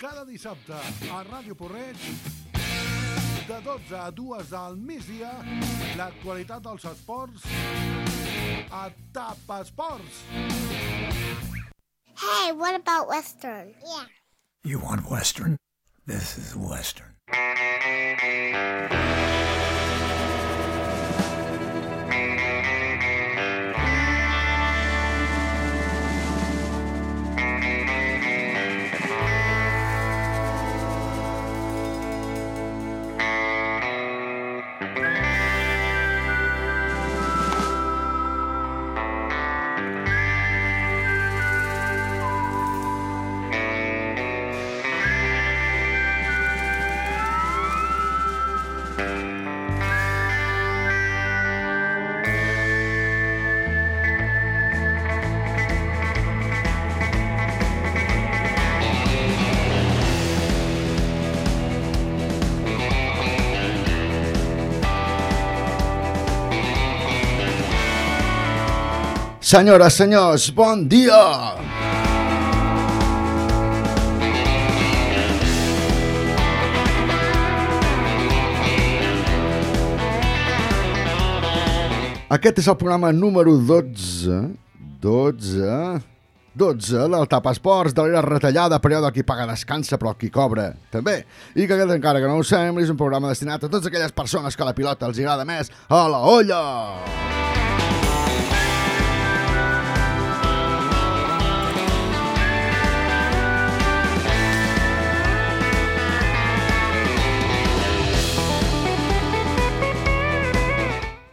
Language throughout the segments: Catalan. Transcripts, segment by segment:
cada dissabte a Ràdio Porreig de 12 a 2 al migdia l'actualitat dels esports a TAP Esports. Hey, what about Western? Yeah. You want Western? This is Western. Senyores, senyors, bon dia! Aquest és el programa número 12, 12, 12 del Tap Esports, de l'era retallada, període qui paga descansa però qui cobra també. I que aquest encara que no ho sembli és un programa destinat a totes aquelles persones que la pilota els agrada més a la olla.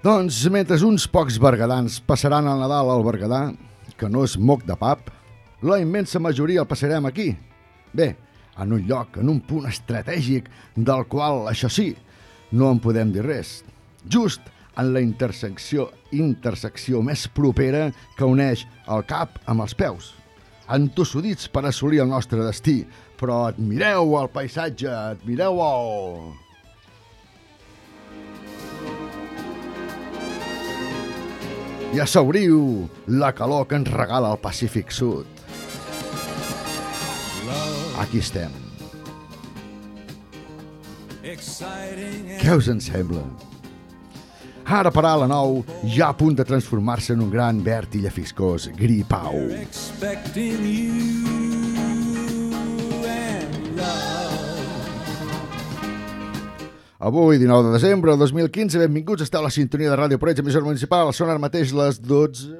Doncs mentre uns pocs bergadans passaran el Nadal al Berguedà, que no és moc de pap, la immensa majoria el passarem aquí. Bé, en un lloc, en un punt estratègic del qual, això sí, no en podem dir res. Just en la intersecció, intersecció més propera que uneix el cap amb els peus. Entossudits per assolir el nostre destí, però admireu el paisatge, admireu-ho! I assauriu la calor que ens regala el Pacífic Sud. Aquí estem. Què us en sembla? Ara per a la nou, ja a punt de transformar-se en un gran verd i llafiscós gripau. expecting you Avui, 19 de desembre de 2015, benvinguts, esteu a la sintonia de Ràdio Proveig, emissora municipal. Són ara mateix les 12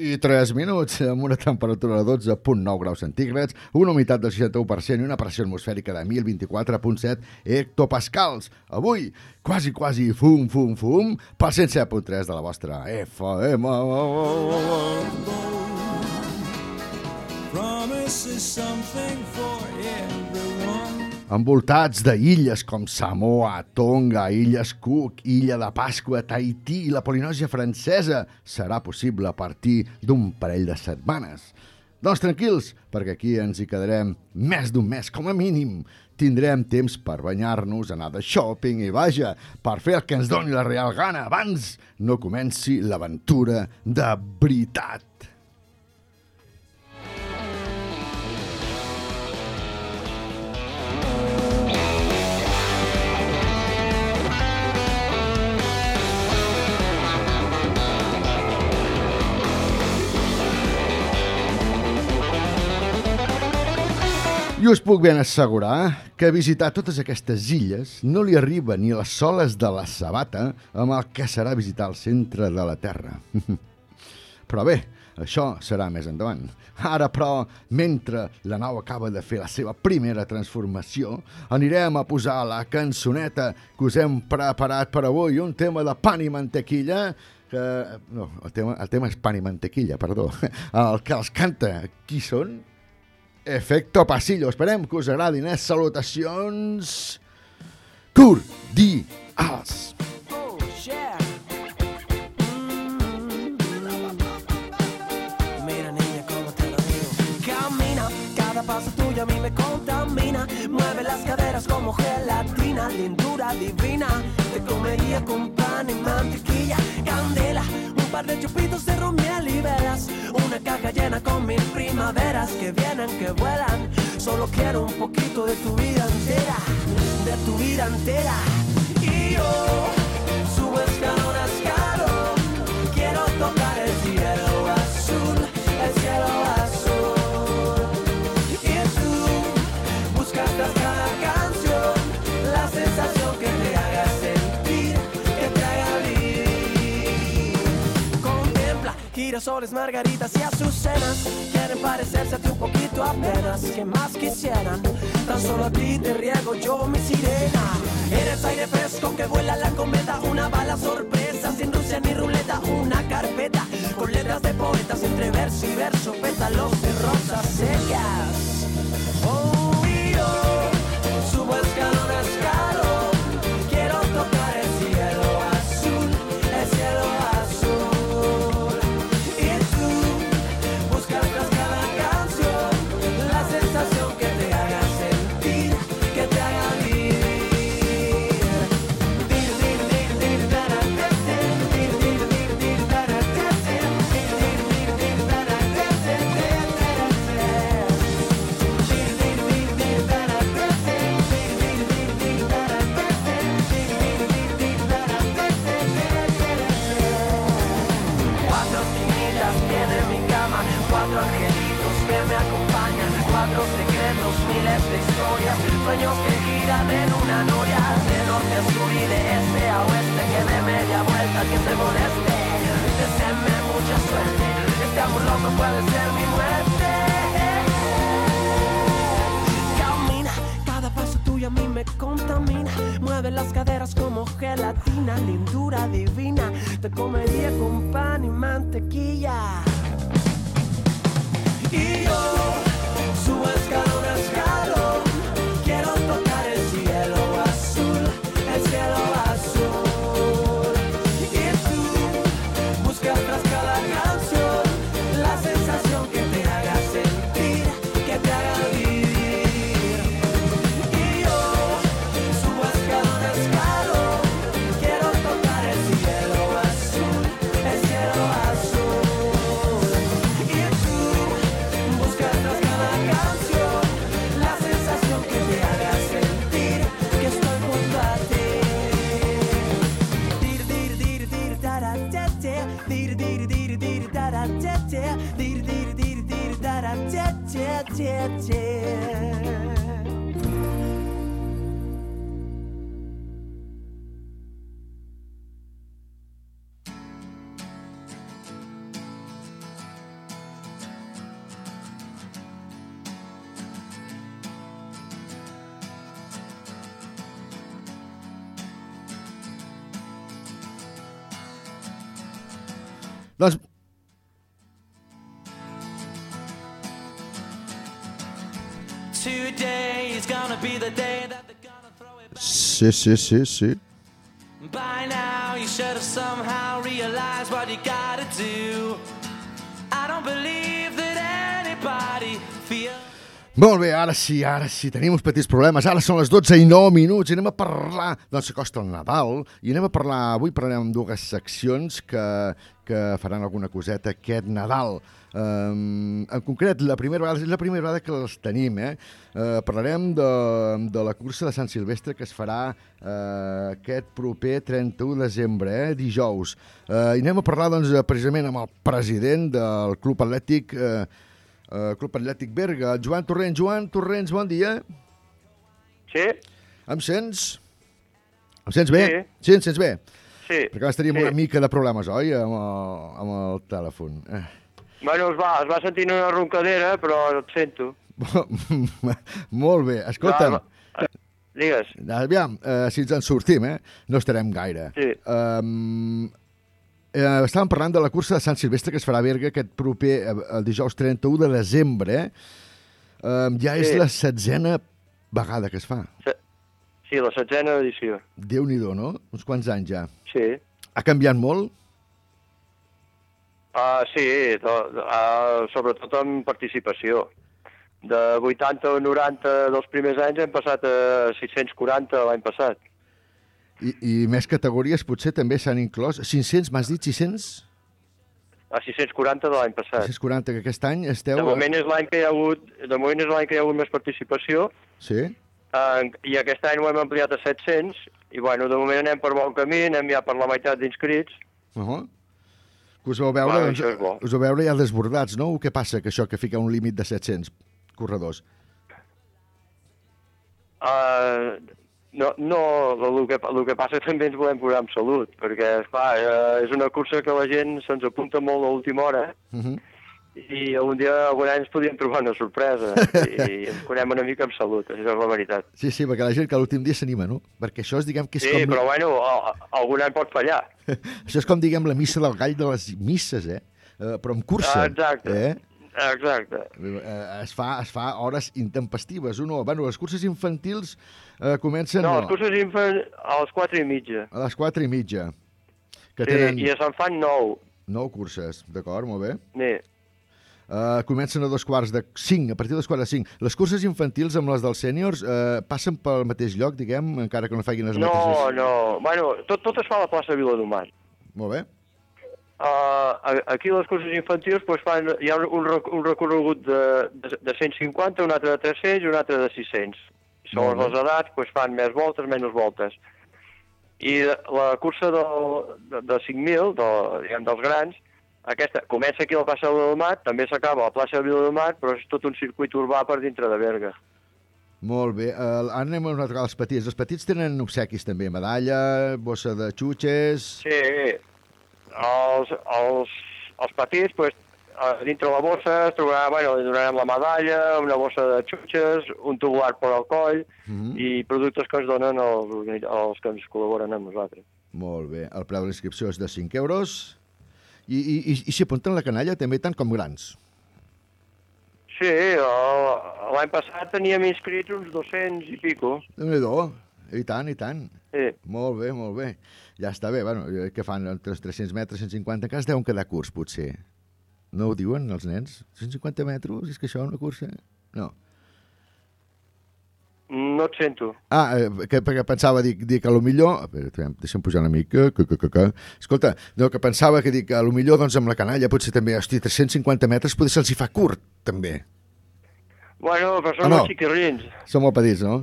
i 3 minuts, amb una temperatura de 12.9 graus centígrads, una humitat del 61% i una pressió atmosfèrica de 1024.7 hectopascals. Avui, quasi, quasi, fum, fum, fum, pel 107.3 de la vostra FM. Promise is something for everyone. Envoltats d'illes com Samoa, Tonga, Illes Cook, Illa de Pasqua, Tahití i la Polinòsia francesa, serà possible a partir d'un parell de setmanes. Doncs tranquils, perquè aquí ens hi quedarem més d'un mes, com a mínim. Tindrem temps per banyar-nos, anar de shopping i, vaja, per fer el que ens doni la real gana abans no comenci l'aventura de veritat. I us puc ben assegurar que visitar totes aquestes illes no li arriba ni les soles de la sabata amb el que serà visitar el centre de la Terra. Però bé, això serà més endavant. Ara, però, mentre la nau acaba de fer la seva primera transformació, anirem a posar la cançoneta que us hem preparat per avui, un tema de pan i mantequilla, que... No, el tema, el tema és pan i mantequilla, perdó. El que els canta, qui són? Efecto Pasillo. Esperem que us agradin, eh? Salutacions cordials. Mira cada paso tuyo a mí me contamina. Mueve las caderas como gelatina, lindura divina. Te comería con pan y mantequilla, candela. Un par de chupitos de miel y velas. Una caja llena con mil primaveras que vienen, que vuelan. solo quiero un poquito de tu vida entera, de tu vida entera. Y yo subo escalón girasoles, margaritas y azucenas. Quieren parecerse a ti un poquito apenas. Que más quisieran? Tan solo a ti te riego yo mi sirena. Eres aire fresco que vuela la cometa. Una bala sorpresa, sin Rusia ni ruleta. Una carpeta con letras de poetas entre verso y verso. Pétalos de rosas secas. Oh, sueños que giran en una noria, de norte a sur y de este a oeste, que de media vuelta que se moleste, deseenme mucha suerte, este amor loco puede ser mi muerte. Camina, cada paso tuyo a mí me contamina. Mueve las caderas como gelatina, lindura divina. Te comería con pan y mantequilla. Y yo subo escalón a escalón. Te sí, sí, sí, sí. Molt bé, ara sí, ara sí, tenim uns petits problemes. Ara són les 12 i 9 minuts i anem a parlar... Doncs s'acosta el Nadal i anem a parlar... Avui parlarem dues seccions que, que faran alguna coseta aquest Nadal. Um, en concret, la primera vegada, és la primera vegada que els tenim, eh? Uh, parlarem de, de la cursa de Sant Silvestre que es farà uh, aquest proper 31 de desembre, eh? dijous. Uh, I anem a parlar, doncs, precisament amb el president del Club Atlètic uh, uh, Club Atlètic Berga, Joan Torrents. Joan Torrents, bon dia. Sí, Em sents? Em sents bé? Sí. Sí, em sents bé? sí. Perquè abans teníem sí. una mica de problemes, oi, amb el, amb el telèfon. Eh. Bueno, es va, es va sentint una roncadera, però et sento. Molt bé. Escolta'm, va. Digues. aviam, eh, si ens en sortim, eh? No estarem gaire. Sí. Um, eh, estàvem parlant de la cursa de Sant Silvestre que es farà a Berga aquest proper, eh, el dijous 31 de desembre. Eh? Ja és Sí. la setzena vegada que es fa. Sí, la setzena edició. Déu-n'hi-do, no? Uns quants anys ja. Sí. Ha canviat molt? Uh, sí, to, uh, sobretot en participació. De 80 o 90 dels primers anys hem passat a 640 l'any passat. I, I més categories potser també s'han inclòs. 500, m'has dit 600? a 640 de l'any passat. 640, que aquest any esteu... De moment és l'any que hi ha hagut, de moment és l'any que hi ha hagut més participació, Sí? eh, i aquest any ho hem ampliat a 700, i bueno, de moment anem per bon camí, anem ja per la meitat d'inscrits. Uh -huh. Que us vau veure, Bueno, doncs, us vau veure ja desbordats, no? Què passa, que això, que fica un límit de 700 corredors? Uh, no, no, el que, el que passa és que també ens volem posar amb salut, perquè, esclar, uh, és una cursa que la gent se'ns apunta molt a última hora, Uh -huh. i algun dia, algun any ens podíem trobar una sorpresa, i ens posem una mica amb salut, això és la veritat. Sí, sí, perquè la gent que l'últim dia s'anima, no? Perquè això és, diguem, que és Sí, com... però bueno, algun any pot fallar. Això és com, diguem, la missa del gall de les misses, eh? eh però amb cursa. Ah, exacte. Eh? Exacte. Eh, es, fa, es fa hores intempestives. Uno, bueno, les curses infantils eh, comencen No, les curses infant a les 4 i mitja. a les 4 i mitja. Que Sí, tenen i se'n fan 9. 9 curses, d'acord, molt bé. Sí. Uh, comencen a dos quarts de 5, a partir de dos quarts de 5. Les curses infantils amb les dels sèniors uh, passen pel mateix lloc, diguem, encara que no facin les No, mateixes... no. Bueno, tot, tot es fa a la plaça Viladomat. Molt bé. Uh, aquí les curses infantils pues, fan, hi ha un, un recorregut de, de, de 150, un altre de 300 i un altre de 600. Segons bé. les edats pues, fan més voltes, menys voltes. I la cursa del, de, de 5.000, de, diguem, dels grans, aquesta comença aquí a la plaça de Viladomat, també s'acaba a la plaça de Viladomat, però és tot un circuit urbà per dintre de Berga. Molt bé. Uh, ara anem a una altra els petits. Els petits tenen obsequis també, medalla, bossa de xutxes... Sí, els, els, els petits, pues, dintre la bossa es trobarà, bueno, li donarem la medalla, una bossa de xutxes, un tubular per al coll Mhm. i productes que ens donen els, els que ens col·laboren amb nosaltres. Molt bé. El preu de l'inscripció és de 5 euros. I, i, i, i s'hi apunten la canalla també tant com grans. Sí, l'any passat teníem inscrits uns 200 i pico. déu nhi I tant, i tant. Sí. Molt bé, molt bé. Ja està bé. Bueno, eh, que fan entre els 300 metres, 150, encara es deuen quedar curts, potser. No ho diuen, els nens? 150 metres? És que això una cursa? No. No et sento. Ah, eh, que, perquè pensava, dic, dic a lo millor... A veure, aviam, deixa'm pujar una mica... Que, que, que, que. Escolta, no, que pensava que dic, a lo millor doncs, amb la canalla potser també, hosti, 350 metres potser se'ls hi fa curt, també. Bueno, però són Ah, no. molt xiquirrins. Són molt petits, no?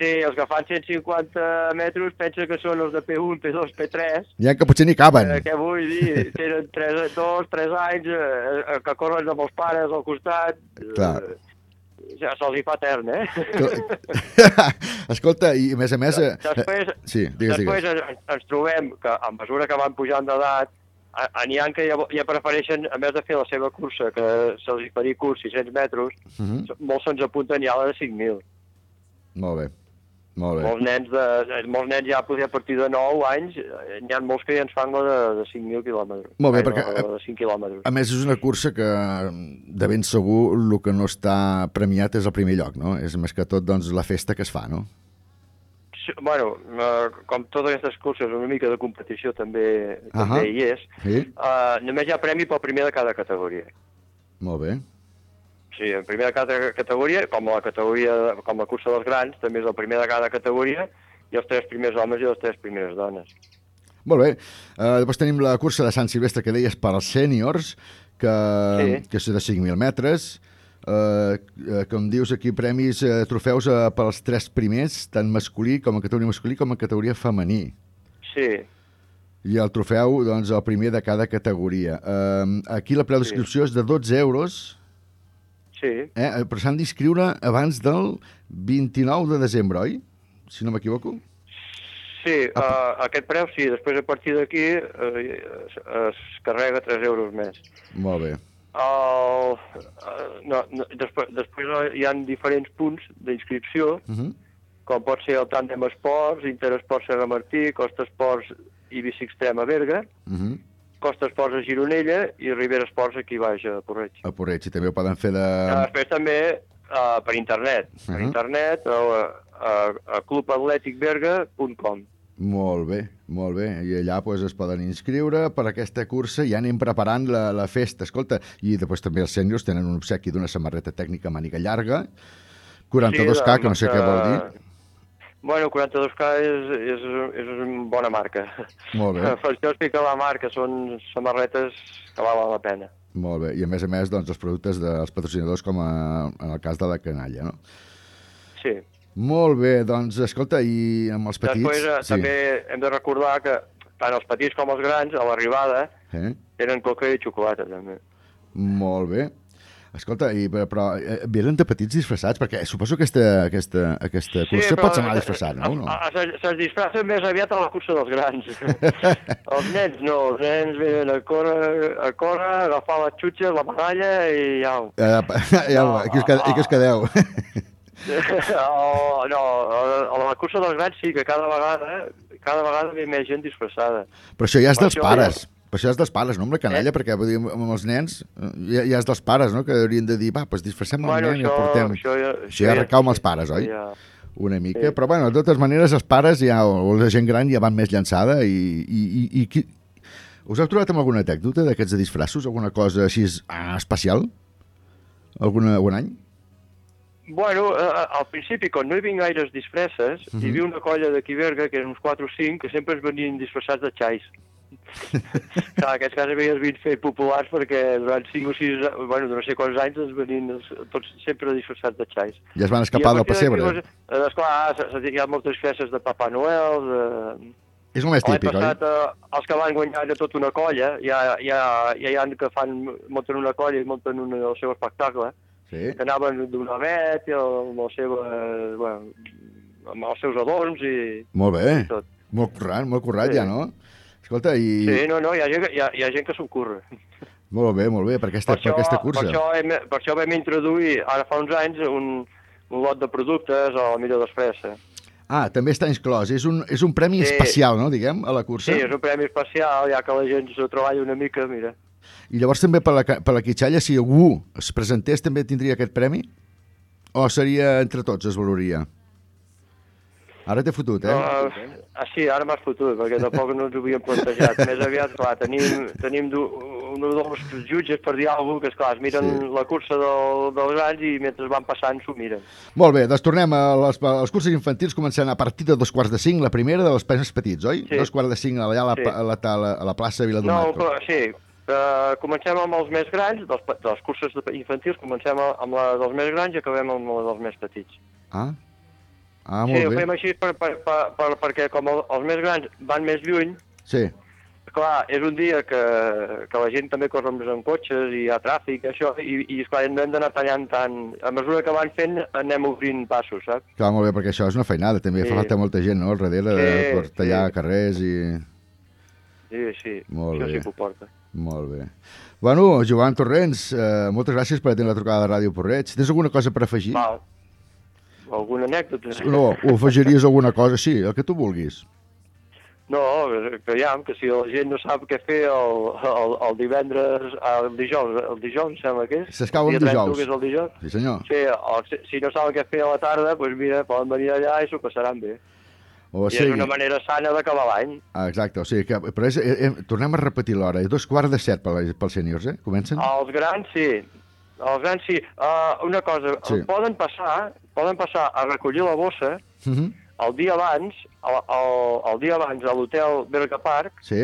Sí, els que fan 150 metres pensa que són els de P1, P2, P3, Hi ha que potser n'hi caben. Eh, què vull dir? Tenen 3, 2, 3 anys, eh, eh, que corren amb els pares al costat. Clar. Eh, ja se'ls hi fa etern, eh? Escolta, i a més a més... eh, Després, eh, sí, digues, després digues. ens, ens trobem que a mesura que van pujant d'edat, n'hi ha que ja, ja prefereixen, a més de fer la seva cursa, que se'ls hi faria curs 600 metres, Uh -huh. molts se'ns apunten ja a la de 5.000. Molt bé, molt bé. Molts nens, de, eh, molts nens ja poder a partir de 9 anys, eh, n'hi ha molts que ja ens fan la de, de 5.000 quilòmetres. Molt bé, Ai, no, perquè- La de 5 quilòmetres. A més, és una cursa que de ben segur el que no està premiat és el primer lloc, no? És més que tot doncs, la festa que es fa, no? Sí, bueno, eh, com totes aquestes curses, una mica de competició també, Ahà. també hi és. Sí? Uh, només hi ha premi pel primer de cada categoria. Molt bé. Sí, el primer de cada categoria, com la categoria, com la cursa dels grans, també és el primer de cada categoria, i els tres primers homes i les tres primeres dones. Molt bé. Uh, després tenim la cursa de Sant Silvestre que deies per als sèniors, que, Sí. que és de 5.000 metres. Uh, uh, com dius aquí, premis, uh, trofeus uh, pels tres primers, tant masculí com a categoria masculí com a categoria femení. Sí, I el trofeu, doncs, el primer de cada categoria. Uh, aquí la preu Sí. d'inscripció és de 12 euros, sí, eh? però s'han d'inscriure abans del 29 de desembre, oi? Si no m'equivoco. sí, uh, aquest preu sí, després a partir d'aquí uh, es, es carrega 3 euros més. Molt bé. El, uh, no, no, després, després hi han diferents punts d'inscripció, Uh -huh. com pot ser el Tàndem Esports, Interesports Serra Martí, Costa Esports i Bici Extrema Berga, Uh -huh. Costa Esports a Gironella i Ribera Esports aquí baix a Porreig. A Porreig, i també ho poden fer de... Uh, després també uh, per internet, per Mhm. internet a, a, a clubatlèticberga.com. Molt bé, molt bé. I allà doncs, es poden inscriure per aquesta cursa i anem preparant la, la festa. Escolta, i després també els sèniors tenen un obsequi d'una samarreta tècnica màniga llarga, 42K, que no sé què vol dir. Bueno, 42K és, és, és una bona marca. Molt bé, Per això fica la marca, són samarretes que valen la pena. molt bé. I a més a més, doncs, els productes dels patrocinadors, com a, en el cas de la canalla, no? Sí. Molt bé, doncs, escolta, i amb els petits... Després eh, també hem de recordar que tant els petits com els grans, a l'arribada, Eh? tenen coca i xocolata, també. Molt bé. Escolta, i, però, però eh, venen de petits disfressats, perquè suposo que aquesta, aquesta, aquesta cursa però- pots anar disfressat, no? no? a- a- Se, se disfracen més aviat a la cursa dels grans. els nens no, els nens venen a córrer, a córrer, agafar les xutxes, la medalla i au. Eh, ja, no, aquí, us quedeu, aquí us quedeu. no, a la cursa dels grans sí que cada vegada, cada vegada ve més gent disfressada. Però això ja és dels pares. Per això és dels pares, no amb la canalla, Eh? perquè vull dir, amb els nens eh, ja, ja és dels pares, no? Que haurien de dir, va, doncs disfressem el Bueno, nen i això, el portem. això, ja, Això ja recau amb els pares, oi? Ja, Una mica, Sí. però bueno, de totes maneres els pares ja, o la gent gran ja van més llançada i, i, i, i qui... us heu trobat amb alguna anècdota d'aquests de disfressos, alguna cosa així ah, especial? Alguna, algun any? Bueno, eh, al principi, quan no hi havia gaires disfresses, Mhm. hi havia una colla d'aquí Berga, que eren uns 4 o 5, que sempre es venien disfressats de xais. Clar, aquests casos havien vist fer populars perquè durant 5 o 6, bueno, no sé quants anys es venien els- tots sempre disfressats de xais. Ja es van I escapar del pessebre. doncs, eh, esclar, s- s- hi ha moltes festes de Papa Noel, de... És el més típic, oi? passat, eh, els que van guanyar de tota una colla, ja, ja, ja hi ha que fan, munten una colla i munten una, el seu espectacle, Sí. que anaven d'una vet i amb, el seu, eh, bueno, amb els seus adorns i Molt bé. tot. Molt currat, molt currat Sí. ja, no? Escolta, i... Sí, no, no, hi ha gent, hi ha, hi ha gent que s'ho curra. Molt bé, molt bé, per aquesta, per aquesta cursa. Per això, hem, per això vam introduir, ara fa uns anys, un, un lot de productes a la millor d'Expressa. Ah, també està inclòs. És un, és un premi Sí. especial, no?, diguem, a la cursa. Sí, és un premi especial, ja que la gent s'ho treballa una mica, mira. I llavors també per la, per la quitxalla, si algú es presentés, també tindria aquest premi? O seria entre tots, es valoria? Ara t'he fotut, eh? No, ah, sí, ara m'has fotut, perquè tampoc no ens ho havíem plantejat. Més aviat, clar, tenim, tenim un o dos jutges per dir alguna cosa, que, esclar, es miren Sí. la cursa del, dels grans i mentre van passant s'ho miren. Molt bé, doncs tornem a les, a les curses infantils, començant a partir de dos quarts de cinc, la primera de les penes petits, oi? Sí. Dos quarts de cinc allà a la, Sí. a la, a la, a la plaça No, Viladomato. però, sí, uh, comencem amb els més grans, dels, pe- de les curses infantils, comencem amb la dels més grans i acabem amb la dels més petits. Ah, ah sí, molt ho bé. fem així per, per, per, per, perquè com el, els més grans van més lluny, Sí, clar, és un dia que, que la gent també corre més en cotxes i hi ha tràfic, això, i, i esclar, no hem d'anar tallant tant. A mesura que van fent, anem obrint passos, saps? clar, molt bé, perquè això és una feinada, també Sí. fa falta molta gent, no?, al darrere, de, Sí, per tallar sí. carrers i... Sí, sí, Molt això bé. sí que ho porta. Molt bé. Bueno, Joan Torrents, eh, moltes gràcies per atendre la trucada de Ràdio Porreig. Tens alguna cosa per afegir? Val. Alguna anècdota? No, o afegiries alguna cosa? Sí, el que tu vulguis. No, ja, que si la gent no sap què fer el, el, el divendres, el dijous, el dijous em sembla que és. S'escau 31, dijous. que és el dijous. Sí, senyor. Sí, o, si, si no saben què fer a la tarda, doncs mira, poden venir allà i s'ho passaran bé. O I és una manera sana d'acabar l'any. Ah, exacte, o sigui que... Però és, eh, eh, tornem a repetir l'hora. És dos quarts de set pels sèniors, eh? Comencen? Els grans sí, els grans sí. Uh, una cosa, sí. poden passar poden passar a recollir la bossa Uh -huh. el dia abans, el, el, el dia abans a l'hotel Berga Park, Sí?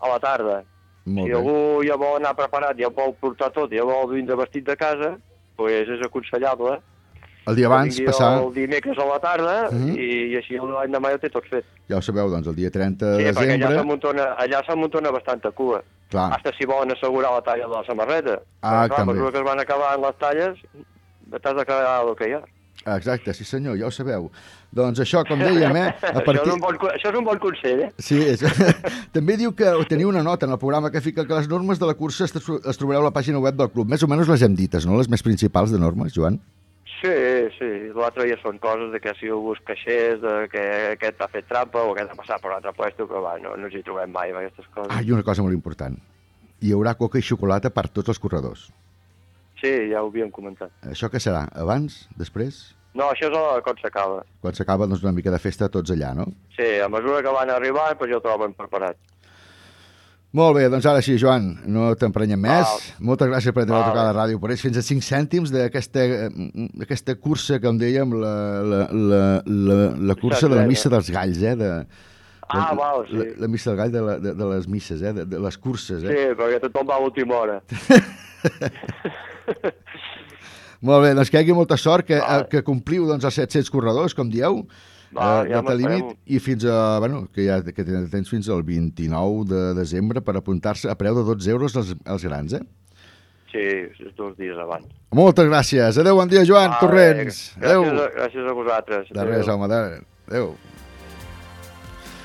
a la tarda. Molt si bé. algú ja vol anar preparat, ja vol portar tot, ja vol vindre vestit de casa, doncs és aconsellable. El dia abans vingui passar... El dimecres a la tarda Mhm. i, i així l'endemà ja ho té tot fet. Ja ho sabeu, doncs, el dia 30 Sí, de perquè allà desembre... s'amuntona, allà s'amuntona bastanta cua. Clar, Hasta si volen assegurar la talla de la samarreta. Ah, Però, clar, també. Que es van acabant les talles, t'has de quedar el que hi ha. Exacte, sí senyor, ja ho sabeu. Doncs això, com dèiem, eh? A Això, partir... és un bon, això és un bon consell, eh? Sí, és... també diu que teniu una nota en el programa que fica que les normes de la cursa es, es trobareu a la pàgina web del club. Més o menys les hem dites, no? Les més principals de normes, Joan? Sí, sí. L'altre ja són coses de que si algú es queixés, de que aquest ha fet trampa o aquest ha passat per un altre puesto, que va, no, no ens hi trobem mai, amb aquestes coses. Ah, i una cosa molt important. Hi haurà coca i xocolata per tots els corredors. Sí, ja ho havíem comentat. Això què serà? Abans? Després? No, això és quan s'acaba. Quan s'acaba, doncs, una mica de festa tots allà, no? Sí, a mesura que van arribant, doncs ja ho troben preparat. Molt bé, doncs ara sí, Joan, no t'emprenyem més. Val. Moltes gràcies per Val. tocar la ràdio. Per ells fins a 5 cèntims d'aquesta eh, cursa, com dèiem, la, la, la, la, la cursa de la missa dels galls, eh? De, Ah, val, sí. La, la missa del gall de, la, de, de les misses, eh? De, de les curses, eh? Sí, perquè tothom va a última hora. Molt bé, doncs que hi hagi molta sort, que, Val. eh, que compliu doncs, els 700 corredors, com dieu, Val, eh, ja de límit, i fins a, bueno, que ja que tens fins al 29 de desembre per apuntar-se a preu de 12 euros els, els grans, eh? Sí, dos dies abans. Moltes gràcies. Adéu, bon dia, Joan Vale, Torrents. Adéu. Gràcies a, gràcies a vosaltres. De res, home, de... Adéu.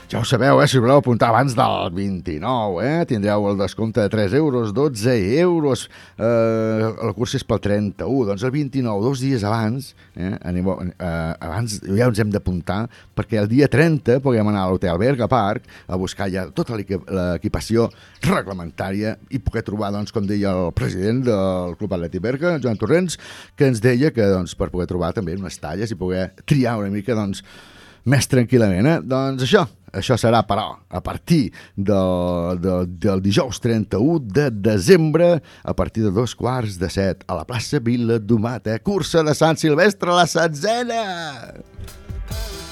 Ja ho sabeu, eh? Si voleu apuntar abans del 29, eh? Tindreu el descompte de 3 euros, 12 euros. Eh, el curs és pel 31, doncs el 29, dos dies abans, eh? Anem, eh, abans ja ens hem d'apuntar perquè el dia 30 puguem anar a l'Hotel Berga Park a buscar ja tota l'equi- l'equipació reglamentària i poder trobar, doncs, com deia el president del Club Atlètic Berga, Joan Torrents, que ens deia que doncs, per poder trobar també unes talles i poder triar una mica doncs, més tranquil·lament. Eh? Doncs això, això serà, però, a partir del, del, del dijous 31 de desembre, a partir de dos quarts de set, a la plaça Vila Domat, eh? Cursa de Sant Silvestre, la setzena! Every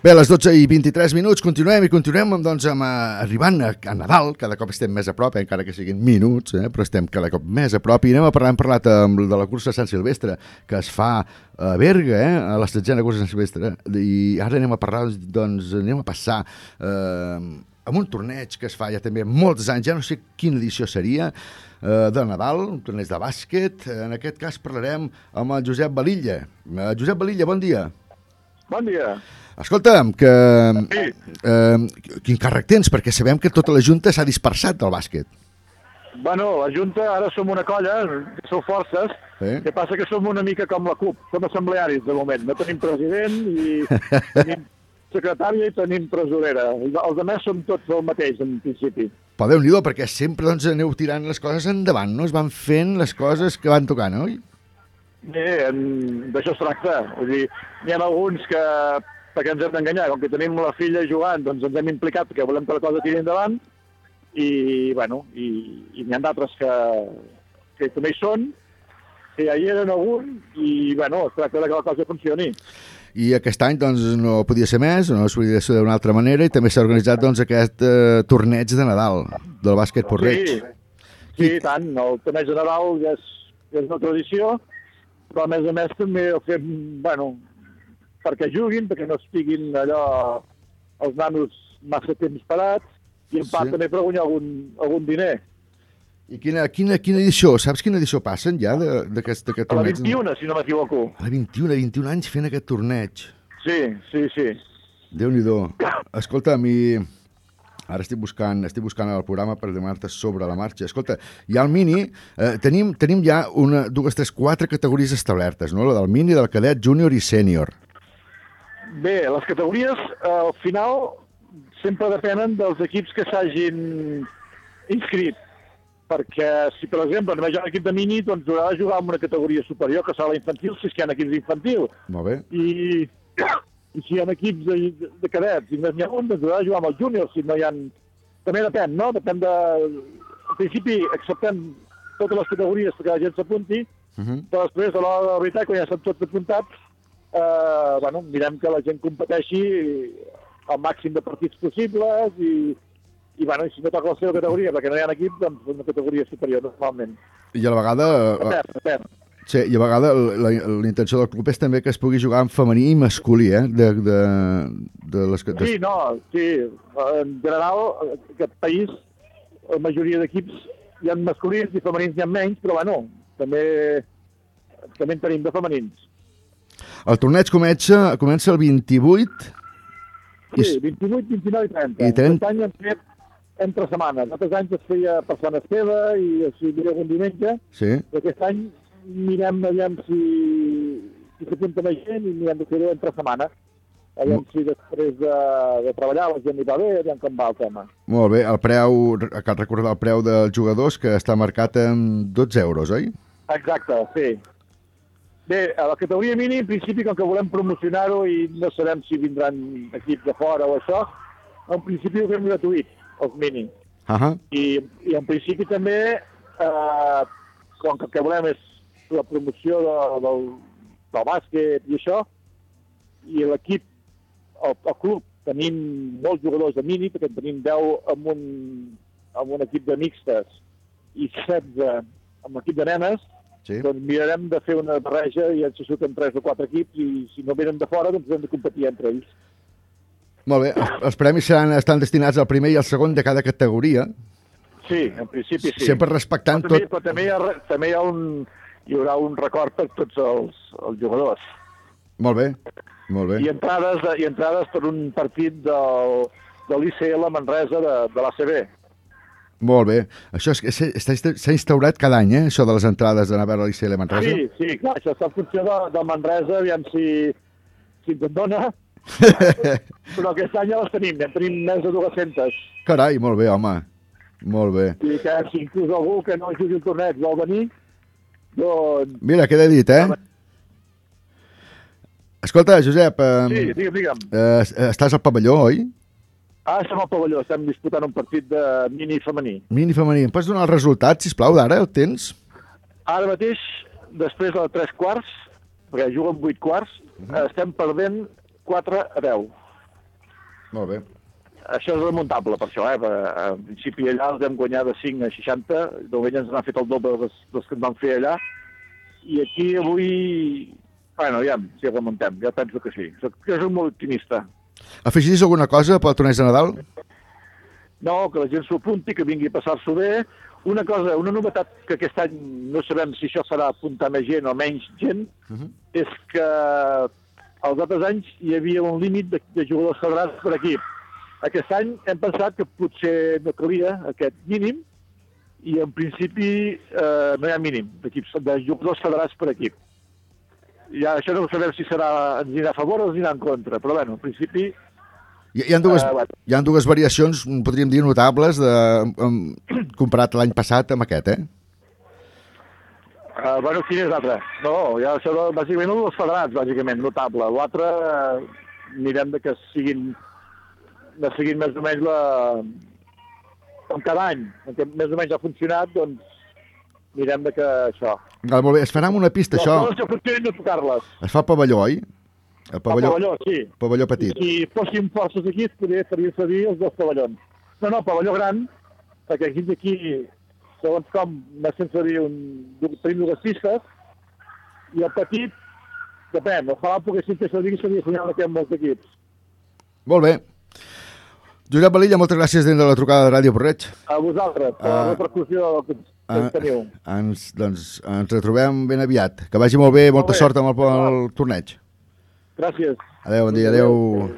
Bé, a les 12 i 23 minuts continuem i continuem doncs, amb, eh, arribant a, a Nadal, cada cop estem més a prop, eh, encara que siguin minuts, eh, però estem cada cop més a prop i anem a parlar, hem parlat amb, de la cursa Sant Silvestre que es fa a Berga, eh, a la cursa Sant Silvestre, i ara anem a parlar, doncs, anem a passar eh, amb un torneig que es fa ja també molts anys, ja no sé quina edició seria, eh, de Nadal, un torneig de bàsquet, en aquest cas parlarem amb el Josep Balilla. Eh, Josep Balilla, bon dia. Bon dia. Escolta'm, que... Sí. Eh, quin càrrec tens? Perquè sabem que tota la Junta s'ha dispersat del bàsquet. Bueno, la Junta, ara som una colla, sou forces, Eh? que passa que som una mica com la CUP, som assemblearis de moment, no tenim president i tenim secretària i tenim tresorera. I Els altres som tots el mateix, en principi. Però déu nhi perquè sempre doncs, aneu tirant les coses endavant, no? Es van fent les coses que van tocant, oi? Bé, en- d'això es tracta. Vull dir, n'hi ha alguns que, perquè ens hem d'enganyar, com que tenim la filla jugant, doncs ens hem implicat perquè volem que la cosa tiri endavant, i, bueno, i, i n'hi ha d'altres que, que també hi són, que ja hi eren algun, i, bueno, es tracta que la cosa funcioni. I aquest any doncs, no podia ser més, no es podia ser d'una altra manera, i també s'ha organitzat doncs, aquest eh, torneig de Nadal del bàsquet porreig. Sí, sí, i tant. El torneig de Nadal ja és, ja és una tradició, però a més a més també el fem, bueno, perquè juguin, perquè no estiguin allò els nanos massa temps parats, i en part Sí. també per guanyar algun, algun diner. I quina, quina, quina edició? Saps quina edició passen ja de- d'aquest d'aquest A la torneig? 21, si no m'equivoco. A la 21, 21 anys fent aquest torneig. Sí, sí, sí. Déu-n'hi-do. Escolta'm, i Ara estic buscant, estic buscant el programa per demanar-te sobre la marxa. Escolta, hi ha el mini, eh, tenim, tenim ja una, dues, tres, quatre categories establertes, no? La del mini, del cadet, júnior i sènior. Bé, les categories, al final, sempre depenen dels equips que s'hagin inscrit. Perquè, si per exemple només hi ha un equip de mini, doncs haurà de jugar en una categoria superior, que serà la infantil, si és que hi ha equips d'infantil. Molt bé. I, i si hi ha equips de, de cadets i n'hi ha un, doncs haurà de jugar amb els júniors, si no hi ha... També depèn, no? Depèn de... En principi, acceptem totes les categories perquè la gent s'apunti, Uh -huh. però després, a l'hora de la veritat, quan ja estan tots apuntats, eh, bueno, mirem que la gent competeixi el màxim de partits possibles i, i, bueno, i si no toca la seva categoria perquè no hi ha equip, doncs una categoria superior normalment. I a la vegada... eh, Depèn, depèn. Sí, i a vegada la, la intenció del club és també que es pugui jugar en femení i masculí, eh? De, de, de les, de, Sí, no, sí. En general, aquest país, la majoria d'equips hi ha masculins i femenins hi ha menys, però bueno, també, també en tenim de femenins. El torneig comença, comença el 28 i, Sí, s- 28, 29 i 30. I 30. Aquest any hem fet entre setmanes. Altres anys es feia per Sant Esteve i es feia algun diumenge. sí. I aquest any mirem aviam si, si s'apunta més gent i mirem de fer-ho entre setmana. Aviam si després de, de treballar la gent hi va bé, aviam com va el tema. Molt bé, el preu, cal recordar el preu dels jugadors que està marcat en 12 euros, oi? Exacte, sí. Bé, a la categoria mini, en principi, com que volem promocionar-ho i no sabem si vindran equips de fora o això, en principi ho fem gratuït, els mini. Uh -huh. I, i en principi també, eh, com que el que volem és la promoció de, del, del bàsquet i això, i l'equip, el, el club, tenim molts jugadors de mini, perquè en tenim 10 amb un, amb un equip de mixtes i 16 amb l'equip de nenes, Sí. doncs mirarem de fer una barreja i ens surten 3 o 4 equips i si no venen de fora doncs hem de competir entre ells. Molt bé, els, els premis seran, estan destinats al primer i al segon de cada categoria, Sí, en principi sí. sempre respectant però també, tot... però també, hi, ha, també hi, ha un, hi haurà un record per tots els, els jugadors. Molt bé, molt bé. I entrades, de, i entrades per un partit del, de l'ICL Manresa de, de l'ACB. Molt bé. Això s'ha instaurat cada any, eh? Això de les entrades d'anar a veure l'ICL Manresa. Sí, sí, clar, això està en funció de, de Manresa, aviam si, si en dona. Però aquest any ja les tenim, ja en tenim més de 200. Carai, molt bé, home. Molt bé. I que si inclús algú que no jugui el torneig vol venir, doncs... Mira, queda dit, eh? Escolta, Josep, eh, Sí, digue'm, digue'm. eh, estàs al pavelló, oi? Ah, estem al pavelló, estem disputant un partit de mini femení. Mini femení. Em pots donar el resultat, sisplau, d'ara? El tens? Ara mateix, després de tres quarts, perquè juguen vuit quarts, eh, estem perdent 4 a 10. Molt bé. Això és remuntable, per això, eh? perquè, En principi allà els vam guanyar de 5 a 60, diumenge ens n'han fet el doble dels, dels que ens van fer allà, i aquí avui, bueno, aviam, si remuntem, ja penso que sí. Soc, jo soc molt optimista. Afegis alguna cosa pel torneig de Nadal? No, que la gent s'ho apunti, que vingui a passar-s'ho bé. Una cosa, una novetat que aquest any no sabem si això serà apuntar més gent o menys gent, Uh -huh. és que els altres anys hi havia un límit de, de jugadors federats per equip. Aquest any hem pensat que potser no calia aquest mínim i en principi eh, no hi ha mínim de jugadors federats per equip. Ja això no sabem si serà, ens anirà a favor o ens anirà en contra, però bueno, en principi Hi, hi, ha dues, Eh, bueno. hi ha dues variacions, podríem dir, notables de, um, comparat l'any passat amb aquest, eh? Uh, bueno, quin és l'altre? No, ja això bàsicament dels federats, bàsicament, notable. L'altre, uh, mirem de que siguin, de siguin més o menys la... com cada any, en què més o menys ha funcionat, doncs mirem de que això... Ah, molt bé, es farà amb una pista, Les això. coses que funcionin no tocar-les. Es fa al pavelló, oi? El El pavelló, pavelló, sí. pavelló petit. Si fóssim forces aquí, es podria faria servir els dos pavellons. No, no, pavelló gran, perquè aquí d'aquí, segons com, necessiten servir un, tenim dues pistes, i el petit, depèn, ojalà poguessin fer servir i seria senyal que hi ha molts equips. Molt bé. Josep Balilla, moltes gràcies dins de la trucada de Ràdio Porreig. A vosaltres, per la Ah. repercussió Ah, teniu. ens, doncs, ens retrobem ben aviat. Que vagi molt bé, molta bé. sort amb el, el torneig. Gràcies. Adéu, bon dia, adéu.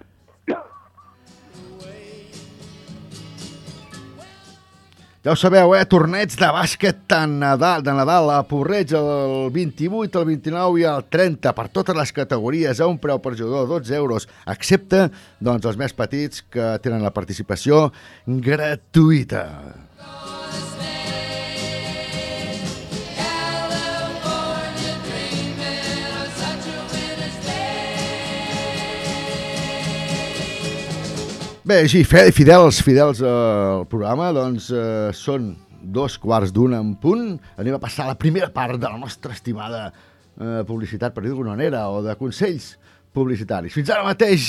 Ja ho sabeu, eh? Torneig de bàsquet de Nadal, de Nadal a Porreig el 28, el 29 i el 30 per totes les categories a un preu per jugador 12 euros, excepte doncs, els més petits que tenen la participació gratuïta. Bé, fe- fidels, fidels al programa, doncs eh, són dos quarts d'una en punt. Anem a passar la primera part de la nostra estimada eh, publicitat, per dir d'alguna manera, o de consells publicitaris. Fins ara mateix,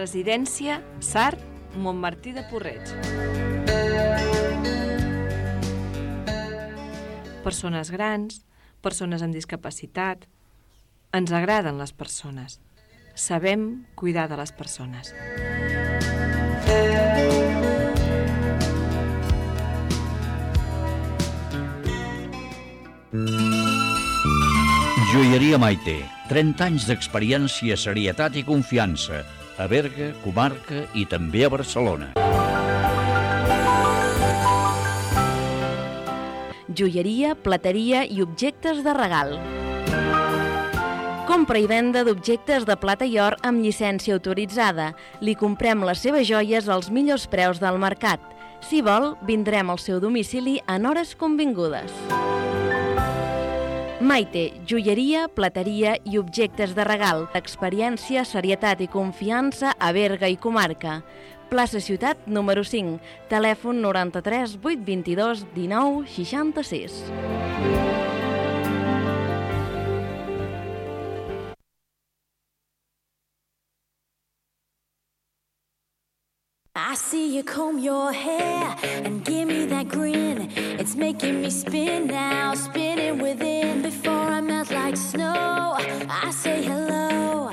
Residència Sart, Montmartí de Porreig. Persones grans, persones amb discapacitat... Ens agraden les persones. Sabem cuidar de les persones. Joieria Maite. 30 anys d'experiència, serietat i confiança. A Berga, comarca i també a Barcelona. joieria, plateria i objectes de regal. Compra i venda d'objectes de plata i or amb llicència autoritzada. Li comprem les seves joies als millors preus del mercat. Si vol, vindrem al seu domicili en hores convingudes. Maite, joieria, plateria i objectes de regal, experiència, serietat i confiança a Berga i comarca. Plaça Ciutat número 5, telèfon 93 822 19 66. I see you comb your hair and give me that grin. It's making me spin now, spinning within. Before I melt like snow, I say hello.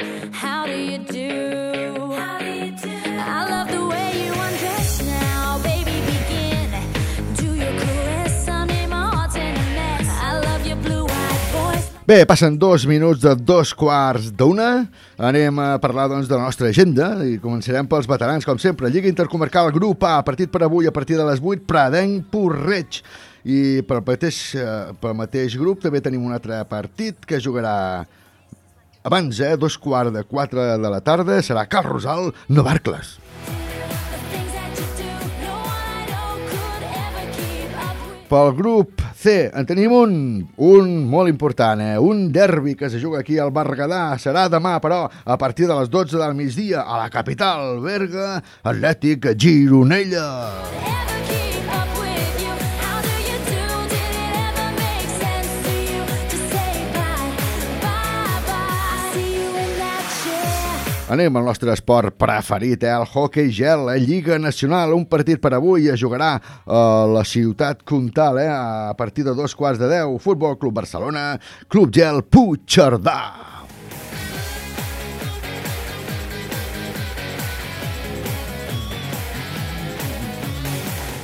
Bé, passen dos minuts de dos quarts d'una. Anem a parlar doncs, de la nostra agenda i començarem pels veterans, com sempre. Lliga Intercomarcal Grup A, partit per avui a partir de les 8, Pradenc Porreig. I pel mateix, eh, pel mateix grup també tenim un altre partit que jugarà abans, eh, dos quarts de quatre de la tarda, serà Cal Rosal, Novarcles. Pel grup C en tenim un, un molt important, eh? un derbi que se juga aquí al Berguedà. Serà demà, però, a partir de les 12 del migdia, a la capital, Berga, Atlètic Gironella. Anem al nostre esport preferit, eh? el hockey gel, eh? Lliga Nacional, un partit per avui, es jugarà a la ciutat Comtal, eh? a partir de dos quarts de deu, Futbol Club Barcelona, Club Gel Puigcerdà.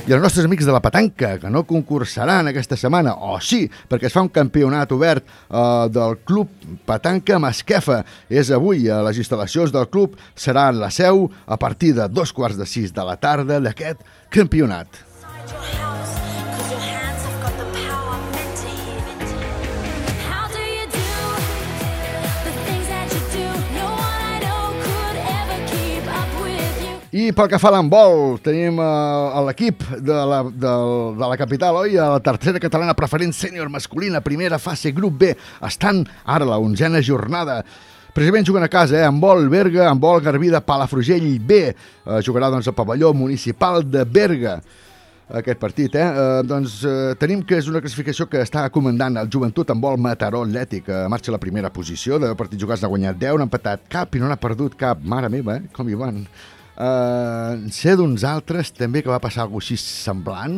I els nostres amics de la petanca, que no concursaran aquesta setmana, o sí, perquè es fa un campionat obert eh, del Club Petanca Masquefa. És avui a les instal·lacions del club, serà en la seu a partir de dos quarts de sis de la tarda d'aquest campionat. How I pel que fa a l'handbol, tenim eh, a l'equip de, la, de, de la capital, oi? La tercera catalana preferent sènior masculina, primera fase, grup B. Estan ara la onzena jornada. Precisament juguen a casa, eh? Handbol Berga, handbol Garbí de Palafrugell B. Eh, jugarà doncs al pavelló municipal de Berga. aquest partit, eh? eh doncs eh, tenim que és una classificació que està comandant el Joventut amb vol Mataró Atlètic, que marxa a la primera posició, de partits jugats n'ha guanyat 10, n'ha empatat cap i no n'ha perdut cap. Mare meva, eh? Com hi van. Uh, sé d'uns altres també que va passar alguna així semblant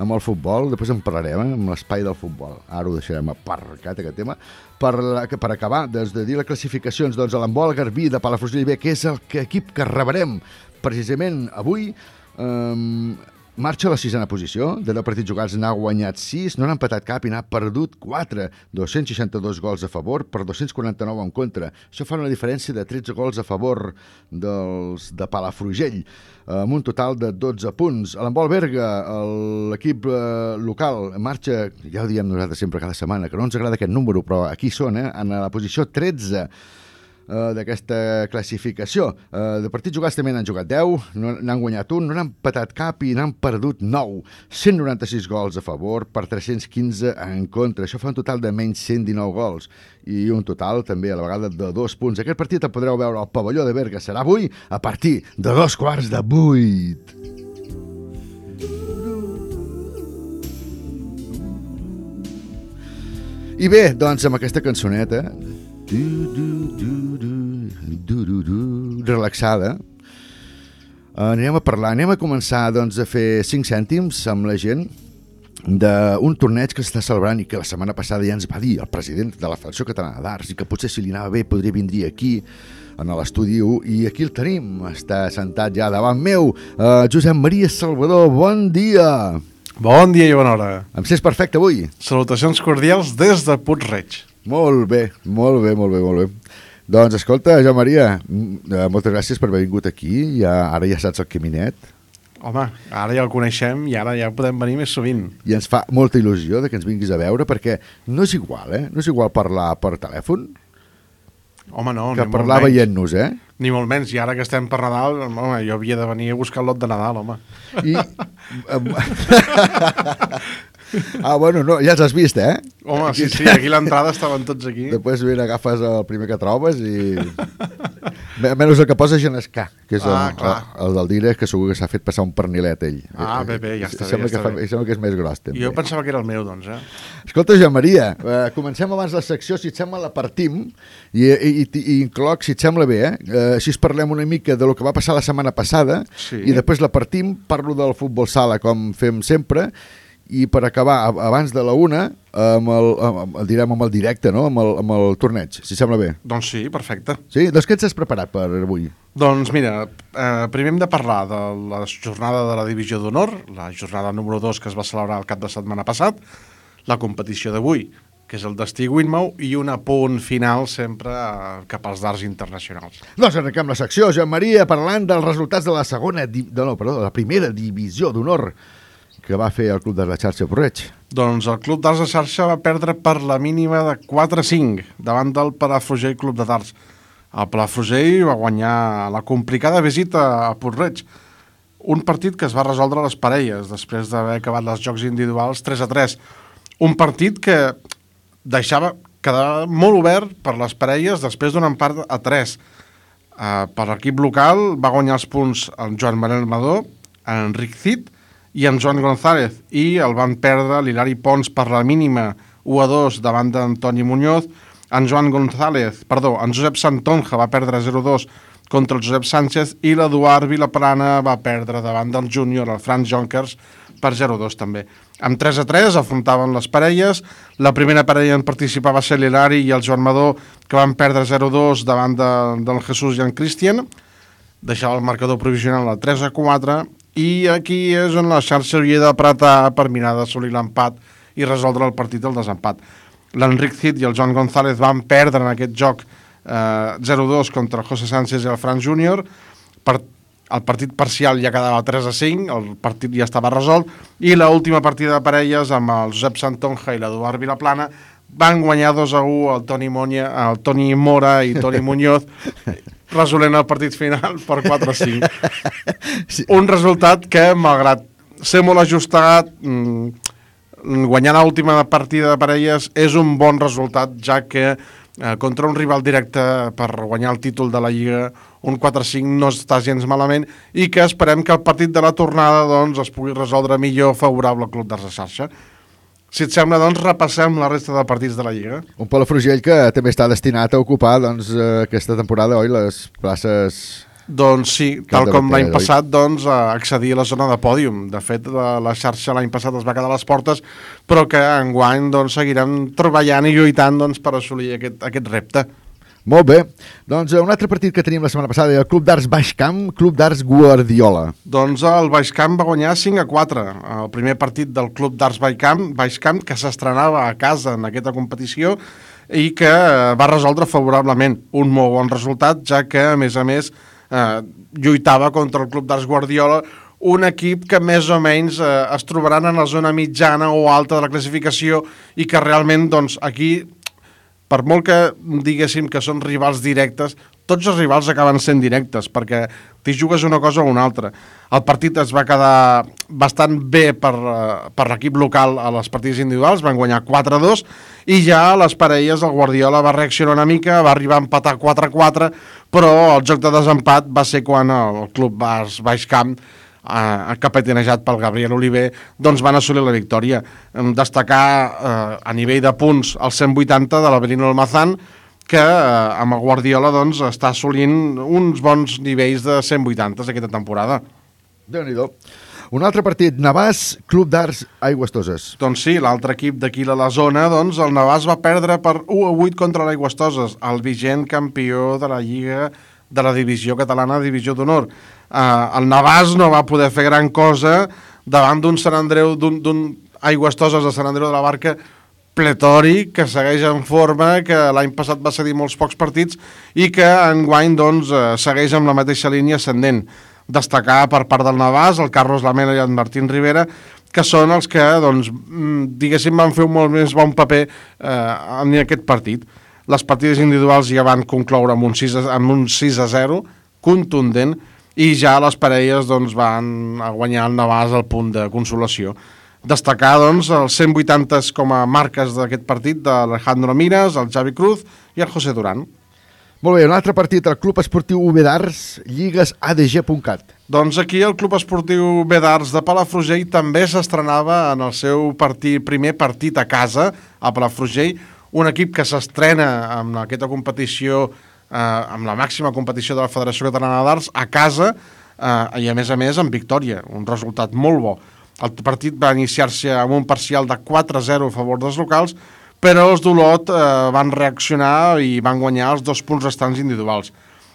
amb el futbol, després en parlarem eh, amb l'espai del futbol, ara ho deixarem aparcat aquest tema. Per, la, per acabar des de dir les classificacions doncs, l'embol Garbí de Palafrugell B que és el que, equip que rebrem precisament avui um, Marxa a la sisena posició, de 10 partits jugats n'ha guanyat 6, no n'ha empatat cap i n'ha perdut 4, 262 gols a favor per 249 en contra. Això fa una diferència de 13 gols a favor dels de Palafrugell, amb un total de 12 punts. A l'Embol Berga, l'equip eh, local, marxa, ja ho diem nosaltres sempre cada setmana, que no ens agrada aquest número, però aquí són, eh, en la posició 13, eh, d'aquesta classificació. Eh, de partits jugats també n'han jugat 10, no, n'han guanyat un, no n'han patat cap i n'han perdut 9. 196 gols a favor per 315 en contra. Això fa un total de menys 119 gols i un total també a la vegada de dos punts. Aquest partit el podreu veure al pavelló de Berga. Serà avui a partir de dos quarts de vuit. I bé, doncs amb aquesta cançoneta du, du, du, du, du, du, du, relaxada. Anirem a parlar, anem a començar doncs, a fer 5 cèntims amb la gent d'un torneig que s'està celebrant i que la setmana passada ja ens va dir el president de la Federació Catalana d'Arts i que potser si li anava bé podria vindre aquí en l'estudi 1 i aquí el tenim, està sentat ja davant meu, uh, Josep Maria Salvador, bon dia! Bon dia i bona hora. Em sents perfecte avui? Salutacions cordials des de Puig-reig. Molt bé, molt bé, molt bé, molt bé. Doncs escolta, Joan Maria, eh, moltes gràcies per haver vingut aquí. Ja, ara ja saps el caminet. Home, ara ja el coneixem i ara ja podem venir més sovint. I ens fa molta il·lusió de que ens vinguis a veure, perquè no és igual, eh? No és igual parlar per telèfon Home, no, que parlar veient-nos, eh? Ni molt menys, i ara que estem per Nadal, home, jo havia de venir a buscar el lot de Nadal, home. I... Ah, bueno, no, ja els has vist, eh? Home, sí, sí, aquí l'entrada estaven tots aquí. Després ben agafes el primer que trobes i... Menys el que posa Genescà, que és ah, el, el, el del dire, que segur que s'ha fet passar un pernilet, ell. Ah, bé, bé, ja està sembla bé, ja que està fa, bé. Sembla que és més gros, també. Jo pensava que era el meu, doncs, eh? Escolta, Joan Maria, eh, comencem abans la secció, si et sembla la partim, i, i, i, i incloc, si et sembla bé, eh? eh així es parlem una mica de lo que va passar la setmana passada, Sí. i després la partim, parlo del futbol sala, com fem sempre, i per acabar, ab- abans de la una, amb el, amb, direm amb el directe, no? amb, el, amb el torneig, si sembla bé. Doncs sí, perfecte. Sí? Doncs què ens has preparat per avui? Doncs mira, eh, primer hem de parlar de la jornada de la Divisió d'Honor, la jornada número 2 que es va celebrar el cap de setmana passat, la competició d'avui, que és el destí Winmau, i un apunt final sempre cap als darts internacionals. Doncs arrenquem la secció, Joan Maria, parlant dels resultats de la segona, di... de, no, perdó, de la primera divisió d'honor que va fer el Club de la Xarxa Porreig. Doncs el Club d'Arts de Xarxa va perdre per la mínima de 4-5 davant del Palafrugell Club de Darts. El Palafrugell va guanyar la complicada visita a Porreig, un partit que es va resoldre a les parelles després d'haver acabat els jocs individuals 3 a 3. Un partit que deixava quedar molt obert per les parelles després d'un empat a 3. Uh, per l'equip local va guanyar els punts el Joan Manuel Madó, en Enric Cid i en Joan González i el van perdre l'Hilari Pons per la mínima 1 a 2 davant d'Antoni Muñoz en Joan González, perdó, en Josep Santonja va perdre 0-2 contra el Josep Sánchez i l'Eduard Vilaplana va perdre davant del júnior, el Franz Jonkers, per 0-2 també. Amb 3 a 3 afrontaven les parelles. La primera parella en participar va ser l'Hilari i el Joan Madó, que van perdre 0-2 davant de, del Jesús i en Cristian. Deixava el marcador provisional a 3 a 4 i aquí és on la xarxa hauria d'apretar per mirar d'assolir l'empat i resoldre el partit del desempat. L'Enric Cid i el Joan González van perdre en aquest joc eh, 0-2 contra José Sánchez i el Fran Júnior. Per, el partit parcial ja quedava 3 a 5, el partit ja estava resolt, i l última partida de parelles amb el Josep Santonja i l'Eduard Vilaplana van guanyar 2 a 1 el Toni, Monia, el Toni Mora i Toni Muñoz resolent el partit final per 4 a 5. Sí. Un resultat que, malgrat ser molt ajustat, mm, guanyar l'última partida de parelles és un bon resultat, ja que eh, contra un rival directe per guanyar el títol de la Lliga un 4-5 no està gens malament i que esperem que el partit de la tornada doncs, es pugui resoldre millor favorable al Club de Xarxa. Si et sembla, doncs, repassem la resta de partits de la Lliga. Un Palafrugell que també està destinat a ocupar doncs, eh, aquesta temporada, oi, les places... Doncs sí, tal com l'any passat, doncs, a accedir a la zona de pòdium. De fet, la, la xarxa l'any passat es va quedar a les portes, però que enguany doncs, seguirem treballant i lluitant doncs, per assolir aquest, aquest repte. Molt bé. Doncs eh, un altre partit que teníem la setmana passada el Club d'Arts Baix Camp, Club d'Arts Guardiola. Doncs el Baixcamp va guanyar 5 a 4. El primer partit del Club d'Arts Baixcamp, Baixcamp que s'estrenava a casa en aquesta competició i que eh, va resoldre favorablement un molt bon resultat, ja que, a més a més, eh, lluitava contra el Club d'Arts Guardiola, un equip que més o menys eh, es trobaran en la zona mitjana o alta de la classificació i que realment doncs, aquí per molt que diguéssim que són rivals directes, tots els rivals acaben sent directes, perquè t'hi jugues una cosa o una altra. El partit es va quedar bastant bé per, eh, per l'equip local a les partides individuals, van guanyar 4-2, i ja a les parelles el Guardiola va reaccionar una mica, va arribar a empatar 4-4, però el joc de desempat va ser quan el club Baix, Baix Camp eh, capitanejat pel Gabriel Oliver, doncs van assolir la victòria. Destacar eh, a nivell de punts el 180 de l'Avelino Almazán, que eh, amb el Guardiola doncs, està assolint uns bons nivells de 180 aquesta temporada. déu nhi Un altre partit, Navàs, Club d'Arts Aigües Toses. Doncs sí, l'altre equip d'aquí a la zona, doncs el Navàs va perdre per 1 a 8 contra l'Aigües Toses, el vigent campió de la Lliga de la divisió catalana, divisió d'honor. Uh, el Navàs no va poder fer gran cosa davant d'un Sant Andreu, d'un Aigües Toses de Sant Andreu de la Barca pletori, que segueix en forma, que l'any passat va cedir molts pocs partits i que enguany doncs, eh, segueix amb la mateixa línia ascendent. Destacar per part del Navàs, el Carlos Lamela i en Martín Rivera, que són els que, doncs, mm, diguéssim, van fer un molt més bon paper eh, en aquest partit. Les partides individuals ja van concloure amb un 6 a, amb un 6 a 0, contundent, i ja les parelles doncs, van a guanyar el Navàs al punt de consolació. Destacar doncs, els 180 com a marques d'aquest partit d'Alejandro Miras, el Xavi Cruz i el José Durán. Molt bé, un altre partit, el Club Esportiu UB d'Arts, lligasadg.cat. Doncs aquí el Club Esportiu B d'Arts de Palafrugell també s'estrenava en el seu partit, primer partit a casa, a Palafrugell, un equip que s'estrena en aquesta competició, eh, amb la màxima competició de la Federació Catalana d'Arts, a casa, eh, i a més a més amb victòria, un resultat molt bo. El partit va iniciar-se amb un parcial de 4-0 a favor dels locals, però els d'Olot eh, van reaccionar i van guanyar els dos punts restants individuals.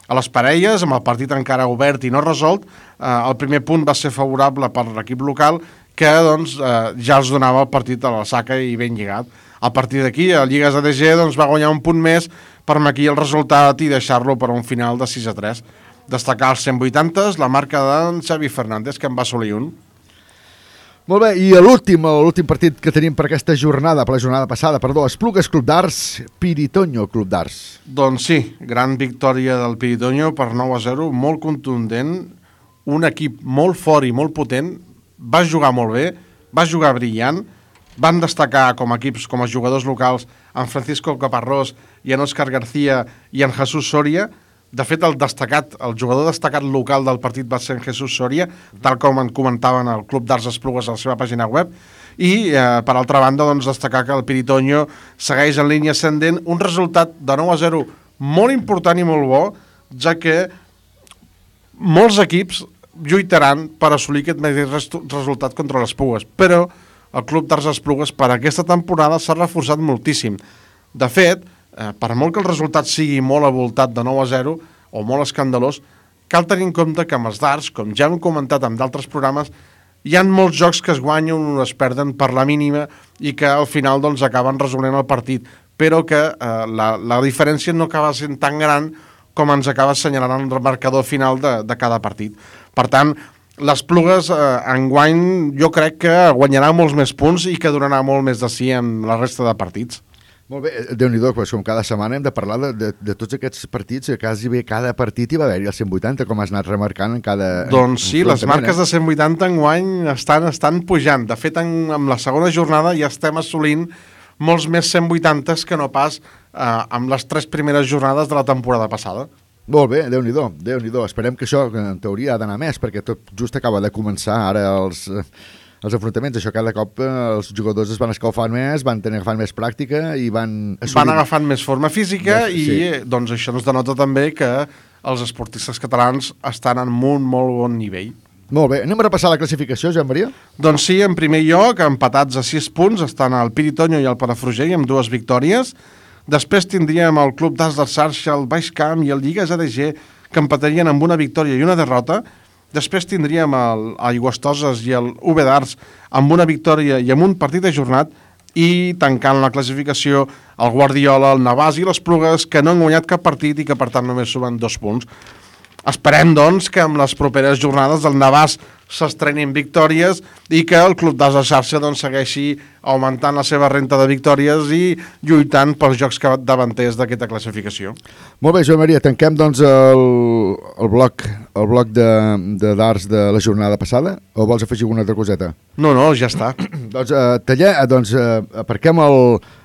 A les parelles, amb el partit encara obert i no resolt, eh, el primer punt va ser favorable per l'equip local, que doncs, eh, ja els donava el partit a la saca i ben lligat. A partir d'aquí, el Lligues ADG doncs, va guanyar un punt més per maquillar el resultat i deixar-lo per un final de 6 a 3. Destacar els 180, la marca d'en Xavi Fernández, que en va assolir un. Molt bé, i l'últim l'últim partit que tenim per aquesta jornada, per la jornada passada, perdó, Esplugues Club d'Arts, Piritoño Club d'Arts. Doncs sí, gran victòria del Piritoño per 9 a 0, molt contundent, un equip molt fort i molt potent, va jugar molt bé, va jugar brillant, van destacar com a equips, com a jugadors locals, en Francisco Caparrós i en Òscar García i en Jesús Soria. De fet, el destacat, el jugador destacat local del partit va ser en Jesús Soria, tal com en comentaven al Club d'Arts Esplugues a la seva pàgina web, i, eh, per altra banda, doncs, destacar que el Piritoño segueix en línia ascendent, un resultat de 9 a 0 molt important i molt bo, ja que molts equips lluitaran per assolir aquest mateix resultat contra les Pugues, però el Club d'Arts Esplugues per aquesta temporada s'ha reforçat moltíssim. De fet, eh, per molt que el resultat sigui molt avoltat de 9 a 0 o molt escandalós, cal tenir en compte que amb els darts, com ja hem comentat en d'altres programes, hi han molts jocs que es guanyen o es perden per la mínima i que al final doncs, acaben resolent el partit, però que eh, la, la diferència no acaba sent tan gran com ens acaba assenyalant el marcador final de, de cada partit. Per tant, les plugues eh, enguany jo crec que guanyarà molts més punts i que donarà molt més de sí en la resta de partits. Molt bé, déu nhi pues, com cada setmana hem de parlar de, de, de tots aquests partits, que quasi bé cada partit hi va haver-hi el 180, com has anat remarcant en cada Doncs sí, les marques de 180 enguany estan, estan pujant. De fet, en, amb la segona jornada ja estem assolint molts més 180s que no pas eh, amb les tres primeres jornades de la temporada passada. Molt bé, déu nhi déu Esperem que això, que en teoria, ha d'anar més, perquè tot just acaba de començar ara els, eh, els enfrontaments. Això cada cop eh, els jugadors es van escalfant més, van tenir agafant més pràctica i van... Van agafant més forma física i sí. eh, doncs això ens denota també que els esportistes catalans estan en un molt bon nivell. Molt bé, anem a repassar la classificació, Joan Maria? Doncs sí, en primer lloc, empatats a 6 punts, estan el Piritoño i el Palafrugell amb dues victòries. Després tindríem el Club d'As del Sarxa, el Baix Camp i el Lligues ADG, que empatarien amb una victòria i una derrota. Després tindríem el Aigües Toses i el UB d'Arts amb una victòria i amb un partit ajornat i tancant la classificació el Guardiola, el Navàs i les Plugues que no han guanyat cap partit i que per tant només sumen dos punts. Esperem, doncs, que amb les properes jornades el Navàs s'estrenin victòries i que el Club d'As de Xarxa doncs, segueixi augmentant la seva renta de victòries i lluitant pels jocs que- davanters d'aquesta classificació. Molt bé, Joan Maria, tanquem doncs el, el bloc, el bloc de, de darts de la jornada passada o vols afegir alguna altra coseta? No, no, ja està. doncs, eh, taller, eh, doncs eh, aparquem, el,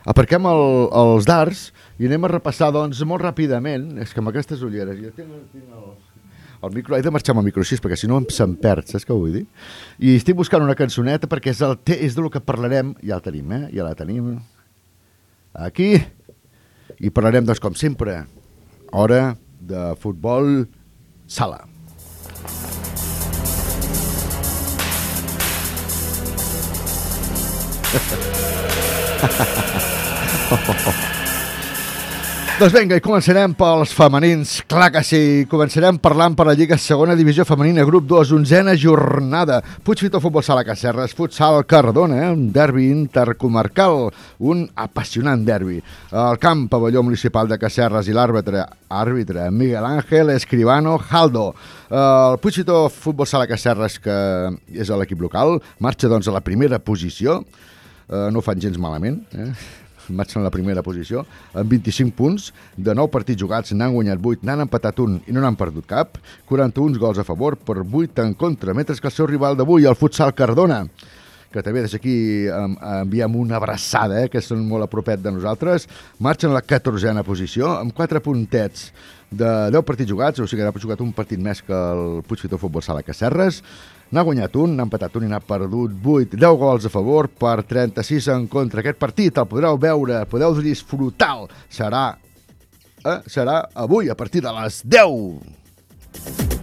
aparquem el, els darts i anem a repassar doncs, molt ràpidament. És que amb aquestes ulleres... Jo tinc, tinc el, el micro, he de marxar amb el micro així, perquè si no se'n perd, saps què vull dir? I estic buscant una cançoneta perquè és, el te, és de lo que parlarem, ja la tenim, eh? Ja la tenim. Aquí. I parlarem, doncs, com sempre, hora de futbol sala. Doncs vinga, i començarem pels femenins. Clar que sí, començarem parlant per la Lliga Segona Divisió Femenina, grup 2, onzena jornada. Puigfito Futbol Sala Cacerres, Futsal Cardona, eh? un derbi intercomarcal, un apassionant derbi. El camp pavelló municipal de Cacerres i l'àrbitre àrbitre Miguel Ángel Escribano Haldo. El Puigfito Futbol Sala Cacerres, que és l'equip local, marxa doncs a la primera posició, eh, no ho fan gens malament, eh? Marxen a la primera posició, amb 25 punts, de 9 partits jugats, n'han guanyat 8, n'han empatat un i no n'han perdut cap, 41 gols a favor per 8 en contra, mentre que el seu rival d'avui, el Futsal Cardona, que també des d'aquí em, enviem una abraçada, eh, que són molt a propet de nosaltres, marxen a la 14a posició, amb 4 puntets de 10 partits jugats, o sigui que ha jugat un partit més que el Puigfitó Futbol Sala Cacerres, n'ha guanyat un, n'ha empatat un i n'ha perdut 8, 10 gols a favor per 36 en contra. Aquest partit el podreu veure, podeu disfrutar, serà, eh, serà avui a partir de les 10.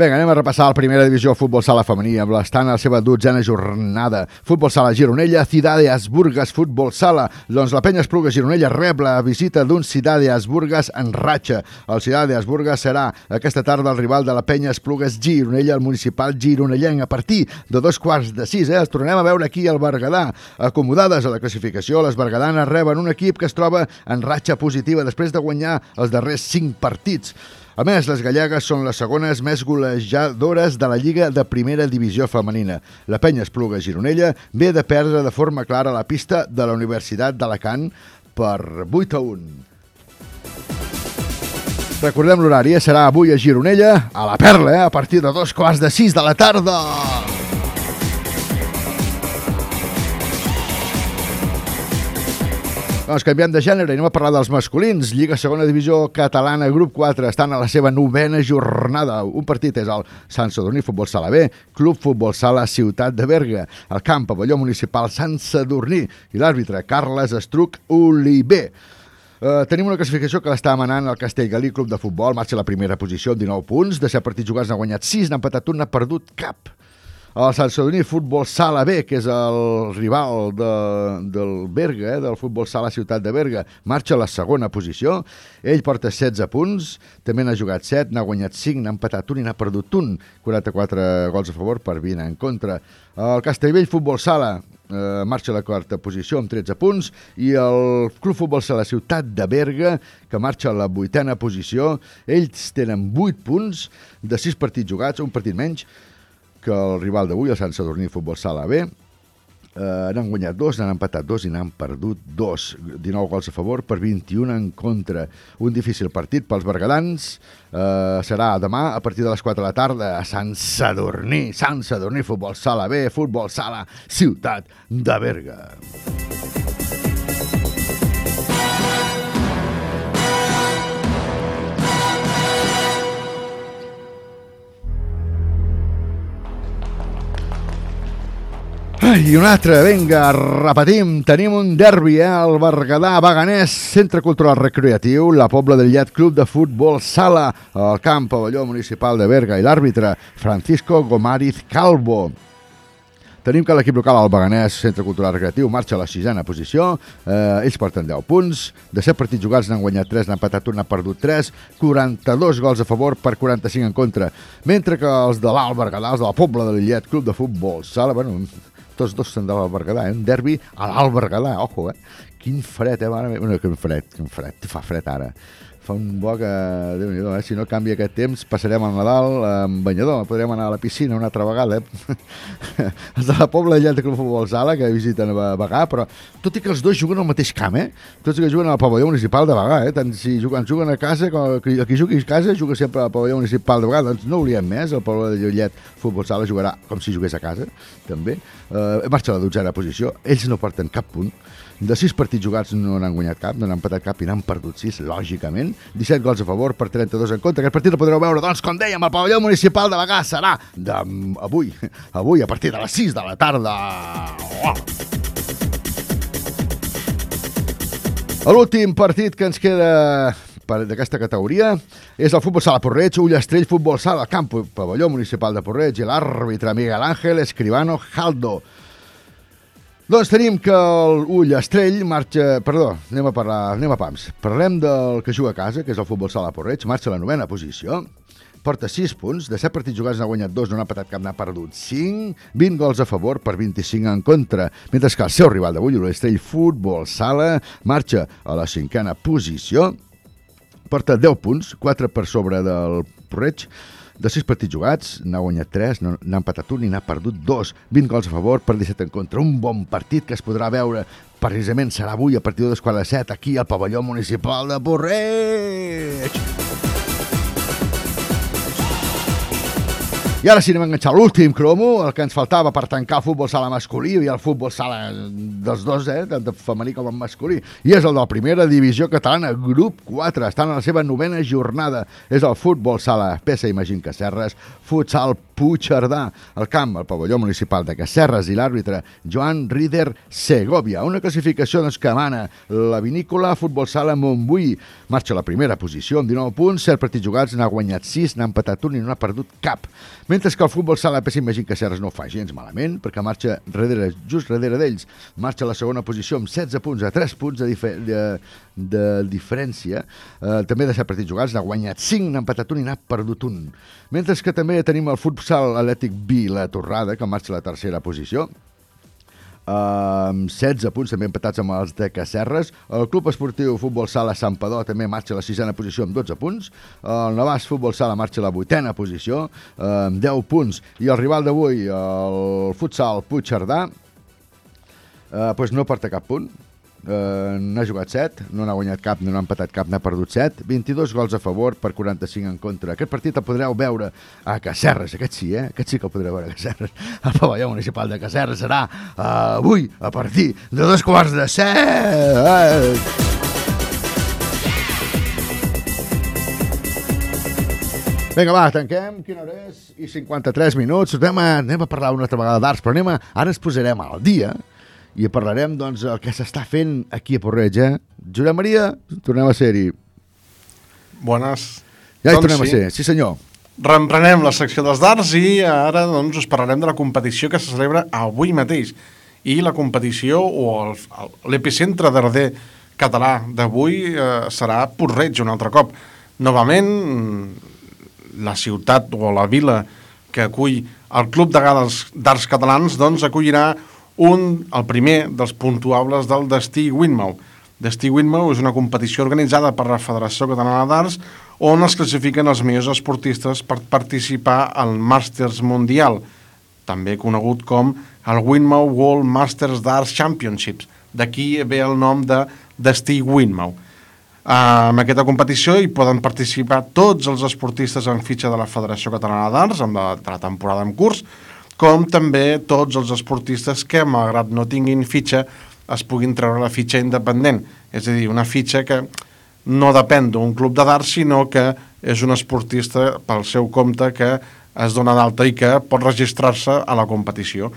Vinga, anem a repassar la primera divisió Futbol Sala Femení amb l'estant a la seva dotzena jornada. Futbol Sala Gironella, Cidade Asburgas, Futbol Sala. Doncs la penya Espluga Gironella rep la visita d'un Cidade Asburgas en ratxa. El Cidade Asburgas serà aquesta tarda el rival de la penya Esplugues Gironella, el municipal gironellenc, a partir de dos quarts de sis. Eh? Els tornem a veure aquí al Berguedà. Acomodades a la classificació, les berguedanes reben un equip que es troba en ratxa positiva després de guanyar els darrers cinc partits. A més, les gallegues són les segones més golejadores de la Lliga de Primera Divisió Femenina. La penya Espluga Gironella ve de perdre de forma clara la pista de la Universitat d'Alacant per 8 a 1. Recordem l'horari, serà avui a Gironella, a la Perla, eh? a partir de dos quarts de sis de la tarda. Doncs canviem de gènere i anem a parlar dels masculins. Lliga Segona Divisió Catalana, grup 4, estan a la seva novena jornada. Un partit és el Sant Sadurní Futbol Sala B, Club Futbol Sala Ciutat de Berga, el camp pavelló municipal Sant Sadurní i l'àrbitre Carles Estruc Oliver. Uh, tenim una classificació que l'està manant el Castellgalí Club de Futbol, marxa a la primera posició amb 19 punts, de 7 partits jugats n'ha guanyat 6, n'ha empatat un, n'ha perdut cap. El Sant Sadurní Futbol Sala B, que és el rival de, del Berga, eh, del Futbol Sala Ciutat de Berga, marxa a la segona posició. Ell porta 16 punts, també n'ha jugat 7, n'ha guanyat 5, n'ha empatat un i n'ha perdut un. 44 gols a favor per 20 en contra. El Castellvell Futbol Sala eh, marxa a la quarta posició amb 13 punts i el Club Futbol Sala Ciutat de Berga, que marxa a la vuitena posició, ells tenen 8 punts de 6 partits jugats, un partit menys, que el rival d'avui, el Sant Sadurní Futbol Sala B, eh, n'han guanyat dos, n'han empatat dos i n'han perdut dos. 19 gols a favor per 21 en contra. Un difícil partit pels bergadans. Eh, serà demà a partir de les 4 de la tarda a Sant Sadurní. Sant Sadurní, futbol sala B, futbol sala Ciutat de Berga. Ai, un altre, vinga, repetim, tenim un derbi, eh? El Berguedà Baganès, Centre Cultural Recreatiu, la Pobla del Llet Club de Futbol Sala, el camp pavelló municipal de Berga i l'àrbitre Francisco Gomariz Calvo. Tenim que l'equip local, el Baganès, Centre Cultural Recreatiu, marxa a la sisena posició. Eh, ells porten 10 punts. De 7 partits jugats n'han guanyat 3, n'han empatat 1, n'han perdut 3. 42 gols a favor per 45 en contra. Mentre que els de l'Alt Berguedà, els de la Pobla de Lillet, Club de Futbol Sala, bueno, tots dos són de l'Alt Berguedà, eh? un derbi a l'Alt Berguedà, ojo, eh? Quin fred, eh, mare meva. Bueno, quin fred, quin fred, fa fred ara. Fa un bo que, déu nhi eh? si no canvia aquest temps, passarem el Nadal amb banyador, podrem anar a la piscina una altra vegada, eh? els de la Pobla de Lleida Club Futbol Sala, que visiten a Bagà, però tot i que els dos juguen al mateix camp, eh? Tots que juguen al pavelló municipal de Bagà, eh? Tant si juguen, juguen a casa, com qui, qui jugui a casa, juga sempre al pavelló municipal de Bagà, doncs no oblidem més, el Pobla de Llet Futbol Sala jugarà com si jugués a casa, també. Eh, marxa a la dotzena posició, ells no porten cap punt, de sis partits jugats no n'han guanyat cap, no n'han empatat cap i n'han perdut sis, lògicament. 17 gols a favor per 32 en contra. Aquest partit el podreu veure, doncs, com dèiem, al pavelló municipal de Bagà serà de, avui, avui a partir de les 6 de la tarda. Oh! L'últim partit que ens queda d'aquesta categoria és el futbol sala Porreig, Ullastrell, futbol sala camp pavelló municipal de Porreig i l'àrbitre Miguel Ángel Escribano Jaldo. Doncs tenim que el Ull Estrell marxa... Perdó, anem a parlar... Anem a pams. Parlem del que juga a casa, que és el futbol sala Porreig. Marxa a la novena posició. Porta 6 punts. De 7 partits jugats n'ha guanyat 2, no n'ha patat cap, n'ha perdut 5. 20 gols a favor per 25 en contra. Mentre que el seu rival d'avui, l'Estrell Futbol Sala, marxa a la cinquena posició. Porta 10 punts, 4 per sobre del Porreig. De 6 partits jugats, n'ha guanyat 3, no- n'ha empatat un i n'ha perdut 2. 20 gols a favor per 17 en contra. Un bon partit que es podrà veure precisament serà avui a partir de les 4 de 7 aquí al pavelló municipal de Porreig. I ara sí anem a enganxar l'últim cromo, el que ens faltava per tancar el futbol sala masculí i el futbol sala dels dos, eh, tant de femení com en masculí. I és el de la primera divisió catalana, grup 4. Estan a la seva novena jornada. És el futbol sala PSA Imagín Cacerres, futsal Puigcerdà, el camp, el pavelló municipal de Cacerres i l'àrbitre Joan Rieder Segovia. Una classificació doncs, que mana la vinícola Futbol Sala Montbui. Marxa a la primera posició amb 19 punts, 7 partits jugats, n'ha guanyat 6, n'ha empatat un i no n'ha perdut cap. Mentre que el futbol sala PSA Imagín Cacerres no fa gens malament, perquè marxa darrere, just darrere d'ells, marxa a la segona posició amb 16 punts, a 3 punts de, de, de diferència. Eh, també de 7 partits jugats, n'ha guanyat 5, n'ha empatat un i n'ha perdut un. Mentre que també tenim el futsal Atlètic Vila Torrada, que marxa a la tercera posició, amb 16 punts també empatats amb els de Cacerres. El Club Esportiu Futbol Sala Santpedor també marxa a la sisena posició amb 12 punts. El Navàs Futbol Sala marxa a la vuitena posició amb 10 punts. I el rival d'avui, el Futsal Puigcerdà, eh, doncs no porta cap punt. Uh, n'ha jugat 7, no n'ha guanyat cap, no n'ha empatat cap, n'ha perdut 7, 22 gols a favor per 45 en contra. Aquest partit el podreu veure a Cacerres, aquest sí, eh? Aquest sí que el podreu veure a Cacerres. El pavelló municipal de Cacerres serà uh, avui a partir de dos quarts de set. Eh? Vinga, va, tanquem. Quina hora és? I 53 minuts. Anem a, anem a parlar una altra vegada d'arts, però anem a, ara ens posarem al dia i parlarem, doncs, el que s'està fent aquí a Porreig, eh? Josep Maria, tornem a ser-hi. Bones. Ja hi Doncs tornem sí. a ser, sí senyor. Reemprenem la secció dels darts i ara doncs, us parlarem de la competició que se celebra avui mateix. I la competició o l'epicentre darder català d'avui eh, serà Porreig un altre cop. Novament, la ciutat o la vila que acull el Club de Gades d'Arts Catalans doncs, acollirà un, el primer dels puntuables del Destí Winmau. Destí Winmau és una competició organitzada per la Federació Catalana d'Arts on es classifiquen els millors esportistes per participar al Màsters Mundial, també conegut com el Winmau World Masters Darts Championships. D'aquí ve el nom de Destí Winmau. En aquesta competició hi poden participar tots els esportistes en fitxa de la Federació Catalana d'Arts amb la, de la temporada en curs, com també tots els esportistes que, malgrat no tinguin fitxa, es puguin treure la fitxa independent. És a dir, una fitxa que no depèn d'un club de darts, sinó que és un esportista pel seu compte que es dona d'alta i que pot registrar-se a la competició.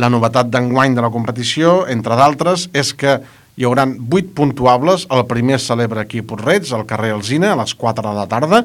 La novetat d'enguany de la competició, entre d'altres, és que hi haurà 8 puntuables. El primer es celebra aquí a Porreig, al carrer Alzina, a les 4 de la tarda.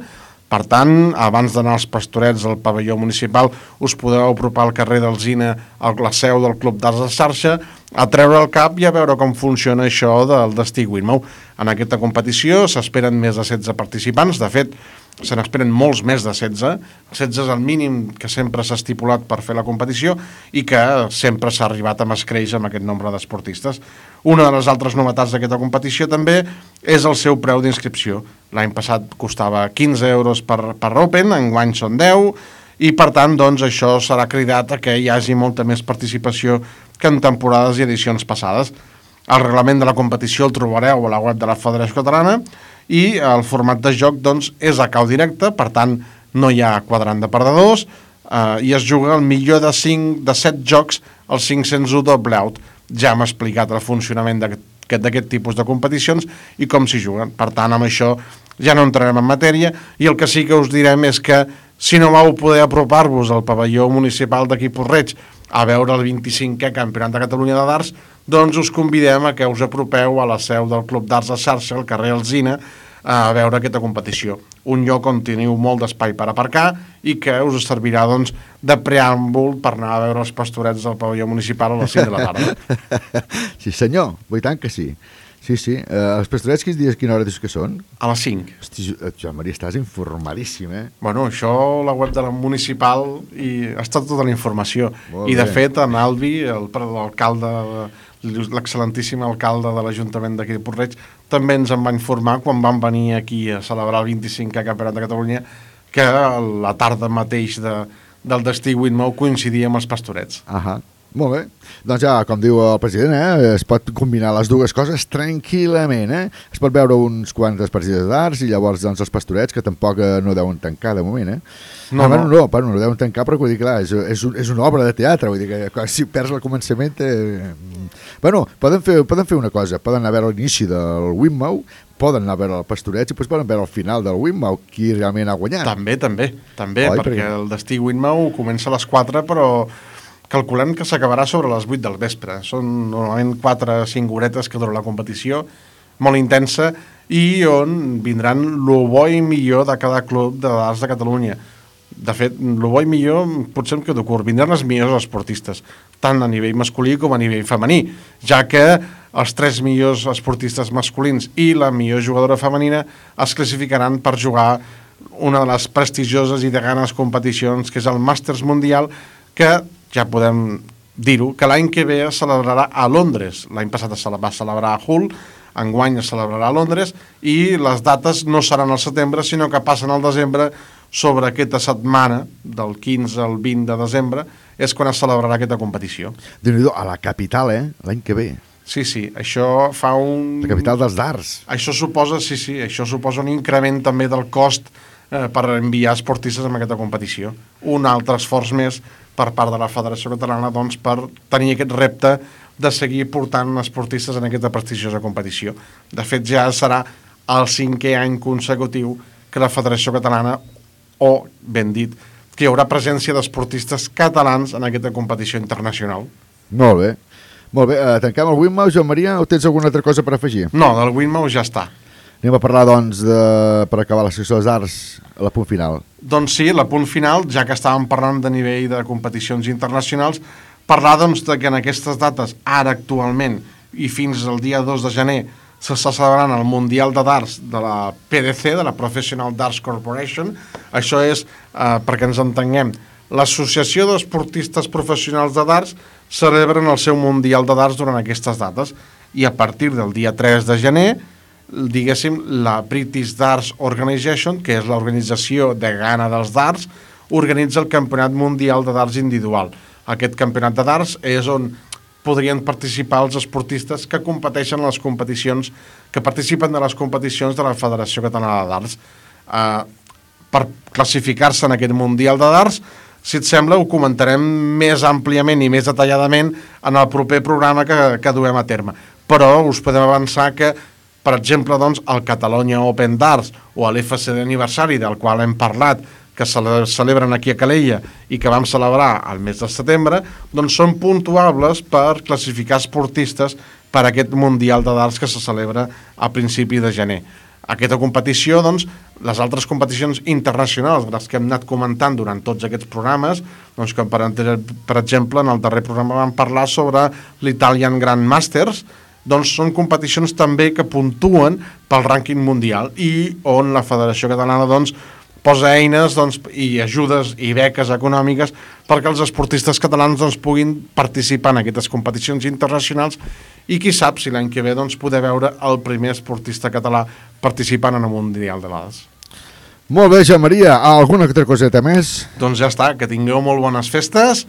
Per tant, abans d'anar als pastorets al pavelló municipal, us podeu apropar al carrer d'Alzina, a la seu del Club d'Arts de Xarxa, a treure el cap i a veure com funciona això del destí Winmau. En aquesta competició s'esperen més de 16 participants. De fet, se n'esperen molts més de 16. 16 és el mínim que sempre s'ha estipulat per fer la competició i que sempre s'ha arribat a escreix amb aquest nombre d'esportistes. Una de les altres novetats d'aquesta competició també és el seu preu d'inscripció. L'any passat costava 15 euros per, per Open, enguany són 10, i per tant doncs, això serà cridat a que hi hagi molta més participació que en temporades i edicions passades. El reglament de la competició el trobareu a la web de la Federació Catalana i el format de joc doncs, és a cau directe, per tant no hi ha quadrant de perdedors eh, i es juga el millor de, 5, de 7 jocs als 501 doble out. Ja hem explicat el funcionament d'aquest tipus de competicions i com s'hi juguen. Per tant, amb això ja no entrarem en matèria i el que sí que us direm és que si no vau poder apropar-vos al pavelló municipal d'aquí Porreig a veure el 25è Campionat de Catalunya de Darts, doncs us convidem a que us apropeu a la seu del Club d'Arts de Xarxa, al carrer Alzina, a veure aquesta competició. Un lloc on teniu molt d'espai per aparcar i que us servirà doncs, de preàmbul per anar a veure els pastorets del pavelló municipal a les 5 de la tarda. sí senyor, vull tant que sí. Sí, sí. Uh, els pastorets, quins dies, quina hora dius que són? A les 5. Hosti, Joan Maria, estàs informadíssim, eh? Bueno, això, la web de la municipal, i està tota la informació. Molt I, de bé. fet, en Albi, el- l'alcalde, l'excel·lentíssim alcalde de l'Ajuntament d'aquí de Porreig, també ens en va informar quan van venir aquí a celebrar el 25è Campionat de Catalunya que la tarda mateix de, del destí Winmau coincidia amb els pastorets. Ahà. Molt bé. Doncs ja, com diu el president, eh, es pot combinar les dues coses tranquil·lament. Eh? Es pot veure uns quantes partides d'arts i llavors doncs, els pastorets, que tampoc eh, no deuen tancar de moment. Eh? No, ah, bueno, no. no, bueno, no deuen tancar, però vull dir, clar, és, és, un, és una obra de teatre, vull dir que quan- si perds el començament... Eh... Bueno, poden fer, poden fer una cosa, poden anar a veure l'inici del Winmau, poden anar a veure el pastorets i després poden veure el final del Winmau, qui realment ha guanyat. També, també, també, Oi, Oi, perquè perquè- el destí Winmau comença a les 4, però calculem que s'acabarà sobre les 8 del vespre. Són normalment 4 o 5 horetes que dura la competició, molt intensa, i on vindran el bo i millor de cada club de darts de Catalunya. De fet, el bo i millor, potser em quedo curt, vindran els millors esportistes, tant a nivell masculí com a nivell femení, ja que els tres millors esportistes masculins i la millor jugadora femenina es classificaran per jugar una de les prestigioses i de ganes competicions que és el Masters Mundial que ja podem dir-ho, que l'any que ve es celebrarà a Londres. L'any passat es va celebrar a Hull, enguany es celebrarà a Londres i les dates no seran al setembre, sinó que passen al desembre sobre aquesta setmana, del 15 al 20 de desembre, és quan es celebrarà aquesta competició. déu nhi a la capital, eh? L'any que ve. Sí, sí, això fa un... La capital dels darts. Això suposa, sí, sí, això suposa un increment també del cost eh, per enviar esportistes en aquesta competició. Un altre esforç més per part de la Federació Catalana doncs, per tenir aquest repte de seguir portant esportistes en aquesta prestigiosa competició. De fet, ja serà el cinquè any consecutiu que la Federació Catalana, o, ben dit, que hi haurà presència d'esportistes catalans en aquesta competició internacional. Molt bé. Molt bé, uh, tanquem el Winmau, Joan Maria, o tens alguna altra cosa per afegir? No, del Winmau ja està. Anem a parlar, doncs, de, per acabar la secció dels arts, a la punt final. Doncs sí, la punt final, ja que estàvem parlant de nivell de competicions internacionals, parlar doncs, de que en aquestes dates, ara actualment, i fins al dia 2 de gener, s'està celebrant el Mundial de Darts de la PDC, de la Professional Darts Corporation. Això és, eh, perquè ens entenguem, l'Associació d'Esportistes Professionals de Darts celebren el seu Mundial de Darts durant aquestes dates i a partir del dia 3 de gener diguéssim, la British Darts Organization, que és l'organització de gana dels darts, organitza el Campionat Mundial de Darts Individual. Aquest campionat de darts és on podrien participar els esportistes que competeixen en les competicions, que participen de les competicions de la Federació Catalana de Darts. Uh, per classificar-se en aquest Mundial de Darts, si et sembla, ho comentarem més àmpliament i més detalladament en el proper programa que, que duem a terme. Però us podem avançar que, per exemple, doncs, el Catalunya Open Darts o l'FC d'aniversari, del qual hem parlat, que se celebren aquí a Calella i que vam celebrar al mes de setembre, doncs són puntuables per classificar esportistes per a aquest Mundial de Darts que se celebra a principi de gener. Aquesta competició, doncs, les altres competicions internacionals, les que hem anat comentant durant tots aquests programes, doncs que per, per exemple en el darrer programa vam parlar sobre l'Italian Grand Masters, doncs són competicions també que puntuen pel rànquing mundial i on la Federació Catalana doncs, posa eines doncs, i ajudes i beques econòmiques perquè els esportistes catalans doncs, puguin participar en aquestes competicions internacionals i qui sap si l'any que ve doncs, poder veure el primer esportista català participant en el Mundial de l'Ades. Molt bé, Joan Maria. Alguna altra coseta més? Doncs ja està, que tingueu molt bones festes,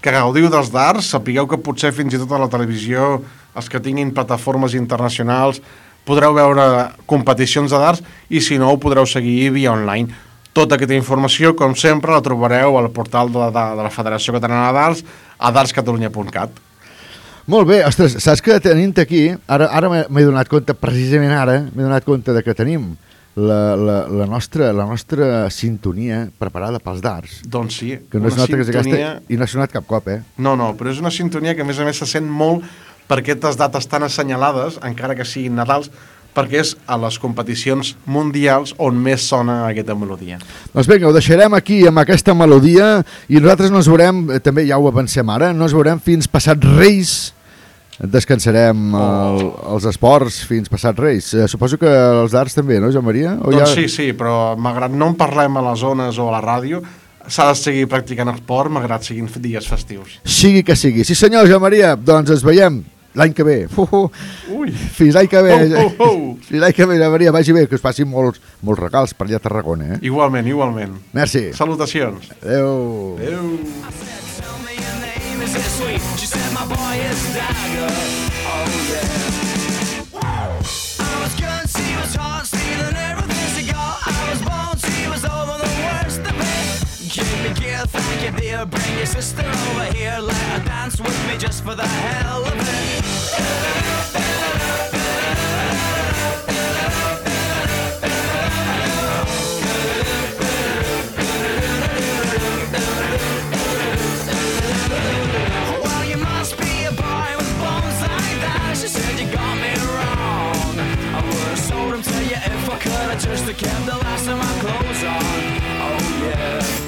que gaudiu dels darts, sapigueu que potser fins i tot a la televisió, els que tinguin plataformes internacionals, podreu veure competicions de darts i si no ho podreu seguir via online. Tota aquesta informació, com sempre, la trobareu al portal de la, de la Federació Catalana de Darts a dartscatalunya.cat. Molt bé, ostres, saps que tenim aquí, ara, ara m'he donat compte, precisament ara, m'he donat compte de que tenim la, la, la, nostra, la nostra sintonia preparada pels darts. Doncs sí, que no és una altra que és sintonia- aquesta, i no ha sonat cap cop, eh? No, no, però és una sintonia que a més a més se sent molt per aquestes dates tan assenyalades, encara que siguin Nadals, perquè és a les competicions mundials on més sona aquesta melodia. Doncs vinga, ho deixarem aquí amb aquesta melodia i nosaltres no ens veurem, eh, també ja ho avancem ara, no ens veurem fins passat Reis, descansarem el, els esports fins passat Reis. Eh, suposo que els darts també, no, Joan Maria? O doncs sí, sí, però malgrat no en parlem a les zones o a la ràdio, s'ha de seguir practicant esport malgrat siguin dies festius. Sigui que sigui. Sí senyor, Joan Maria, doncs ens veiem l'any que ve. Uh, uh. Ui. Fins l'any que ve. Ho, ho, ho. Fins l'any que ve, Maria, vagi bé, que us passin molts, molts regals per allà a Tarragona. Eh? Igualment, igualment. Merci. Salutacions. Adéu. Adéu. sweet. here, bring your sister over here, let her dance with me just for the hell of it. sold to you if I could. I just kept the last of my clothes on. Oh yeah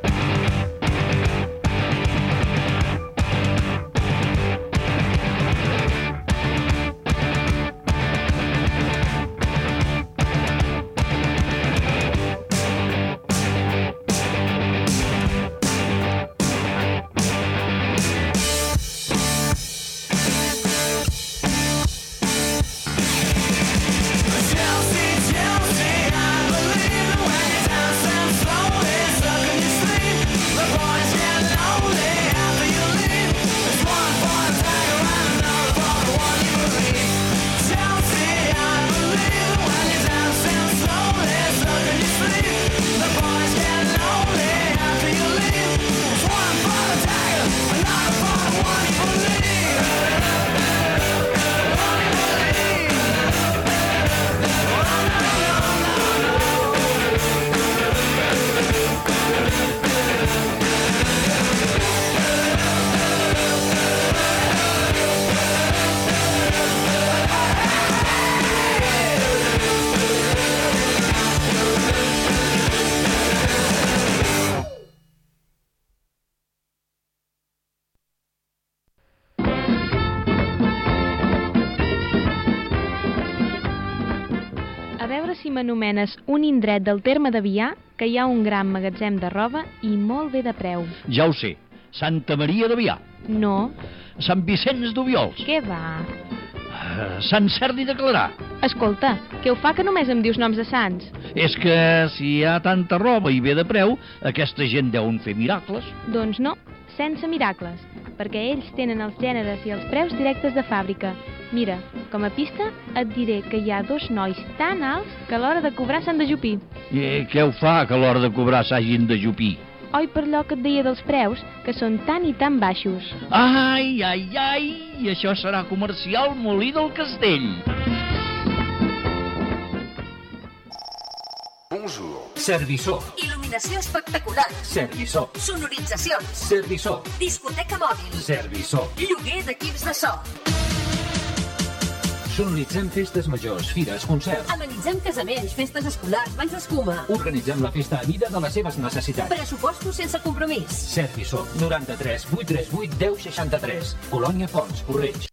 Si m'anomenes un indret del terme de Vià que hi ha un gran magatzem de roba i molt bé de preu. Ja ho sé. Santa Maria de Vià. No, Sant Vicenç d'Ubiols. què va? eh, Sant Cerdi de Clarà. Escolta, què ho fa que només em dius noms de sants? És que si hi ha tanta roba i bé de preu, aquesta gent deuen fer miracles. Doncs no, sense miracles, perquè ells tenen els gèneres i els preus directes de fàbrica. Mira, com a pista et diré que hi ha dos nois tan alts que a l'hora de cobrar s'han de jupir. I què ho fa que a l'hora de cobrar s'hagin de jupir? Oi per allò que et deia dels preus, que són tan i tan baixos. Ai, ai, ai, i això serà comercial Molí del Castell. Bonjour. Serviçó. Il·luminació espectacular. Serviçó. Sonoritzacions. Serviçó. Discoteca mòbil. Serviçó. Lloguer d'equips de so. Sonoritzem festes majors, fires, concerts. Amenitzem casaments, festes escolars, banys d'escuma. Organitzem la festa a mida de les seves necessitats. Pressupostos sense compromís. Serviçó. 93 838 1063. Colònia Fons, Correig.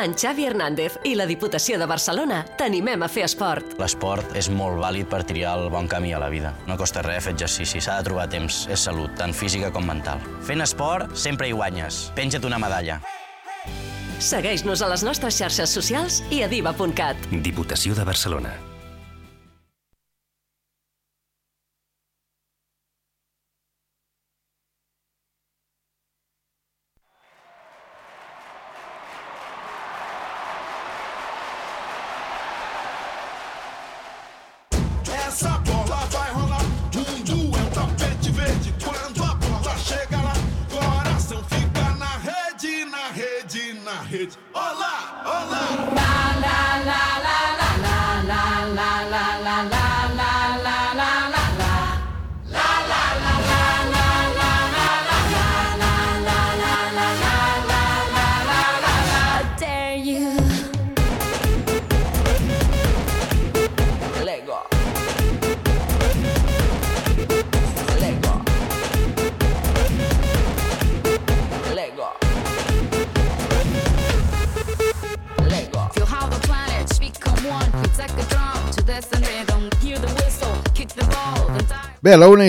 En Xavi Hernández i la Diputació de Barcelona t'animem a fer esport. L'esport és molt vàlid per triar el bon camí a la vida. No costa res fer exercici, s'ha de trobar temps. És salut, tant física com mental. Fent esport sempre hi guanyes. Penja't una medalla. Segueix-nos a les nostres xarxes socials i a diva.cat. Diputació de Barcelona.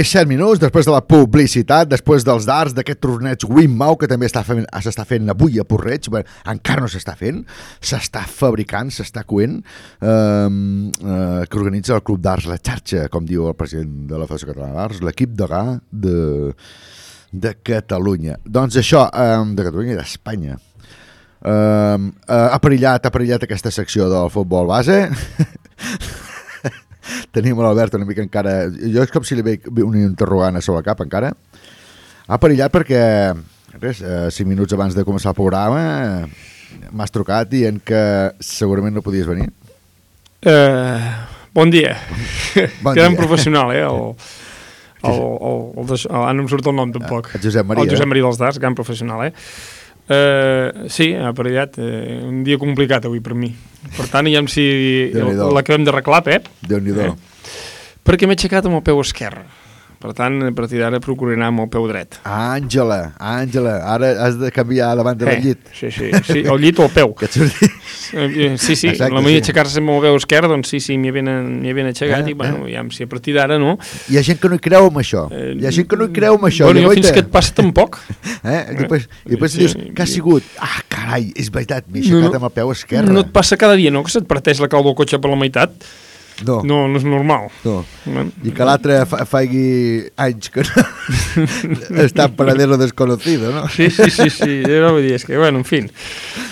Bé, a la 1 i 7 minuts, després de la publicitat, després dels darts d'aquest torneig Wimmau, que també està fent- s'està fent avui a Porreig, bé, encara no s'està fent, s'està fabricant, s'està coent, eh, eh, que organitza el Club d'Arts La Xarxa, com diu el president de la Federació Catalana d'Arts, l'equip de GA de, de Catalunya. Doncs això, eh, de Catalunya i d'Espanya. Eh, eh, ha perillat, ha perillat aquesta secció del futbol base. Tenim l'Albert una mica encara... Jo és com si li veig un interrogant a sobre el cap encara. Ha perillat perquè, res, eh, cinc minuts abans de començar el programa eh, m'has trucat dient que segurament no podies venir. Eh, bon dia. Bon Gran dia. professional, eh? El, el, el, el, de, ara no em surt el nom tampoc. El Josep Maria, El Josep eh? Maria dels Darts, gran professional, eh? Uh, sí, ha perillat. Uh, un dia complicat avui per mi. Per tant, aviam si l'acabem d'arreglar, Pep. Déu-n'hi-do. Perquè m'he aixecat amb el peu esquerre. Per tant, a partir d'ara procuraré anar amb el peu dret. Àngela, Àngela, ara has de canviar davant del Eh, llit. sí, sí, sí, el llit o el peu. Que et surti... Eh, Sí, sí, Exacte, la mania sí. aixecar-se amb el peu esquerre, doncs sí, sí, m'hi m'hi havien aixecat Eh, i, bueno, ja, si a partir d'ara, no? Hi ha gent que no hi creu en això. Hi ha gent que no hi creu en això. Bueno, jo fins que et passa tampoc. Eh? I després, i després Sí, dius, què ha sigut? Ah, carai, és veritat, m'he aixecat amb el peu esquerre. No et passa cada dia, no?, que se't parteix la clau del cotxe per la meitat. No. No, no és normal. No. I que l'altre fa, faigui anys que no està en paradero desconocido, no? Sí, sí, sí, sí, jo vull dir, és que, bueno, en fi.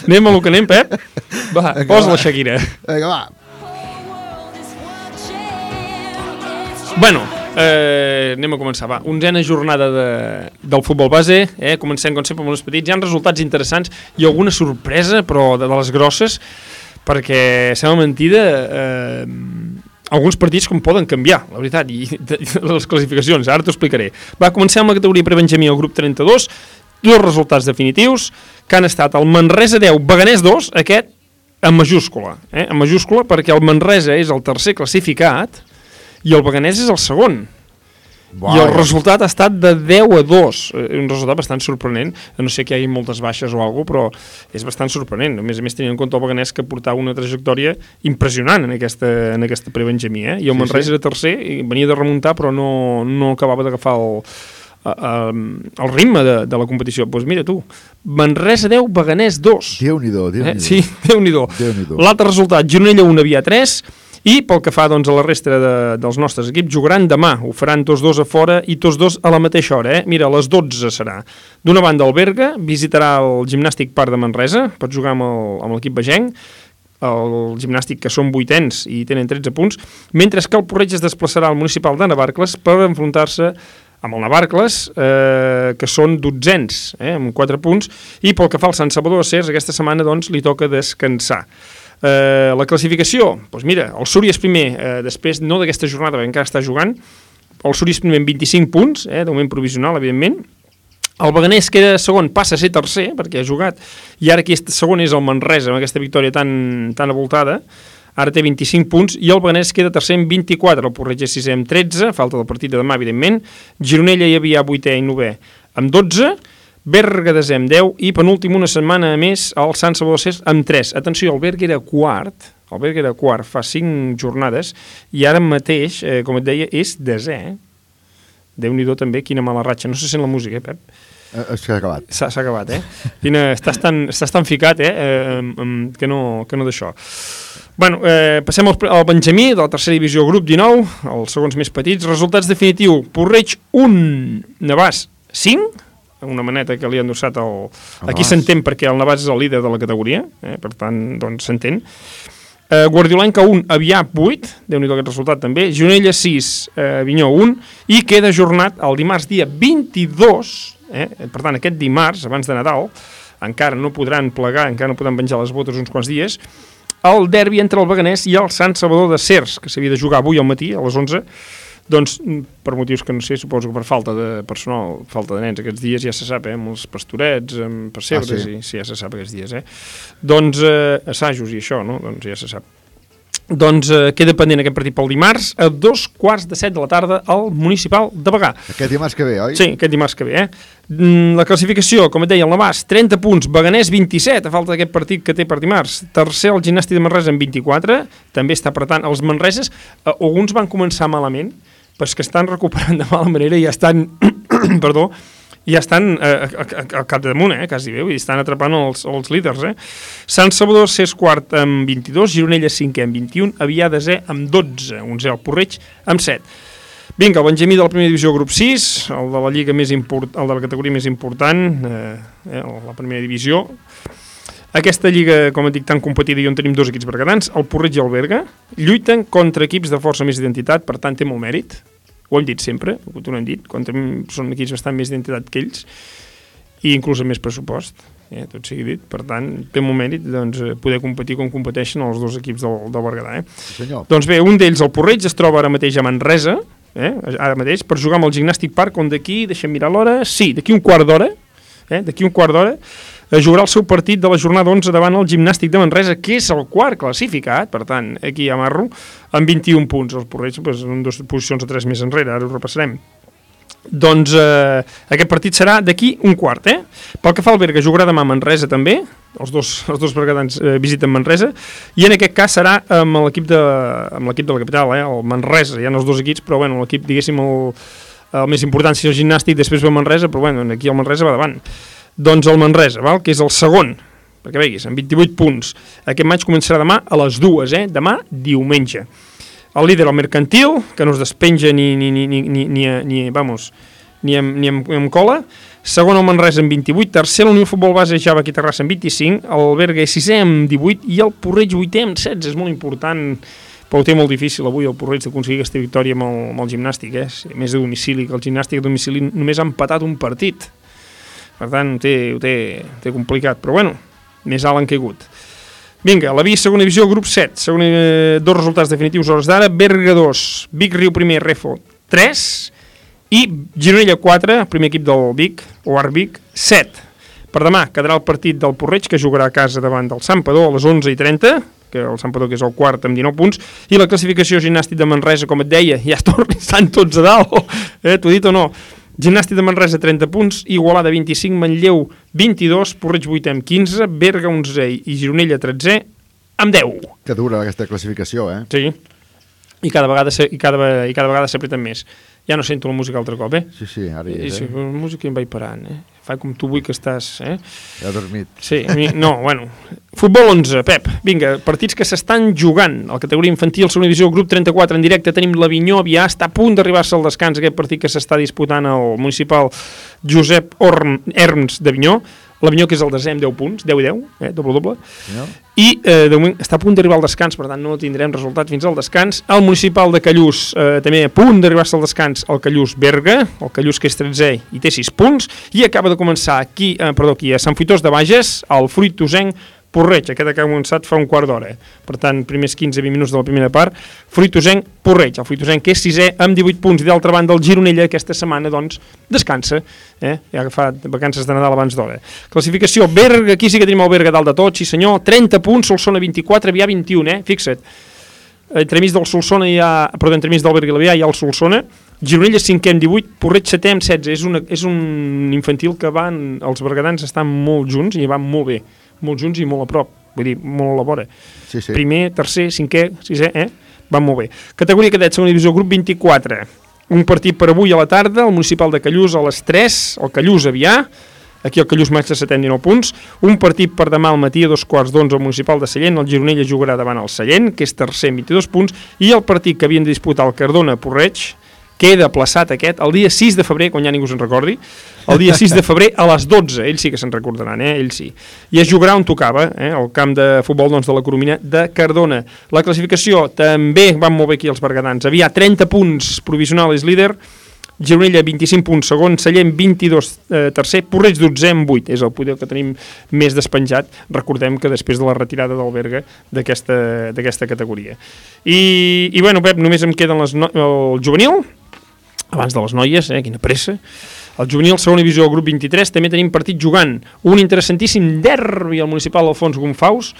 Anem a lo que anem, Pep? Va, Vinga, posa va. la Shakira. Vinga, va. Bueno, eh, anem a començar, va. Onzena jornada de, del futbol base, eh? comencem com sempre amb els petits. Hi ha resultats interessants i alguna sorpresa, però de, de les grosses, perquè, sembla mentida, eh, alguns partits com poden canviar, la veritat, i de les classificacions, ara t'ho explicaré. Va, comencem amb la categoria prebenjamí, el grup 32, dos resultats definitius, que han estat el Manresa 10, Beganès 2, aquest en majúscula, eh? en majúscula perquè el Manresa és el tercer classificat i el Beganès és el segon. I el resultat ha estat de 10 a 2, eh, un resultat bastant sorprenent, a no sé que hi hagi moltes baixes o alguna però és bastant sorprenent, a més a més tenint en compte el Beganès que portava una trajectòria impressionant en aquesta, en aquesta prebenjamí, eh? i el Sí, Manresa sí. era tercer, i venia de remuntar però no, no acabava d'agafar el, el ritme de, de la competició. Doncs pues mira tu, Manresa 10, Beganès 2. Déu-n'hi-do, déu Eh? Sí, Déu-n'hi-do. Déu-n'hi-do. L'altre resultat, Gironella 1, Via 3, i pel que fa doncs, a la resta de, dels nostres equips, jugaran demà. Ho faran tots dos a fora i tots dos a la mateixa hora. Eh? Mira, a les 12 serà. D'una banda, el Berga visitarà el Gimnàstic Parc de Manresa, pot jugar amb l'equip vegenc, el gimnàstic que són vuitens i tenen 13 punts, mentre que el Porreig es desplaçarà al municipal de Navarcles per enfrontar-se amb el Navarcles, eh, que són dotzens, eh, amb 4 punts, i pel que fa al Sant Salvador de Cers, aquesta setmana doncs, li toca descansar. Eh, la classificació, doncs mira, el Súria és primer, eh, després no d'aquesta jornada, perquè encara està jugant, el Súria és primer amb 25 punts, eh, de moment provisional, evidentment, el Beganès que era segon passa a ser tercer, perquè ha jugat, i ara aquest segon és el Manresa, amb aquesta victòria tan, tan avoltada, ara té 25 punts, i el Beganès queda tercer amb 24, el Porreig és sisè amb 13, falta del partit de demà, evidentment, Gironella hi havia 8è i 9è amb 12, Berga desè amb 10, i penúltim una setmana més el Sant Salvador de amb 3. Atenció, el Berga era quart, el Berga era quart fa 5 jornades, i ara mateix, eh, com et deia, és desè, eh? Déu-n'hi-do també, quina mala ratxa. No se sent la música, eh, Pep? Eh, És que ha acabat. S'ha s'ha acabat, eh? Quina, estàs, tan, estàs tan ficat, eh? eh que no, que no d'això. Bueno, eh, passem al, al Benjamí, de la tercera divisió, grup 19, els segons més petits. Resultats definitiu, Porreig 1, Navàs 5, una maneta que li ha endossat el... Aquí Navàs. s'entén perquè el Navàs és el líder de la categoria, eh? per tant, doncs s'entén. Eh, Guardiolenca 1, Avià 8, déu nhi aquest resultat també, Gironella 6, eh, Vinyó 1, i queda ajornat el dimarts dia 22, eh, per tant aquest dimarts, abans de Nadal, encara no podran plegar, encara no podran penjar les botes uns quants dies, el derbi entre el Beganès i el Sant Salvador de Cers, que s'havia de jugar avui al matí, a les 11, doncs, mm, per motius que no sé, suposo que per falta de personal, falta de nens aquests dies, ja se sap, eh, amb els pastorets, amb pessebres, Ah, sí? i sí, ja se sap aquests dies, eh. Doncs, eh, assajos i això, no?, doncs ja se sap. Doncs eh, queda pendent aquest partit pel dimarts a dos quarts de set de la tarda al Municipal de Bagà. Aquest dimarts que ve, oi? Sí, aquest dimarts que ve, eh? Mm, La classificació, com et deia, el Navàs, 30 punts, Beganès 27, a falta d'aquest partit que té per dimarts. Tercer, el Gimnàstic de Manresa amb 24, també està apretant els Manreses. Eh, alguns van començar malament, és que estan recuperant de mala manera i ja estan, perdó, ja estan eh, al capdamunt, eh, quasi bé, dir, estan atrapant els, els líders, eh. Sant Salvador és quart amb 22, Gironella 5 amb 21, Avià desè amb 12, 11 el Porreig amb 7. Vinga, el Benjamí de la primera divisió, grup 6, el de la lliga més import, el de la categoria més important, eh, eh, la primera divisió. Aquesta lliga, com et dic, tan competida i on tenim dos equips bergadans, el Porreig i el Berga, lluiten contra equips de força més identitat, per tant té molt mèrit, ho hem dit sempre, ho hem dit, tenim, són equips bastant més d'identitat que ells, i inclús amb més pressupost, eh, tot sigui dit, per tant, té molt mèrit doncs, eh, poder competir com competeixen els dos equips del, del Berguedà. Eh? senyor. Doncs bé, un d'ells, el Porreig, es troba ara mateix a Manresa, eh, ara mateix, per jugar amb el Gimnàstic Park, on d'aquí, deixem mirar l'hora, sí, d'aquí un quart d'hora, eh, d'aquí un quart d'hora, jugarà el seu partit de la jornada 11 davant el Gimnàstic de Manresa, que és el quart classificat, per tant, aquí a Marro, amb 21 punts. Els Porreig, doncs, en dues posicions o tres més enrere, ara ho repassarem. Doncs eh, aquest partit serà d'aquí un quart, eh? Pel que fa al Berga, jugarà demà a Manresa també, els dos, els dos bergadans eh, visiten Manresa, i en aquest cas serà amb l'equip de, amb de la capital, eh? el Manresa, hi ha els dos equips, però bueno, l'equip, diguéssim, el, el més important si és el gimnàstic, després el Manresa, però bueno, aquí el Manresa va davant. Doncs el Manresa, val? que és el segon, perquè veguis, amb 28 punts. Aquest maig començarà demà a les dues, eh? demà diumenge. El líder, el Mercantil, que no es despenja ni, ni, ni, ni, ni, ni, ni vamos, ni amb, ni amb, amb cola. Segon, el Manresa amb 28. Tercer, la Unió Futbol Base Java aquí Terrassa amb 25. El Berga és sisè amb 18. I el Porreig vuitè amb 16. És molt important, però té molt difícil avui el Porreig d'aconseguir aquesta victòria amb el, amb el gimnàstic. Eh? Més de domicili, que el gimnàstic a domicili només ha empatat un partit. Per tant, ho té, ho té, ho té complicat. Però bueno, més alt han caigut. Vinga, la B, segona divisió, grup 7. Segona, eh, dos resultats definitius hores d'ara. Berga 2, Vic Riu primer, Refo 3 i Gironella 4, primer equip del Vic, o Art Vic, 7. Per demà quedarà el partit del Porreig, que jugarà a casa davant del Sampador a les 11 i 30, que el Sant Padó que és el quart amb 19 punts, i la classificació gimnàstic de Manresa, com et deia, ja estan tots a dalt, eh, t'ho he dit o no? Gimnàstic de Manresa 30 punts, Igualada 25, Manlleu 22, Porreig 8 amb 15, Berga 11 i Gironella 13 amb 10. Que dura aquesta classificació, eh? Sí. I cada vegada i cada, i cada vegada s'apreten més. Ja no sento la música altre cop, eh? Sí, sí, ara hi I és, sí, eh? la música em vaig parant, eh? Fa com tu vull que estàs, eh? Ja dormit. Sí, no, bueno. Futbol 11, Pep. Vinga, partits que s'estan jugant. A la categoria infantil, segona divisió, grup 34 en directe, tenim l'Avinyó, Avià, està a punt d'arribar-se al descans, aquest partit que s'està disputant al municipal Josep Orm, Erms d'Avinyó. L'Avinyó, que és el desè amb 10 punts, 10 i 10, eh, doble doble. Senyor? I eh, de moment està a punt d'arribar al descans, per tant no tindrem resultat fins al descans. El municipal de Callús eh, també a punt d'arribar-se al descans el Callús Berga, el Callús que és 13è i té 6 punts, i acaba de començar aquí, eh, perdó, aquí a Sant Fruitós de Bages, el Fruitosenc Porreig, aquest que ha començat fa un quart d'hora. Per tant, primers 15-20 minuts de la primera part, Fruitosenc Porreig, el Fruitosenc que és sisè amb 18 punts, i d'altra banda el Gironella aquesta setmana, doncs, descansa, eh? ja que fa vacances de Nadal abans d'hora. Classificació, Berga, aquí sí que tenim el Berga dalt de tot, sí senyor, 30 punts, Solsona 24, Avià 21, eh? fixa't. Entremig del Solsona hi ha, perdó, entremig del Berga i l'Avià hi ha el Solsona, Gironella 5è amb 18, Porreig 7è amb 16, és, una, és un infantil que van, els bergadans estan molt junts i van molt bé, molt junts i molt a prop, vull dir, molt a la vora. Sí, sí. Primer, tercer, cinquè, sisè, eh? Van molt bé. Categoria cadet, segona divisió, grup 24. Un partit per avui a la tarda, el municipal de Callús a les 3, el Callús Avià, aquí el Callús Maig de 7 amb 19 punts, un partit per demà al matí a dos quarts d'onze al municipal de Sallent, el Gironella jugarà davant el Sallent, que és tercer amb 22 punts, i el partit que havien de disputar el Cardona-Porreig, queda aplaçat aquest el dia 6 de febrer, quan ja ningú se'n recordi, el dia 6 de febrer a les 12, ells sí que se'n recordaran, eh? ells sí. I es jugarà on tocava, eh? el camp de futbol doncs, de la Coromina de Cardona. La classificació també van molt bé aquí els bergadans. Havia 30 punts, provisional és líder, Gironella 25 punts, segon, Sallent 22, eh, tercer, Porreig 12 amb 8, és el poder que tenim més despenjat, recordem que després de la retirada del Berga d'aquesta categoria. I, I bueno, Pep, només em queden les no el juvenil, abans de les noies, eh, quina pressa, el juvenil, segona divisió, grup 23, també tenim partit jugant. Un interessantíssim derbi al municipal Alfons Gonfaus,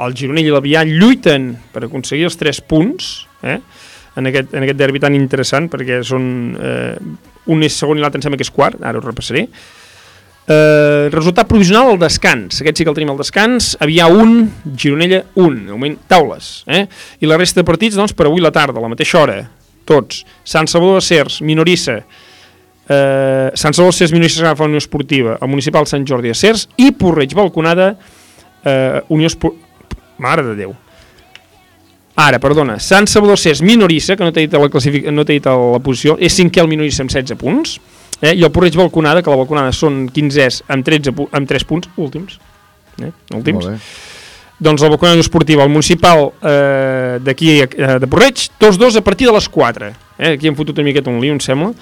el Gironell i l'Avià lluiten per aconseguir els 3 punts, eh, en aquest, en aquest derbi tan interessant, perquè són eh, un és segon i l'altre em sembla que és quart, ara ho repassaré. Eh, resultat provisional al descans, aquest sí que el tenim al descans, havia un, Gironella un, de moment taules, eh? i la resta de partits doncs per avui la tarda, a la mateixa hora, tots, Sant Salvador de Cers, Minorissa, eh, Sant Salvador de Cers, Minorissa Sagrada Unió Esportiva, el Municipal Sant Jordi de Cers, i Porreig Balconada, eh, Unió Esportiva, mare de Déu, Ara, perdona, Sant Salvador Cés Minorissa, que no t'he dit, la classific... no dit la posició, és cinquè el Minorissa amb 16 punts, eh? i el Porreig Balconada, que la Balconada són 15ès amb, 13 pu amb 3 punts, últims, eh? últims. Molt bé. Doncs la Balconada Esportiva, el municipal eh, d'aquí eh, de Porreig, tots dos a partir de les 4. Eh? Aquí hem fotut una miqueta un lío, em sembla.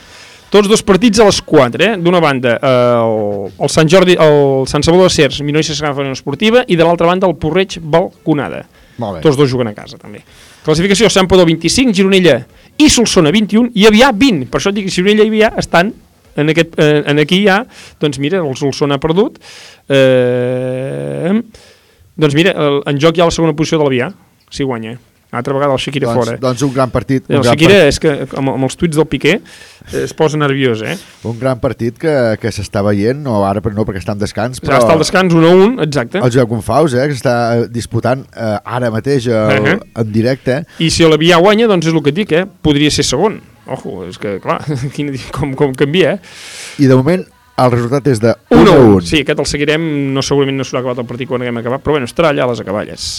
Tots dos partits a les 4, eh? D'una banda, eh, el, el Sant Jordi, el Sant Salvador de Cers, Minorissa Sagrada Unió Esportiva, i de l'altra banda el Porreig Balconada. Molt bé. Tots dos juguen a casa, també. Classificació, Sant Padó 25, Gironella i Solsona 21, i Avià 20. Per això et dic que Gironella i Avià estan en, aquest, eh, en aquí ja, doncs mira, el Solsona ha perdut. Eh, doncs mira, el, en joc hi ha la segona posició de l'Avià, si guanya. Altra vegada el Shakira doncs, fora. Doncs un gran partit. Un el gran Shakira partit. és que amb, amb els tuits del Piqué eh, es posa nerviós, eh? Un gran partit que, que s'està veient, no ara no perquè està en descans, Però... però... Està al descans 1 a 1, exacte. El Josep Gonfaus, eh, que s'està eh, disputant eh, ara mateix eh, Uh -huh. en directe. I si l'Avià guanya, doncs és el que et dic, eh? Podria ser segon. Ojo, és que, clar, quina, com, com canvia, eh? I de moment el resultat és de 1 1 a a 1. 1. Sí, aquest el seguirem, no segurament no s'haurà acabat el partit quan haguem acabat, però bueno, estarà allà a les acaballes.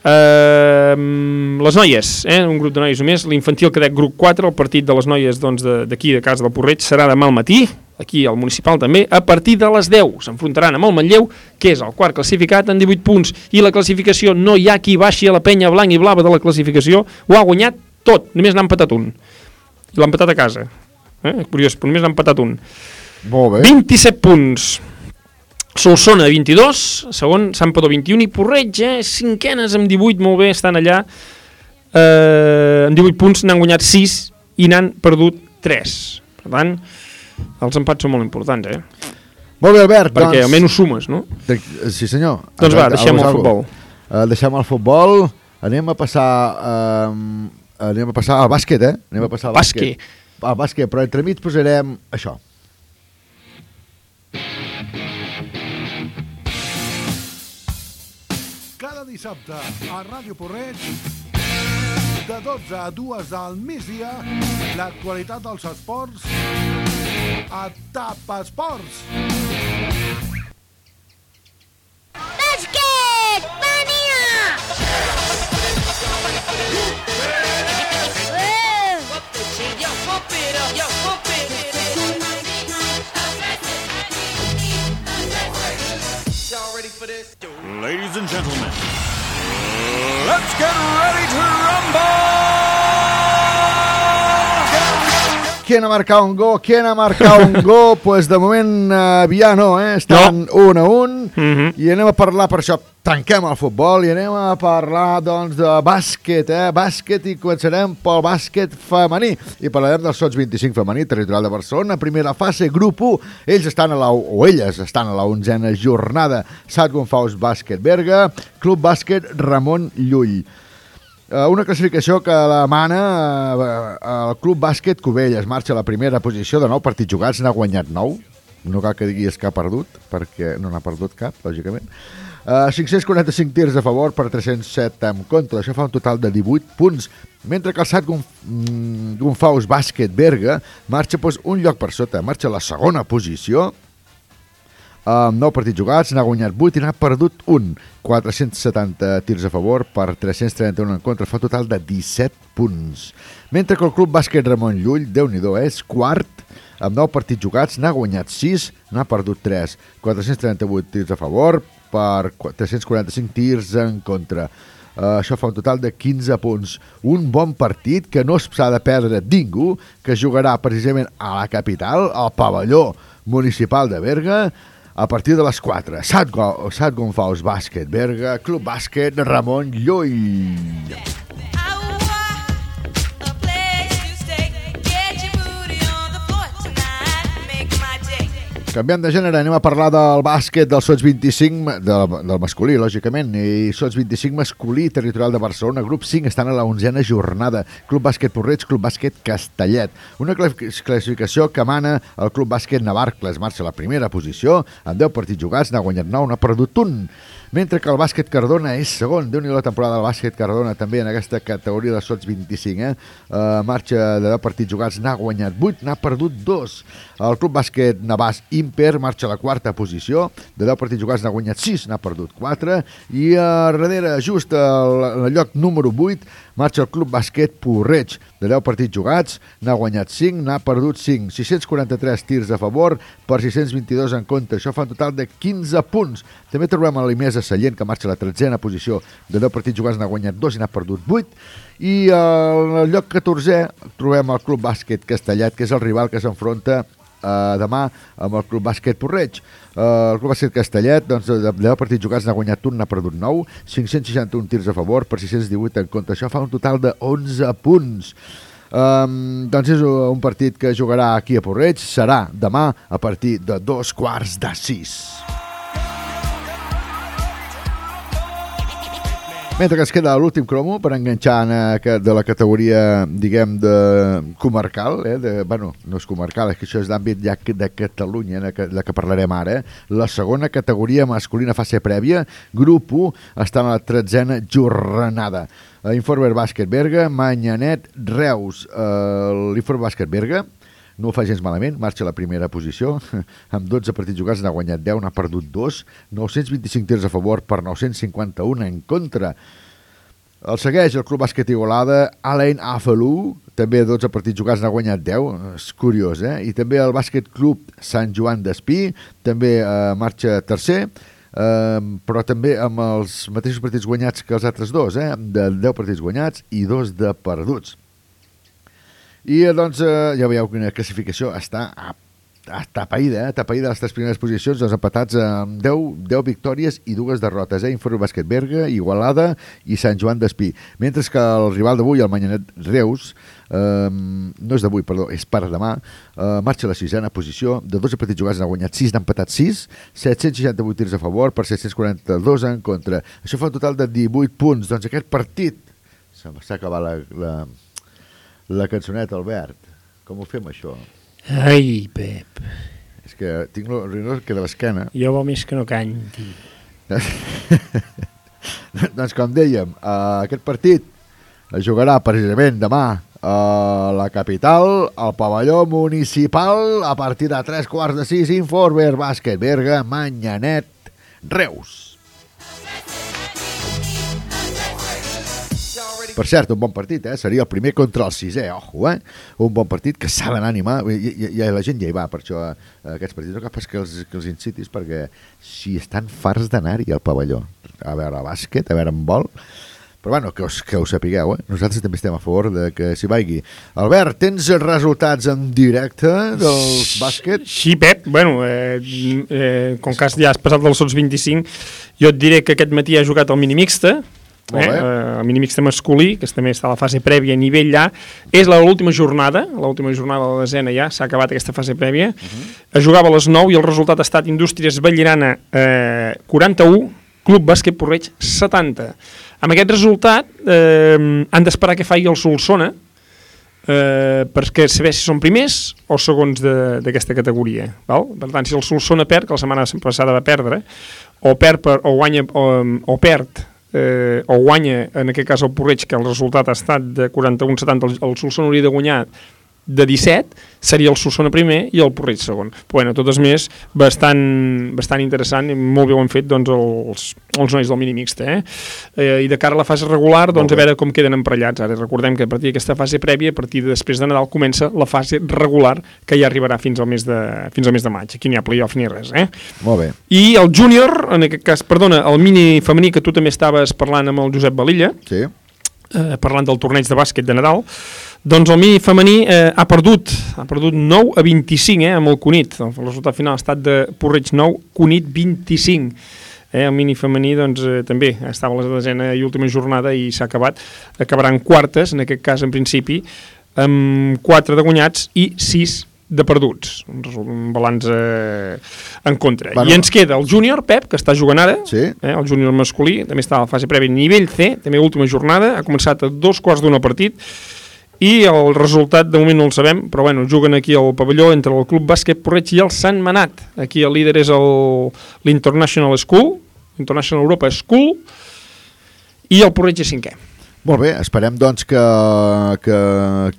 Uh, les noies, eh? un grup de noies només, l'infantil cadet grup 4, el partit de les noies d'aquí, doncs, de, de casa del Porreig, serà demà al matí, aquí al municipal també, a partir de les 10. S'enfrontaran amb el Manlleu, que és el quart classificat en 18 punts, i la classificació no hi ha qui baixi a la penya blanc i blava de la classificació, ho ha guanyat tot, només n'ha empatat un. I l'ha empatat a casa. Eh? Curiós, però només n'ha empatat un. Molt bé. 27 punts. Solsona 22, segon Sant Padó 21 i Porreig, eh, cinquenes amb 18, molt bé, estan allà. Eh, amb 18 punts n'han guanyat 6 i n'han perdut 3. Per tant, els empats són molt importants, eh? Molt bé, Albert. Perquè doncs... almenys sumes, no? De... Sí, senyor. Doncs va, deixem el futbol. Uh, deixem el futbol Anem a passar... Eh, anem a passar al bàsquet, eh? Anem a passar al bàsquet. Bàsquet. Al bàsquet, però entremig posarem això. Cada dissabte a Ràdio Porreig, de 12 a 2 al migdia, l'actualitat dels esports a TAP Esports. Qui ha marcat un go? Qui ha marcat un go? pues de moment eh, ja no, eh? Estan no. un a un Mm -hmm. i anem a parlar per això. Tanquem el futbol i anem a parlar doncs de bàsquet, eh? Bàsquet i començarem pel bàsquet femení. I parlarem del Sots 25 femení, territorial de Barcelona, primera fase, grup 1. Ells estan a la, o elles estan a la onzena jornada. Sat Gonfaus Bàsquet Berga, Club Bàsquet Ramon Llull. Uh, una classificació que la mana uh, el Club Bàsquet Cubelles. Marxa a la primera posició de nou partits jugats, n'ha guanyat 9 no cal que diguis que ha perdut perquè no n'ha perdut cap, lògicament. Uh, 545 tirs a favor per 307 en contra, això fa un total de 18 punts, mentre que el Sat Gonf mm, Gonfaus Bàsquet Berga marxa doncs, un lloc per sota, marxa a la segona posició amb 9 partits jugats, n'ha guanyat 8 i n'ha perdut un. 470 tirs a favor per 331 en contra, fa total de 17 punts. Mentre que el Club Bàsquet Ramon Llull, déu nhi és quart, amb 9 partits jugats, n'ha guanyat 6, n'ha perdut 3. 438 tirs a favor per 345 tirs en contra. Uh, això fa un total de 15 punts. Un bon partit que no s'ha de perdre ningú, que jugarà precisament a la capital, al pavelló municipal de Berga, a partir de les 4. Sat, Go Sat Gonfaus Bàsquet Berga, Club Bàsquet Ramon Llull. Canviant de gènere, anem a parlar del bàsquet del Sots 25, del, del masculí, lògicament, i Sots 25 masculí, territorial de Barcelona, grup 5, estan a la onzena jornada. Club Bàsquet Porreig, Club Bàsquet Castellet. Una classificació que mana el Club Bàsquet Navarcles, marxa a la primera posició, amb 10 partits jugats, n'ha guanyat 9, n'ha perdut un mentre que el bàsquet Cardona és segon. déu nhi la temporada del bàsquet Cardona també en aquesta categoria de sots 25. Eh? Uh, marxa de 10 partits jugats, n'ha guanyat 8, n'ha perdut 2. El club bàsquet Navàs Imper marxa a la quarta posició, de 10 partits jugats n'ha guanyat 6, n'ha perdut 4, i a darrere, just al, al lloc número 8, marxa el club bàsquet Porreig, de 10 partits jugats, n'ha guanyat 5, n'ha perdut 5, 643 tirs a favor per 622 en contra, això fa un total de 15 punts. També trobem a l'Imesa Sallent, que marxa a la tretzena posició, de 10 partits jugats n'ha guanyat 2 i n'ha perdut 8, i al lloc 14è trobem el Club Bàsquet Castellat, que és el rival que s'enfronta eh, demà amb el Club Bàsquet Porreig. Eh, el Club Bàsquet Castellet, doncs, de 10 partits jugats n'ha guanyat un, n'ha perdut 9, 561 tirs a favor per 618 en contra. Això fa un total de 11 punts. Um, doncs és un partit que jugarà aquí a Porreig, serà demà a partir de dos quarts de sis. Mentre que ens queda l'últim cromo per enganxar en, eh, de la categoria, diguem, de comarcal, eh? de, bueno, no és comarcal, és que això és d'àmbit ja de Catalunya, que, de que parlarem ara. Eh? La segona categoria masculina fase prèvia, grup 1, està en la tretzena jornada. Eh, Informer Bàsquet Berga, Manyanet, Reus, eh, l'Informer Bàsquet Berga, no ho fa gens malament, marxa a la primera posició, amb 12 partits jugats n'ha guanyat 10, n'ha perdut 2, 925 tirs a favor per 951 en contra. El segueix el Club Bàsquet Igualada, Alain Afelú, també 12 partits jugats n'ha guanyat 10, és curiós, eh? I també el Bàsquet Club Sant Joan d'Espí, també eh, marxa tercer, eh, però també amb els mateixos partits guanyats que els altres dos, eh? de 10 partits guanyats i dos de perduts. I doncs, eh, ja veieu quina classificació està a ah, tapaïda, eh? tapaïda les tres primeres posicions, doncs empatats amb 10, 10 victòries i dues derrotes, eh? Info Bàsquet Berga, Igualada i Sant Joan d'Espí. Mentre que el rival d'avui, el Manyanet Reus, eh, no és d'avui, perdó, és per demà, eh, marxa a la sisena posició, de 12 partits jugats n'ha guanyat 6, n'ha empatat 6, 768 tirs a favor per 742 en contra. Això fa un total de 18 punts. Doncs aquest partit, se m'està acabant la, la, la cançoneta, Albert. Com ho fem, això? Ai, Pep. És que tinc l'orinol que de l'esquena. Jo vol més que no canti. doncs com dèiem, uh, aquest partit es jugarà precisament demà a la capital, al pavelló municipal, a partir de 3 quarts de 6, Informer, Bàsquet, Berga, Manyanet, Reus. Per cert, un bon partit, eh? Seria el primer contra el sisè, ojo, eh? Un bon partit que s'ha animar, i, i, i, la gent ja hi va, per això, eh, aquests partits. No cal pas que els, que els incitis, perquè si estan farts d'anar-hi al pavelló, a veure bàsquet, a veure en vol, però bueno, que us, que us sapigueu, eh? Nosaltres també estem a favor de que s'hi vagi. Albert, tens els resultats en directe del bàsquet? Sí, Pep, bueno, eh, eh, com que ja has passat dels sots 25, jo et diré que aquest matí ha jugat el minimixta, eh, eh, el minimixta masculí, que també està a la fase prèvia a nivell A, és l'última jornada, l'última jornada de la desena ja, s'ha acabat aquesta fase prèvia, es jugava a les 9 i el resultat ha estat Indústries Vallirana eh, 41, Club Bàsquet Porreig 70. Amb aquest resultat eh, han d'esperar que faci el Solsona, eh, perquè saber si són primers o segons de- d'aquesta categoria. Val? Per tant, si el Solsona perd, que la setmana passada va perdre, o perd per, o guanya o, o perd eh, o guanya, en aquest cas el Porreig, que el resultat ha estat de 41-70, el, el Solsona hauria de guanyar de 17, seria el Solsona primer i el Porreig segon. Però, bueno, totes més, bastant, bastant interessant i molt bé ho han fet doncs, els, els nois del minimixta. Eh? Eh, I de cara a la fase regular, doncs, a veure com queden emparellats. Ara recordem que a partir d'aquesta fase prèvia, a partir de després de Nadal, comença la fase regular, que ja arribarà fins al mes de, fins al mes de maig. Aquí n'hi ha playoff ni res. Eh? Molt bé. I el júnior, en aquest cas, perdona, el mini femení que tu també estaves parlant amb el Josep Balilla, sí. eh, parlant del torneig de bàsquet de Nadal, doncs el mini femení eh, ha perdut, ha perdut 9 a 25 eh, amb el Cunit. El resultat final ha estat de Porreig 9, Cunit 25. Eh, el mini femení doncs, eh, també estava a la desena i última jornada i s'ha acabat. Acabaran quartes, en aquest cas en principi, amb 4 de guanyats i 6 de perduts, un, balanç eh, en contra. Bueno. I ens queda el júnior, Pep, que està jugant ara, sí. eh, el júnior masculí, també està a la fase prèvia nivell C, també última jornada, ha començat a dos quarts d'una partit, i el resultat de moment no el sabem, però bueno, juguen aquí al pavelló entre el Club Bàsquet Porreig i el Sant Manat. Aquí el líder és l'International School, International Europa School, i el Porreig és cinquè. Molt bé, esperem doncs que, que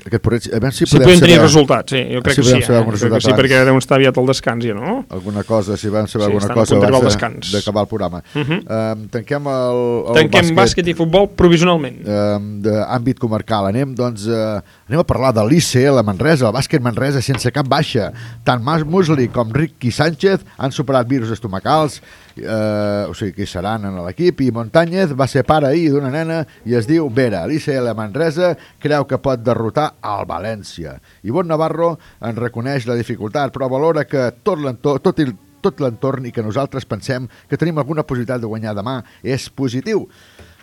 aquest porreig... A veure si, Si podem tenir saber- resultats, sí, jo crec si que sí. Eh? Jo crec que sí, perquè deuen estar aviat al descans, ja, no? alguna cosa, si vam saber Sí, alguna cosa abans descans. de- d'acabar el programa. Uh -huh. um, tanquem el, el Tanquem bàsquet i futbol provisionalment. um, d'àmbit comarcal. Anem, doncs, uh, anem a parlar de l'ICE, la Manresa, el bàsquet Manresa sense cap baixa. Tant Mas Musli com Ricky Sánchez han superat virus estomacals, eh, o sigui que seran en l'equip, i Montañez va ser pare ahir d'una nena i es diu Vera. L'ICL Manresa creu que pot derrotar el València. Ivonne Navarro en reconeix la dificultat, però valora que tot l'entorn, tot i tot l'entorn i que nosaltres pensem que tenim alguna possibilitat de guanyar demà és positiu.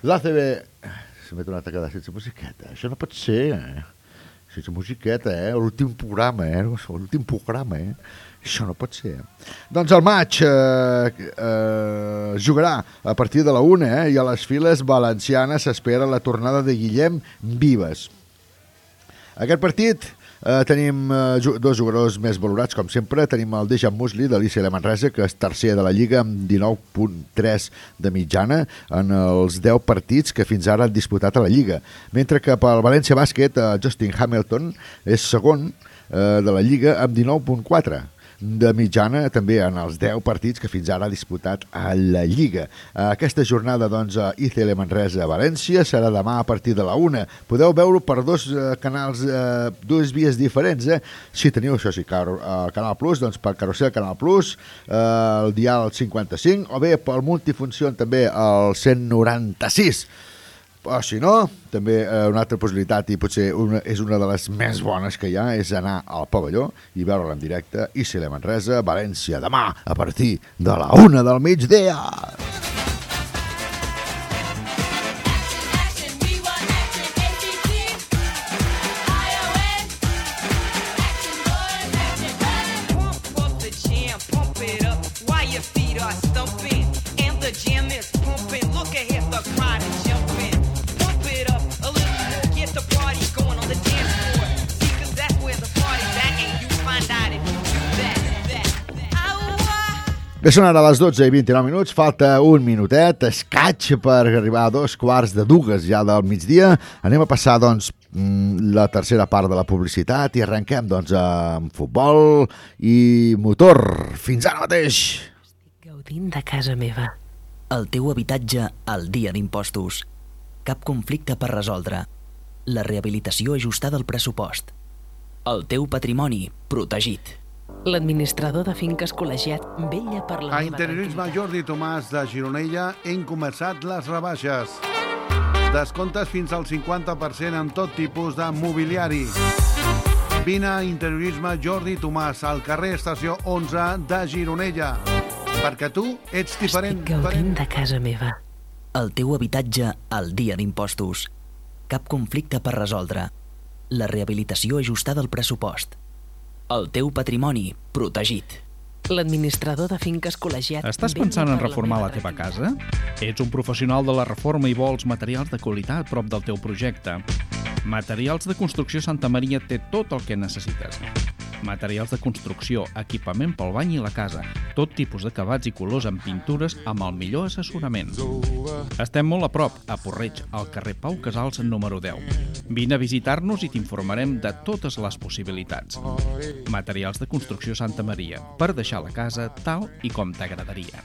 L'ACB... Se m'he tornat a quedar sense musiqueta. Això no pot ser, eh? Sense musiqueta, eh? L'últim programa, eh? L'últim programa, eh? Això no pot ser. Doncs el maig eh, eh, jugarà a partir de la una eh, i a les files valencianes s'espera la tornada de Guillem Vives. Aquest partit eh, tenim eh, dos jugadors més valorats, com sempre. Tenim el Dejan Musli, de l'ICL Manresa, que és tercer de la Lliga amb 19.3 de mitjana en els 10 partits que fins ara han disputat a la Lliga. Mentre que pel València Bàsquet, eh, Justin Hamilton és segon eh, de la Lliga amb 19.4 de mitjana també en els 10 partits que fins ara ha disputat a la Lliga. Eh, Aquesta jornada doncs, a ICL Manresa a València serà demà a partir de la 1. Podeu veure per dos eh, canals, eh, dues vies diferents. Eh? Si teniu això sí, el Canal Plus, doncs per Carrusel Canal Plus, eh, el dial 55, o bé pel multifunció també el 196 O si no, també eh, una altra possibilitat, i potser una, és una de les més bones que hi ha, és anar al pavelló i veure-la en directe i si la Manresa, València, demà, a partir de la una del migdia. Bé, són ara les 12 i 29 minuts, falta un minutet, escaig per arribar a dos quarts de dues ja del migdia. Anem a passar, doncs, mm, la tercera part de la publicitat i arrenquem, doncs, amb futbol i motor. Fins ara mateix! Gaudint de casa meva. El teu habitatge al dia d'impostos. Cap conflicte per resoldre. La rehabilitació ajustada al pressupost. El teu patrimoni protegit. L'administrador de finques col·legiat vella per la A Interiorisme Jordi Tomàs de Gironella hem començat les rebaixes. Descomptes fins al 50% en tot tipus de mobiliari. Vine a Interiorisme Jordi Tomàs al carrer Estació 11 de Gironella. Perquè tu ets diferent. Gaudint de casa meva. El teu habitatge al dia d'impostos. Cap conflicte per resoldre. La rehabilitació ajustada al pressupost. El teu patrimoni protegit. L'administrador de finques col·legiat Estàs pensant en la reformar la teva casa? Ets un professional de la reforma i vols materials de qualitat prop del teu projecte. Materials de Construcció Santa Maria té tot el que necessites. Materials de construcció, equipament pel bany i la casa, tot tipus d'acabats i colors en pintures amb el millor assessorament. Estem molt a prop, a Porreig, al carrer Pau Casals número 10. Vine a visitar-nos i t'informarem de totes les possibilitats. Materials de Construcció Santa Maria, per deixar la casa tal i com t'agradaria.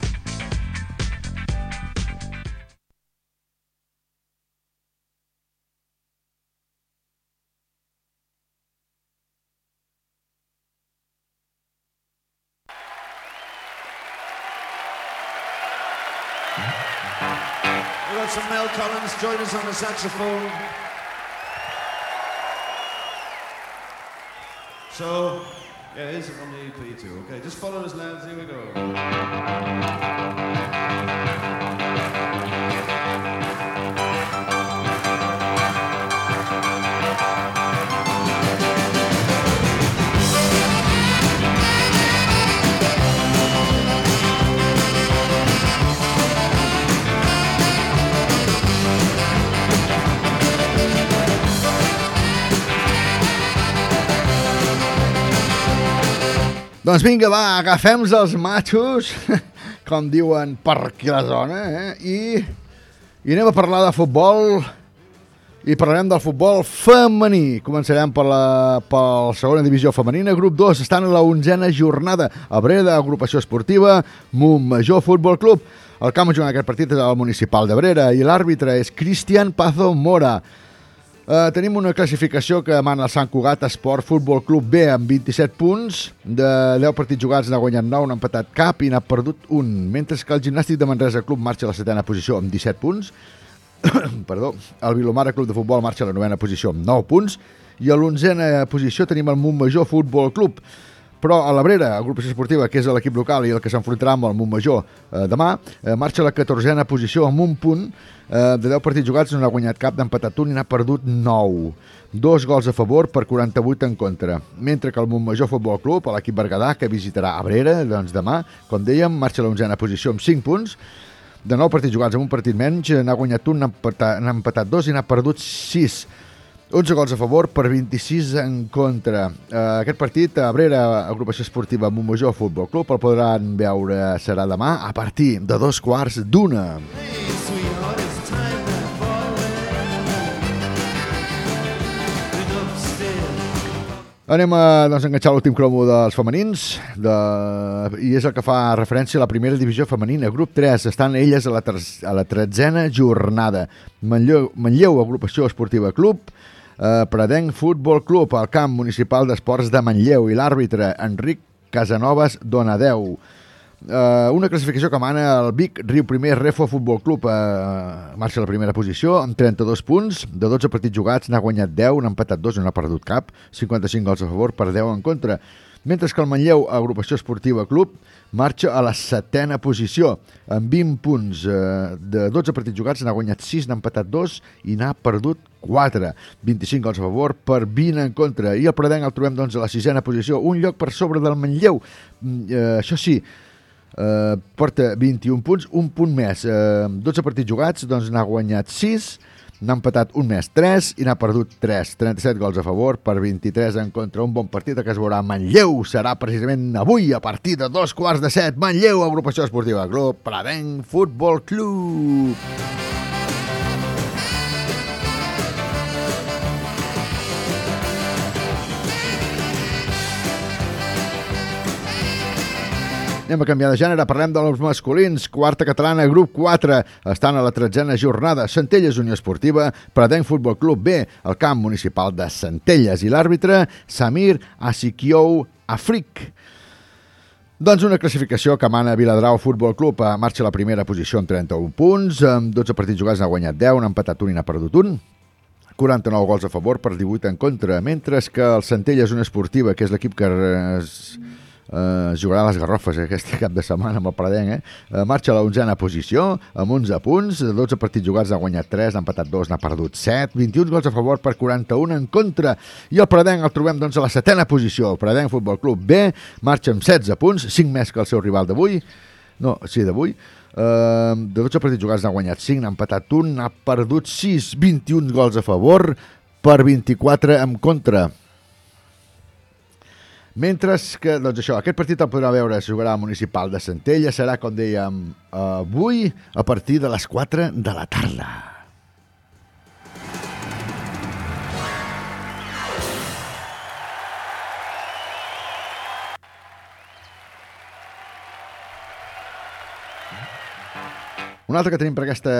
Got some Mel Collins join us on the saxophone. So, yeah, here's it on the EP too. Okay, just follow us, lads. Here we go. Doncs vinga, va, agafem els matxos, com diuen per aquí la zona, eh? I, i anem a parlar de futbol i parlarem del futbol femení. Començarem per la, per la segona divisió femenina. Grup 2 estan a la onzena jornada. A Breda, agrupació esportiva, Montmajor Futbol Club. El camp jugant aquest partit és el municipal de Brera i l'àrbitre és Cristian Pazo Mora. Uh, tenim una classificació que demana el Sant Cugat Esport Futbol Club B amb 27 punts. De 10 partits jugats n'ha guanyat 9, n'ha empatat cap i n'ha perdut un. Mentre que el Gimnàstic de Manresa Club marxa a la setena posició amb 17 punts. Perdó. El Vilomara Club de Futbol marxa a la novena posició amb 9 punts. I a l'onzena posició tenim el Montmajor Futbol Club. Però a l'Abrera, agrupació esportiva, que és l'equip local i el que s'enfrontarà amb el Montmajor eh, demà, eh, marxa a la catorzena posició amb un punt. Eh, de 10 partits jugats no n'ha guanyat cap, d'ha empatat un i n'ha perdut 9. Dos gols a favor per 48 en contra. Mentre que el Montmajor Futbol Club, l'equip berguedà, que visitarà Abrera doncs demà, com dèiem, marxa a l'onzena posició amb 5 punts. De 9 partits jugats amb un partit menys, n'ha guanyat un, n'ha empatat, n'ha empatat dos i n'ha perdut 6. 11 gols a favor per 26 en contra. Uh, aquest partit, a Abrera, agrupació esportiva Montmajor Futbol Club, el podran veure serà demà a partir de dos quarts d'una. Anem a doncs, enganxar l'últim cromo dels femenins de... i és el que fa referència a la primera divisió femenina. Grup 3, estan elles a la, ter... a la tretzena jornada. Manlleu, Manlleu Agrupació Esportiva Club, eh, Pradenc Futbol Club, al camp municipal d'esports de Manlleu i l'àrbitre Enric Casanovas Donadeu. Uh, una classificació que mana el Vic Riu Primer Refo Futbol Club. Uh, marxa a la primera posició amb 32 punts. De 12 partits jugats n'ha guanyat 10, n'ha empatat 2 i no ha perdut cap. 55 gols a favor per 10 en contra mentre que el Manlleu Agrupació Esportiva Club marxa a la setena posició amb 20 punts eh, de 12 partits jugats n'ha guanyat 6, n'ha empatat 2 i n'ha perdut 4 25 gols a favor per 20 en contra. I el Predenc el trobem doncs a la sisena posició un lloc per sobre del Manlleu. Mm, eh, això sí eh, porta 21 punts, un punt més. Eh, 12 partits jugats, doncs n'ha guanyat 6, n'ha empatat un més 3 i n'ha perdut 3. 37 gols a favor per 23 en contra. Un bon partit que es veurà a Manlleu. Serà precisament avui a partir de dos quarts de set. Manlleu, agrupació esportiva Club, Pradenc Futbol Club. Anem a canviar de gènere, parlem dels masculins. Quarta catalana, grup 4, estan a la tretzena jornada. Centelles Unió Esportiva, Pradenc Futbol Club B, el camp municipal de Centelles. I l'àrbitre, Samir Asikiou Afrik. Doncs una classificació que mana Viladrau Futbol Club a marxa a la primera posició amb 31 punts, amb 12 partits jugats n'ha guanyat 10, n'ha empatat un i n'ha perdut un. 49 gols a favor per 18 en contra, mentre que el Centelles Unió Esportiva, que és l'equip que es, eh, jugarà a les Garrofes aquest cap de setmana amb el Pradenc, eh? eh marxa a la onzena posició amb 11 punts, de 12 partits jugats n'ha guanyat 3, n'ha empatat 2, n'ha perdut 7, 21 gols a favor per 41 en contra, i el Pradenc el trobem doncs a la setena posició, el Pradenc Futbol Club B, marxa amb 16 punts, 5 més que el seu rival d'avui, no, sí, d'avui, Uh, de 12 partits jugats n'ha guanyat 5, n'ha empatat 1, n'ha perdut 6, 21 gols a favor per 24 en contra. Mentre que, doncs això, aquest partit el podrà veure, es jugarà al Municipal de Centella, serà, com dèiem, avui, a partir de les 4 de la tarda. Un altre que tenim per aquesta,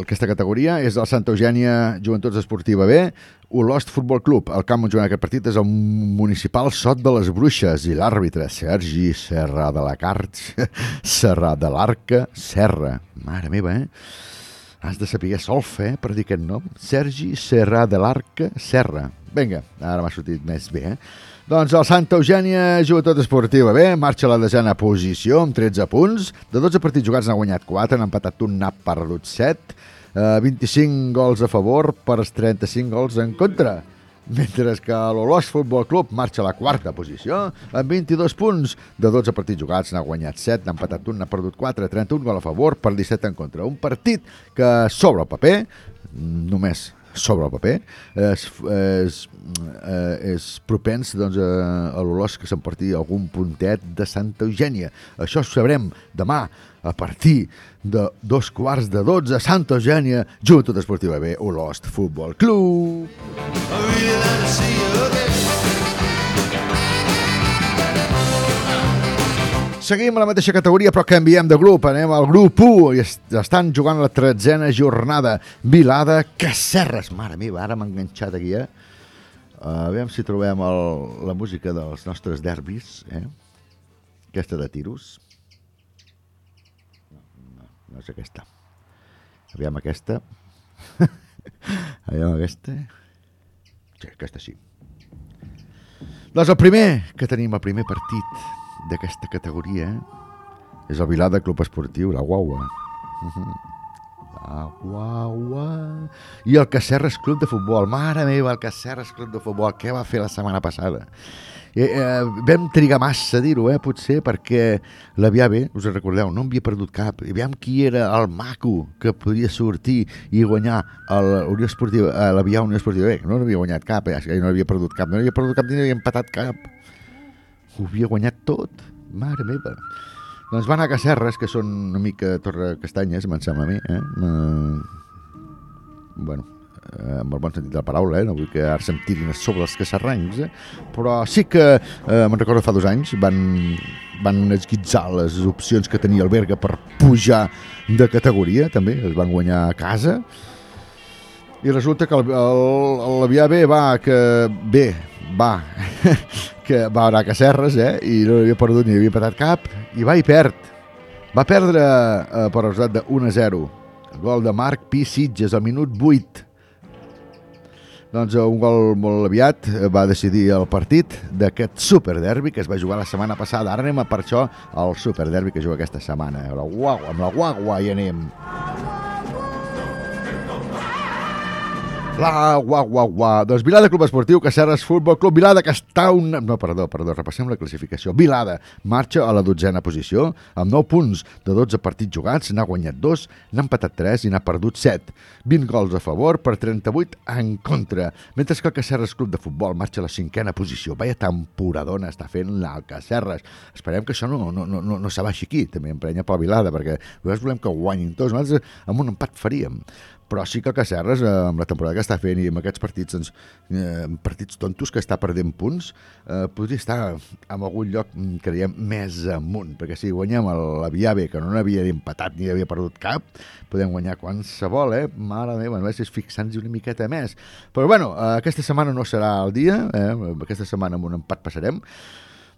aquesta categoria és el Santa Eugènia Joventuts Esportiva B, Olost Futbol Club. El camp on jugant aquest partit és el municipal Sot de les Bruixes i l'àrbitre Sergi Serra de la Carts, Serra de l'Arca, Serra. Mare meva, eh? Has de saber solf, eh, per dir aquest nom. Sergi Serra de l'Arca, Serra. Vinga, ara m'ha sortit més bé, eh? Doncs el Santa Eugènia Joventut Esportiva B marxa a la desena posició amb 13 punts. De 12 partits jugats n'ha guanyat 4, n'ha empatat un, n'ha perdut 7. Eh, 25 gols a favor per 35 gols en contra. Mentre que l'Olós Futbol Club marxa a la quarta posició amb 22 punts. De 12 partits jugats n'ha guanyat 7, n'ha empatat un, n'ha perdut 4, 31 gols a favor per 17 en contra. Un partit que sobre el paper només sobre el paper és, és, eh, és propens doncs, a, a l'olós que s'empartir algun puntet de Santa Eugènia. Això ho sabrem demà a partir de dos quarts de 12 a Santa Eugènia, Joventut Esportiva B, Olost Futbol Club. Seguim a la mateixa categoria, però canviem de grup. Anem al grup 1 i est estan jugant la tretzena jornada. Vilada, Cacerres. Mare meva, ara m'ha enganxat aquí, eh? Uh, a veure si trobem el, la música dels nostres derbis, eh? Aquesta de tiros. No, no és aquesta. Aviam aquesta. Aviam aquesta. Sí, aquesta sí. Doncs el primer que tenim, el primer partit d'aquesta categoria és el Vilada Club Esportiu, la Guaua. La Guaua. I el Cacerres Club de Futbol. Mare meva, el Cacerres Club de Futbol. Què va fer la setmana passada? Eh, eh, vam trigar massa a dir-ho, eh, potser, perquè l'Avià B, us recordeu, no havia perdut cap. I aviam qui era el maco que podia sortir i guanyar l'Unió Esportiva, l'Avià Unió Esportiva B. No havia guanyat cap, eh, no havia perdut cap, no havia perdut cap ni havia empatat cap ho havia guanyat tot. Mare meva. Doncs van a Cacerres, que són una mica Torre Castanyes, me'n sembla a mi. Eh? Uh, bueno, eh, amb el bon sentit de la paraula, eh? no vull que ara se'm tirin sobre els cacerrancs, eh? però sí que, eh, me'n recordo fa dos anys, van, van esguitzar les opcions que tenia el Berga per pujar de categoria, també, es van guanyar a casa, i resulta que l'Avià B va que bé, va, que va anar a Cacerres, eh? I no havia perdut ni havia patat cap, i va i perd. Va perdre eh, per resultat de 1 a 0. Gol de Marc Pi Sitges al minut 8. Doncs eh, un gol molt aviat eh, va decidir el partit d'aquest superderbi que es va jugar la setmana passada. Ara anem a per això al superderbi que juga aquesta setmana. Guagua, amb la guagua hi anem. La guagua, guagua. Doncs Vilada Club Esportiu, Cacerres Futbol Club Vilada, que està un... No, perdó, perdó, repassem la classificació. Vilada marxa a la dotzena posició, amb 9 punts de 12 partits jugats, n'ha guanyat 2, n'ha empatat 3 i n'ha perdut 7. 20 gols a favor per 38 en contra. Mentre que el Cacerres Club de Futbol marxa a la cinquena posició. Vaya temporadona està fent el Cacerres. Esperem que això no, no, no, no, no s'abaixi aquí, també emprenya pel Vilada, perquè nosaltres volem que guanyin tots. Nosaltres amb un empat faríem però sí que Cacerres, eh, amb la temporada que està fent i amb aquests partits, doncs, eh, partits tontos que està perdent punts, eh, podria estar en algun lloc, mm, creiem, més amunt, perquè si guanyem la Viave, que no n'havia empatat ni havia perdut cap, podem guanyar qualsevol, eh? Mare meva, només és fixant-nos una miqueta més. Però bueno, eh, aquesta setmana no serà el dia, eh? aquesta setmana amb un empat passarem,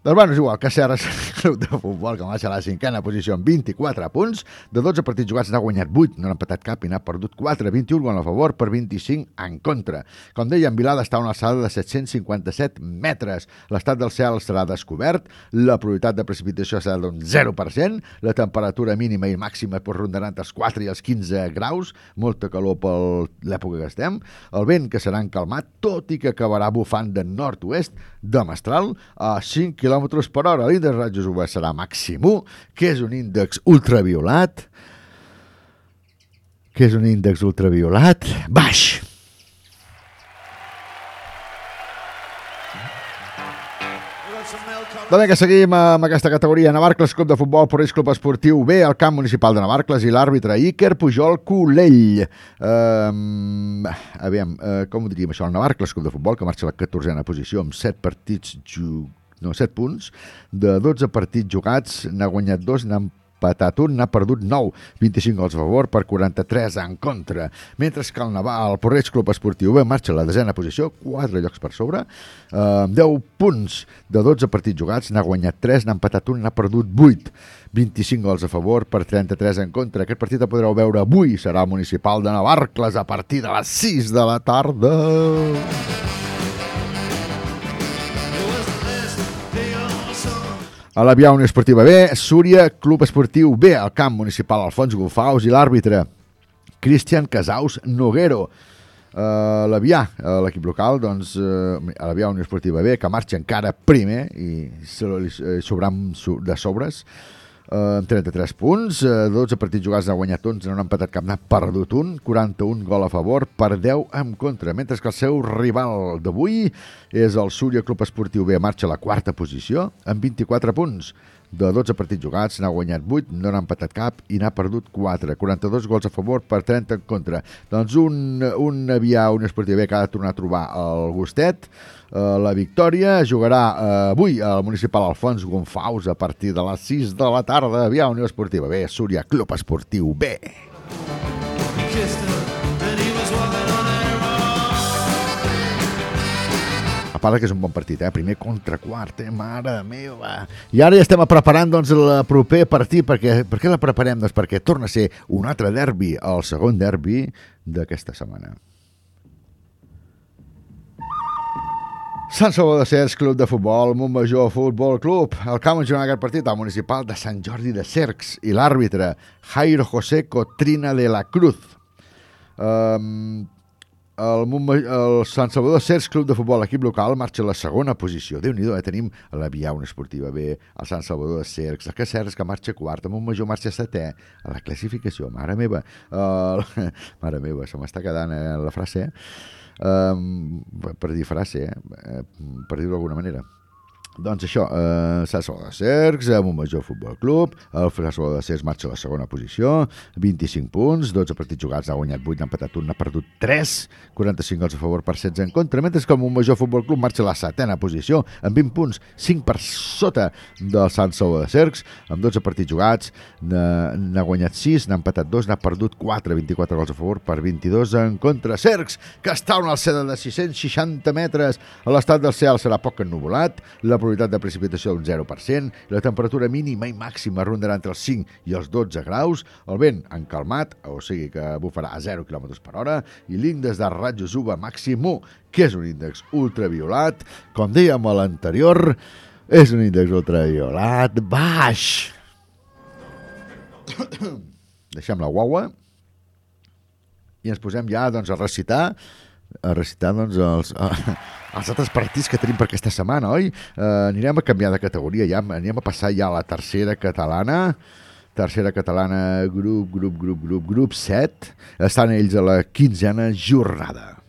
doncs bueno, és igual, Cacerres, club de futbol que marxa a la cinquena posició amb 24 punts, de 12 partits jugats n'ha guanyat 8, no n'ha empatat cap i n'ha perdut 4, 21 gols a favor per 25 en contra. Com deia, en Vilada està a una alçada de 757 metres, l'estat del cel serà descobert, la probabilitat de precipitació serà d'un 0%, la temperatura mínima i màxima pues, rondarà entre els 4 i els 15 graus, molta calor per l'època que estem, el vent que serà encalmat, tot i que acabarà bufant de nord-oest de mestral a 5 km per hora. L'índex de rajos UV serà màxim 1, que és un índex ultraviolat, que és un índex ultraviolat baix. Doncs vinga, seguim amb aquesta categoria. Navarcles Club de Futbol, Porreig Club Esportiu B, el camp municipal de Navarcles i l'àrbitre Iker Pujol Colell. Um, aviam, uh, com ho diríem això? El Navarcles Club de Futbol, que marxa a la 14a posició amb 7 partits ju... no, 7 punts, de 12 partits jugats, n'ha guanyat 2, n'ha empatat un, n'ha perdut 9, 25 gols a favor per 43 en contra. Mentre que el Naval, el Porreig Club Esportiu B marxa a la desena posició, 4 llocs per sobre, eh, 10 punts de 12 partits jugats, n'ha guanyat 3, n'ha empatat un, n'ha perdut 8. 25 gols a favor per 33 en contra. Aquest partit el podreu veure avui. Serà el municipal de Navarcles a partir de les 6 de la tarda. A la Via Unió Esportiva B, Súria Club Esportiu B, al camp municipal Alfons Golfaus i l'àrbitre Cristian Casaus Noguero. Uh, la Via, uh, l'equip local, doncs, uh, a la Via Unió Esportiva B, que marxa encara primer i eh, sobram de sobres, amb 33 punts, uh, 12 partits jugats n'ha guanyat 11, no n'ha empatat cap, n'ha perdut un, 41 gol a favor per 10 en contra, mentre que el seu rival d'avui és el Súria Club Esportiu B, marxa a la quarta posició, amb 24 punts, de 12 partits jugats, n'ha guanyat 8, no n'ha empatat cap i n'ha perdut 4. 42 gols a favor per 30 en contra. Doncs un, un avià, un esportiu B que ha de tornar a trobar el gustet. Uh, la victòria jugarà uh, avui al municipal Alfons Gonfaus a partir de les 6 de la tarda. Avià Unió Esportiva B, Súria Club Esportiu B. A part que és un bon partit, eh? Primer contra quart, eh? Mare meva! I ara ja estem preparant, doncs, el proper partit. Perquè, per què la preparem? Doncs perquè torna a ser un altre derbi, el segon derbi d'aquesta setmana. Sant Salvador de Cercs, Club de Futbol, Montmajor Futbol Club. El camp on jugarà aquest partit, el municipal de Sant Jordi de Cercs i l'àrbitre Jairo José Cotrina de la Cruz. Um, el, el Sant Salvador Cercs Club de Futbol, equip local, marxa a la segona posició. Déu-n'hi-do, eh? tenim la Via Una Esportiva B, el Sant Salvador de Cercs, el Cacerres que marxa quart, el Montmajor marxa setè, a la classificació, mare meva, uh, mare meva, se m'està quedant eh, la frase, eh? Um, per dir frase? Eh, per dir-ho d'alguna manera. Doncs això, eh, Salvador de Cercs, major futbol club, el Salvador de Cercs marxa a la segona posició, 25 punts, 12 partits jugats, ha guanyat 8, n'ha empatat 1, n'ha perdut 3, 45 gols a favor per 16 en contra, mentre que el major futbol club marxa a la setena posició, amb 20 punts, 5 per sota del Salvador de Cercs, amb 12 partits jugats, n'ha guanyat 6, n'ha empatat 2, n'ha perdut 4, 24 gols a favor per 22 en contra. Cercs, que està a una alçada de 660 metres, a l'estat del cel serà poc ennuvolat, la probabilitat de precipitació d'un 0%, la temperatura mínima i màxima rondarà entre els 5 i els 12 graus, el vent encalmat, o sigui que bufarà a 0 km per hora, i l'índex de rajos UVA màxim 1, que és un índex ultraviolat, com dèiem a l'anterior, és un índex ultraviolat baix. Deixem la guagua i ens posem ja doncs, a recitar a recitar doncs, els, els altres partits que tenim per aquesta setmana, oi? Eh, anirem a canviar de categoria ja, anirem a passar ja a la tercera catalana, tercera catalana, grup, grup, grup, grup, grup 7. Estan ells a la quinzena jornada.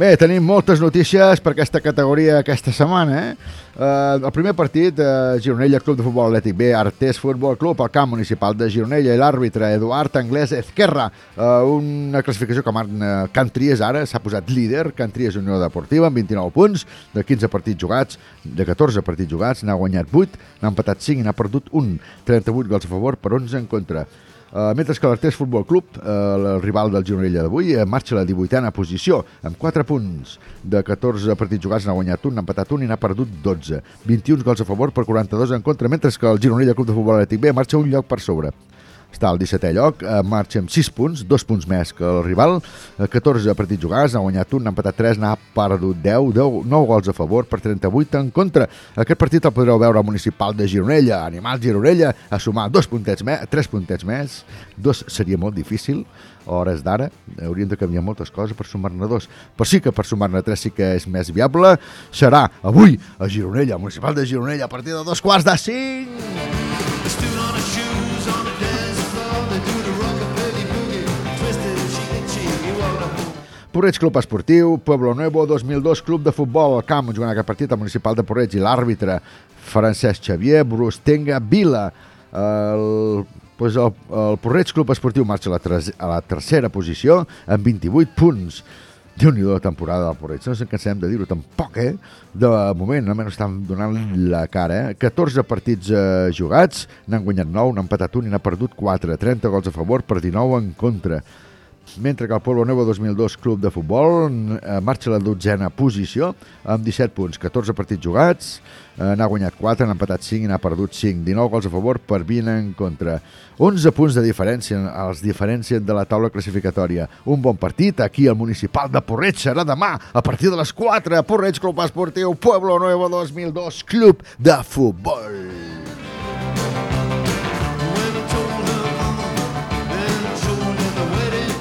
Bé, tenim moltes notícies per aquesta categoria aquesta setmana. Eh? Uh, el primer partit, uh, Gironella Club de Futbol Atlètic B, Artés Futbol Club, al camp municipal de Gironella, i l'àrbitre Eduard Anglès Ezquerra. Uh, una classificació que marca uh, Can Tries ara, s'ha posat líder, Can Tries Unió Deportiva, amb 29 punts, de 15 partits jugats, de 14 partits jugats, n'ha guanyat 8, n'ha empatat 5 i n'ha perdut 1, 38 gols a favor per 11 en contra. Uh, mentre que l'Artés Futbol Club, uh, el rival del Gironella d'avui, uh, marxa a la 18a posició, amb 4 punts de 14 partits jugats, n'ha guanyat un, n'ha empatat un i n'ha perdut 12. 21 gols a favor per 42 en contra, mentre que el Gironella Club de Futbol Atlètic B marxa un lloc per sobre. Està al 17è lloc, eh, marxa amb 6 punts, 2 punts més que el rival, eh, 14 partits jugats, n'ha guanyat un, n'ha empatat 3, n'ha perdut 10, 10, 9 gols a favor per 38 en contra. Aquest partit el podreu veure al municipal de Gironella, Animals Gironella, a sumar dos puntets més, 3 puntets més, dos seria molt difícil, a hores d'ara. Hauríem de canviar moltes coses per sumar-ne dos, però sí que per sumar-ne tres sí que és més viable, serà avui a Gironella, al municipal de Gironella, a partir de dos quarts de cinc. Porreig Club Esportiu, Pueblo Nuevo 2002, Club de Futbol al camp, jugant aquest partit al Municipal de Porreig i l'àrbitre Francesc Xavier, Brustenga Vila. El, pues el, el Porreig Club Esportiu marxa a la, tres, a la tercera posició amb 28 punts. déu nhi la temporada del Porreig, no ens cansem de dir-ho tampoc, eh? De moment, almenys estan donant la cara, eh? 14 partits eh, jugats, n'han guanyat 9, n'han empatat un i n'ha perdut 4, 30 gols a favor per 19 en contra mentre que el Pueblo Nuevo 2002 Club de Futbol eh, marxa a la dotzena posició amb 17 punts, 14 partits jugats, eh, n'ha guanyat 4, n'ha empatat 5 i n'ha perdut 5, 19 gols a favor per 20 en contra. 11 punts de diferència, els diferencien de la taula classificatòria. Un bon partit aquí al Municipal de Porreig serà demà a partir de les 4, Porreig Club Esportiu Pueblo Nuevo 2002 Club de Futbol.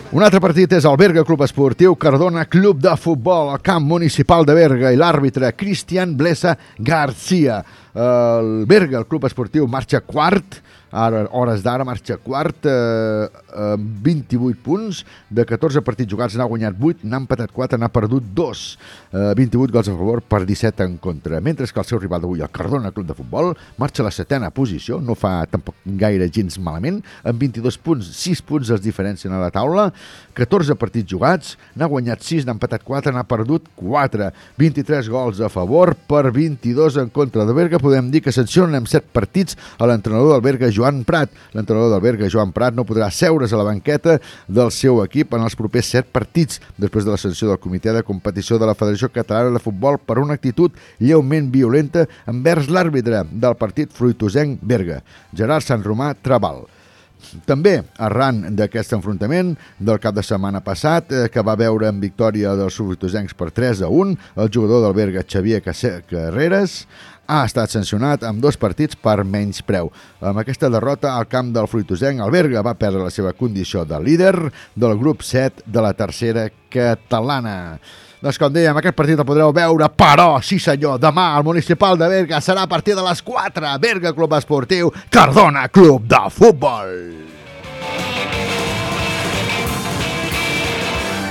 Un altre partit és el Berga Club Esportiu Cardona Club de Futbol al camp municipal de Berga i l'àrbitre Cristian Blesa Garcia. El Berga, el club esportiu, marxa quart, ara, hores d'ara marxa quart, eh, amb 28 punts, de 14 partits jugats n'ha guanyat 8, n'ha empatat 4, n'ha perdut 2, eh, 28 gols a favor per 17 en contra, mentre que el seu rival d'avui, el Cardona Club de Futbol, marxa a la setena posició, no fa tampoc gaire gens malament, amb 22 punts, 6 punts es diferencien a la taula, 14 partits jugats, n'ha guanyat 6, n'ha empatat 4, n'ha perdut 4, 23 gols a favor per 22 en contra. De Berga, podem dir que sancionen amb 7 partits a l'entrenador del Berga, Joan Prat. L'entrenador del Berga, Joan Prat, no podrà seure's a la banqueta del seu equip en els propers 7 partits, després de la sanció del Comitè de Competició de la Federació Catalana de Futbol per una actitud lleument violenta envers l'àrbitre del partit fruitosenc Berga, Gerard Sant Romà Trabal. També, arran d'aquest enfrontament del cap de setmana passat, eh, que va veure en victòria dels fruitosencs per 3 a 1, el jugador del Berga, Xavier Carreras, ha estat sancionat amb dos partits per menys preu. Amb aquesta derrota al camp del Fruitosenc, el Berga va perdre la seva condició de líder del grup 7 de la tercera catalana. Doncs com dèiem, aquest partit el podreu veure, però, sí senyor, demà al Municipal de Berga serà a partir de les 4. Berga Club Esportiu, Cardona Club de Futbol.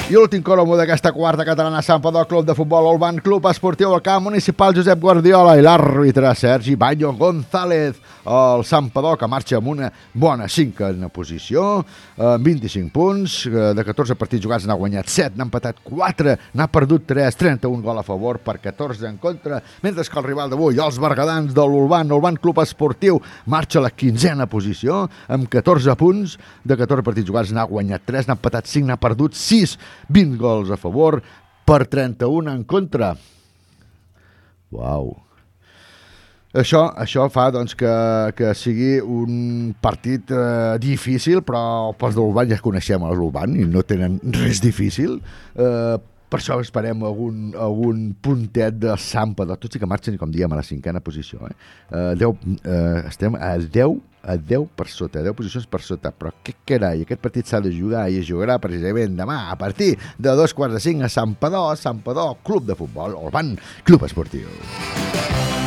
I l'últim colom d'aquesta quarta catalana Sant Padó Club de Futbol Olban Club Esportiu al camp municipal Josep Guardiola i l'àrbitre Sergi Baño González. El Sant Padó que marxa amb una bona cinquena posició amb 25 punts eh, de 14 partits jugats n'ha guanyat 7 n'ha empatat 4, n'ha perdut 3 31 gol a favor per 14 en contra mentre que el rival d'avui, els bergadans de l'Olban Olban Club Esportiu marxa a la quinzena posició amb 14 punts de 14 partits jugats n'ha guanyat 3, n'ha empatat 5, n'ha perdut 6 20 gols a favor per 31 en contra. Uau. Això, això fa doncs, que, que sigui un partit eh, difícil, però pels de l'Urban ja coneixem els Urban i no tenen res difícil. Eh, per això esperem algun, algun puntet de Sampa, tot i que marxen, com diem, a la cinquena posició. Eh? Eh, 10, eh, estem a 10 a 10 per sota, 10 posicions per sota, però què carai, aquest partit s'ha de jugar i es jugarà precisament demà a partir de dos quarts de cinc a Sant Padó, Sant Padó, Club de Futbol, Olban, Club Esportiu.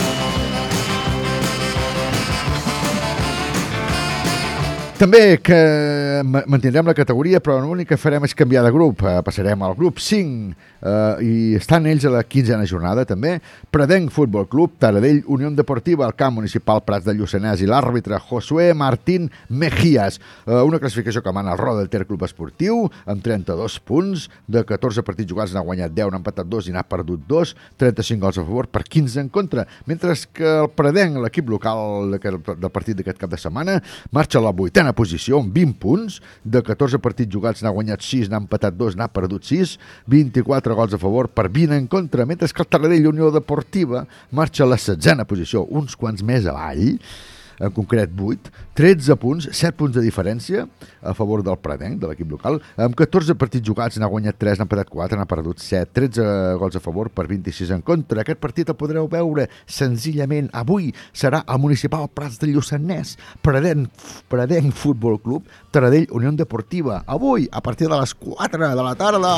També que ma- mantindrem la categoria, però l'únic que farem és canviar de grup. Eh, passarem al grup 5 eh, i estan ells a la quinzena jornada també. Predenc Futbol Club, Taradell, Unió Deportiva, el camp municipal Prats de Lluçanès i l'àrbitre Josué Martín Mejías. Eh, una classificació que mana el Roda del Ter Club Esportiu amb 32 punts, de 14 partits jugats n'ha guanyat 10, n'ha empatat 2 i n'ha perdut 2, 35 gols a favor per 15 en contra, mentre que el Predenc, l'equip local del partit d'aquest cap de setmana, marxa a la vuitena posició amb 20 punts, de 14 partits jugats n'ha guanyat 6, n'ha empatat 2, n'ha perdut 6, 24 gols a favor per 20 en contra, mentre que el Taradell Unió Deportiva marxa a la setzena posició, uns quants més avall, en concret 8, 13 punts, 7 punts de diferència a favor del Predenc, de l'equip local, amb 14 partits jugats n'ha guanyat 3, n'ha empatat 4, n'ha perdut 7, 13 gols a favor per 26 en contra. Aquest partit el podreu veure senzillament avui, serà al Municipal Prats de Lluçanès, Predenc, Predenc Futbol Club, Taradell Unió Deportiva, avui a partir de les 4 de la tarda.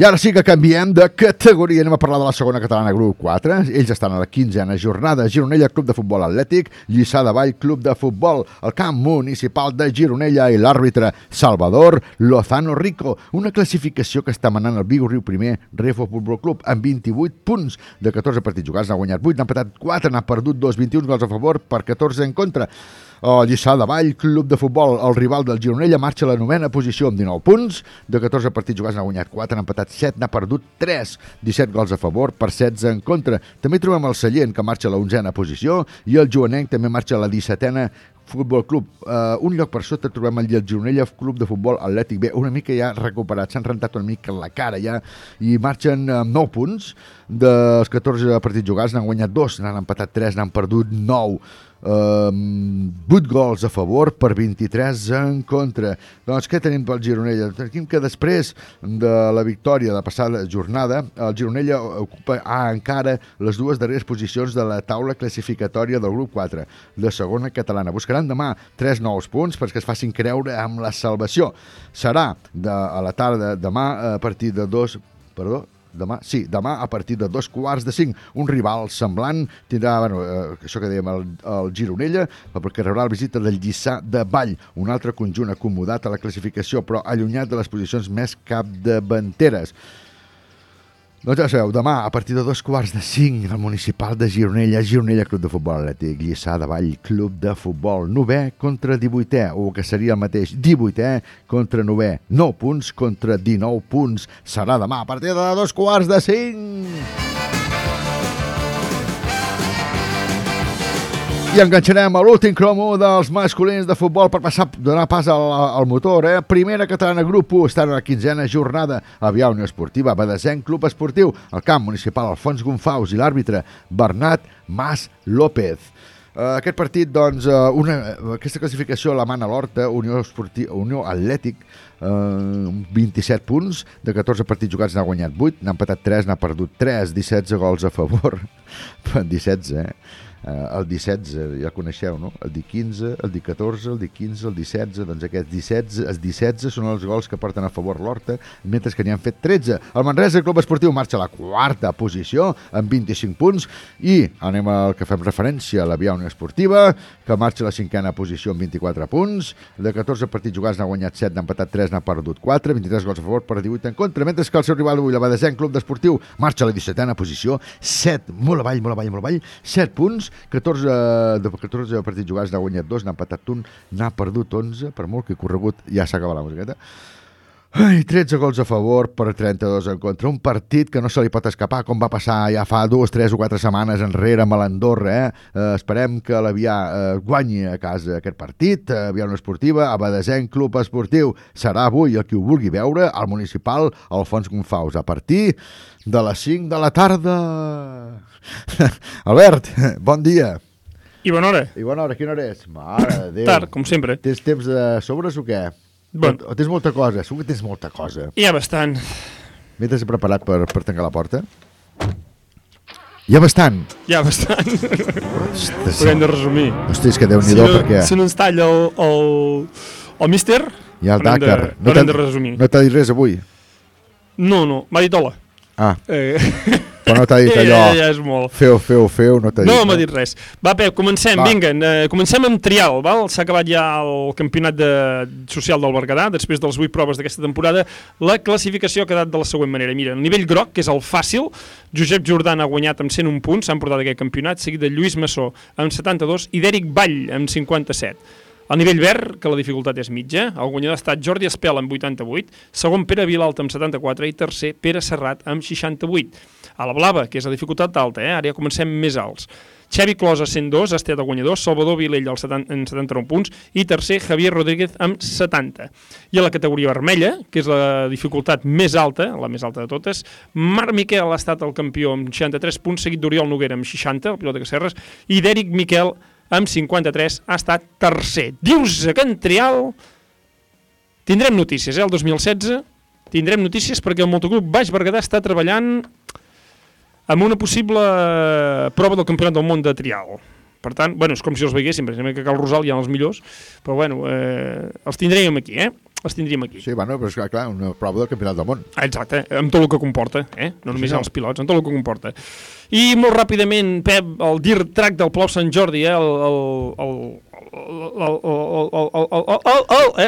I ara sí que canviem de categoria. Anem a parlar de la segona catalana, grup 4. Ells estan a la quinzena jornada. Gironella, Club de Futbol Atlètic. Lliçà de Vall, Club de Futbol. El camp municipal de Gironella i l'àrbitre Salvador Lozano Rico. Una classificació que està manant el Vigo Riu primer Refo Futbol Club amb 28 punts de 14 partits jugats. N'ha guanyat 8, n'ha empatat 4, n'ha perdut 2, 21 gols a favor per 14 en contra. El Lliçà de Vall, Club de Futbol, el rival del Gironella, marxa a la novena posició amb 19 punts. De 14 partits jugats n'ha guanyat 4, n'ha empatat 7, n'ha perdut 3. 17 gols a favor per 16 en contra. També trobem el Sallent, que marxa a la 11a posició, i el Joanenc també marxa a la 17a Futbol Club. Uh, un lloc per sota trobem el Gironella Club de Futbol Atlètic B, una mica ja recuperat, s'han rentat una mica la cara ja, i marxen amb 9 punts dels 14 partits jugats, n'han guanyat 2, n'han empatat 3, n'han perdut 9 Um, 8 gols a favor per 23 en contra. Doncs què tenim pel Gironella? Tenim que després de la victòria de la passada jornada, el Gironella ocupa ah, encara les dues darreres posicions de la taula classificatòria del grup 4 de segona catalana. Buscaran demà 3 nous punts perquè es facin creure amb la salvació. Serà de, a la tarda demà a partir de dos... Perdó, demà, sí, demà a partir de dos quarts de cinc, un rival semblant tindrà, bueno, eh, això que dèiem, el, el Gironella, perquè rebrà la visita del Lliçà de Vall, un altre conjunt acomodat a la classificació, però allunyat de les posicions més capdavanteres. Doncs ja sabeu, demà, a partir de dos quarts de cinc, el municipal de Gironella, Gironella Club de Futbol Atlètic, Lliçà de Vall, Club de Futbol, novè contra 18è, o que seria el mateix, 18è contra novè, 9 punts contra 19 punts. Serà demà a partir de dos quarts de cinc. I enganxarem a l'últim cromo dels masculins de futbol per passar, donar pas al, al motor. Eh? Primera catalana grup 1, estan a la quinzena jornada. Avià Unió Esportiva, Badesenc Club Esportiu, el camp municipal Alfons Gonfaus i l'àrbitre Bernat Mas López. Uh, aquest partit, doncs, uh, una, aquesta classificació la mana l'Horta, Unió, Unió Atlètic, uh, 27 punts, de 14 partits jugats n'ha guanyat 8, n'ha empatat 3, n'ha perdut 3, 17 gols a favor, 17, eh? Eh, el 17, ja coneixeu, no? El 15, el 14, el 15, el 17, doncs aquests 17, els 17 són els gols que porten a favor l'Horta, mentre que n'hi han fet 13. El Manresa Club Esportiu marxa a la quarta posició amb 25 punts i anem al que fem referència a la Via Unió Esportiva, que marxa a la cinquena posició amb 24 punts. De 14 partits jugats n'ha guanyat 7, n'ha empatat 3, n'ha perdut 4, 23 gols a favor per 18 en contra, mentre que el seu rival avui, la Badesenc Club d'Esportiu, marxa a la 17a posició, 7, molt avall, molt avall, molt avall, 7 punts, 14, de 14 partits jugats n'ha guanyat 2, n'ha empatat 1, n'ha perdut 11, per molt que he corregut, ja s'ha acabat la musiqueta. Ai, 13 gols a favor per 32 en contra. Un partit que no se li pot escapar, com va passar ja fa dues, tres o quatre setmanes enrere amb l'Andorra. Eh? Eh, esperem que l'Avià eh, guanyi a casa aquest partit. Eh, Avià Unió Esportiva, Abadesenc Club Esportiu. Serà avui el qui ho vulgui veure, al municipal Alfons Gonfaus, a partir de les 5 de la tarda. Albert, bon dia. I bona hora. I bona hora, quina hora és? Mare de Déu. Tard, com sempre. Tens temps de sobres o què? Bueno. O, tens molta cosa? Segur que tens molta cosa. Hi ha bastant. M'he preparat per, per tancar la porta? Hi ha bastant. Hi ha bastant. Ostres, Ho hem de resumir. Ostres, que si déu-n'hi-do, no, perquè... Si no ens talla el, el, el míster, ha el haurem de- Dakar. No t'ha de resumir. no t'ha dit res avui? No, no, m'ha dit hola. Ah, Eh... però no t'ha dit Ja, allò... ja, ja és molt. Feu, feu, feu, no t'ha dit. No m'ha dit res. Va, Pep, comencem, Va. vinga, eh, comencem amb trial, val? S'ha acabat ja el campionat de, social del Berguedà, després de les 8 proves d'aquesta temporada. La classificació ha quedat de la següent manera. Mira, el nivell groc, que és el fàcil, Josep Jordan ha guanyat amb 101 punts, s'ha emportat aquest campionat, seguit de Lluís Massó amb 72 i d'Eric Vall amb 57. El nivell verd, que la dificultat és mitja, el guanyador ha estat Jordi Espel amb 88, segon Pere Vilalta amb 74 i tercer Pere Serrat amb 68. A la blava, que és la dificultat alta, eh? ara ja comencem més alts. Xavi Closa, 102, ha estat el guanyador, Salvador Vilell 70, en 79 punts i tercer Javier Rodríguez amb 70. I a la categoria vermella, que és la dificultat més alta, la més alta de totes, Marc Miquel ha estat el campió amb 63 punts, seguit d'Oriol Noguera amb 60, el pilot de Cacerres, i d'Eric Miquel amb 53 ha estat tercer. Dius que en trial tindrem notícies, eh, el 2016 tindrem notícies perquè el Motoclub Baix Berguedà està treballant amb una possible eh, prova del Campionat del Món de trial. Per tant, bueno, és com si els veiéssim, perquè sembla que cal Rosal hi ha els millors, però bueno, eh, els tindríem aquí, eh? els tindríem aquí. Sí, bueno, però és clar, una prova del Campionat del Món. Exacte, amb tot el que comporta, eh? no només sí, no. els pilots, amb tot el que comporta. I molt ràpidament, Pep, el dir track del Plou Sant Jordi, eh? el, el, el,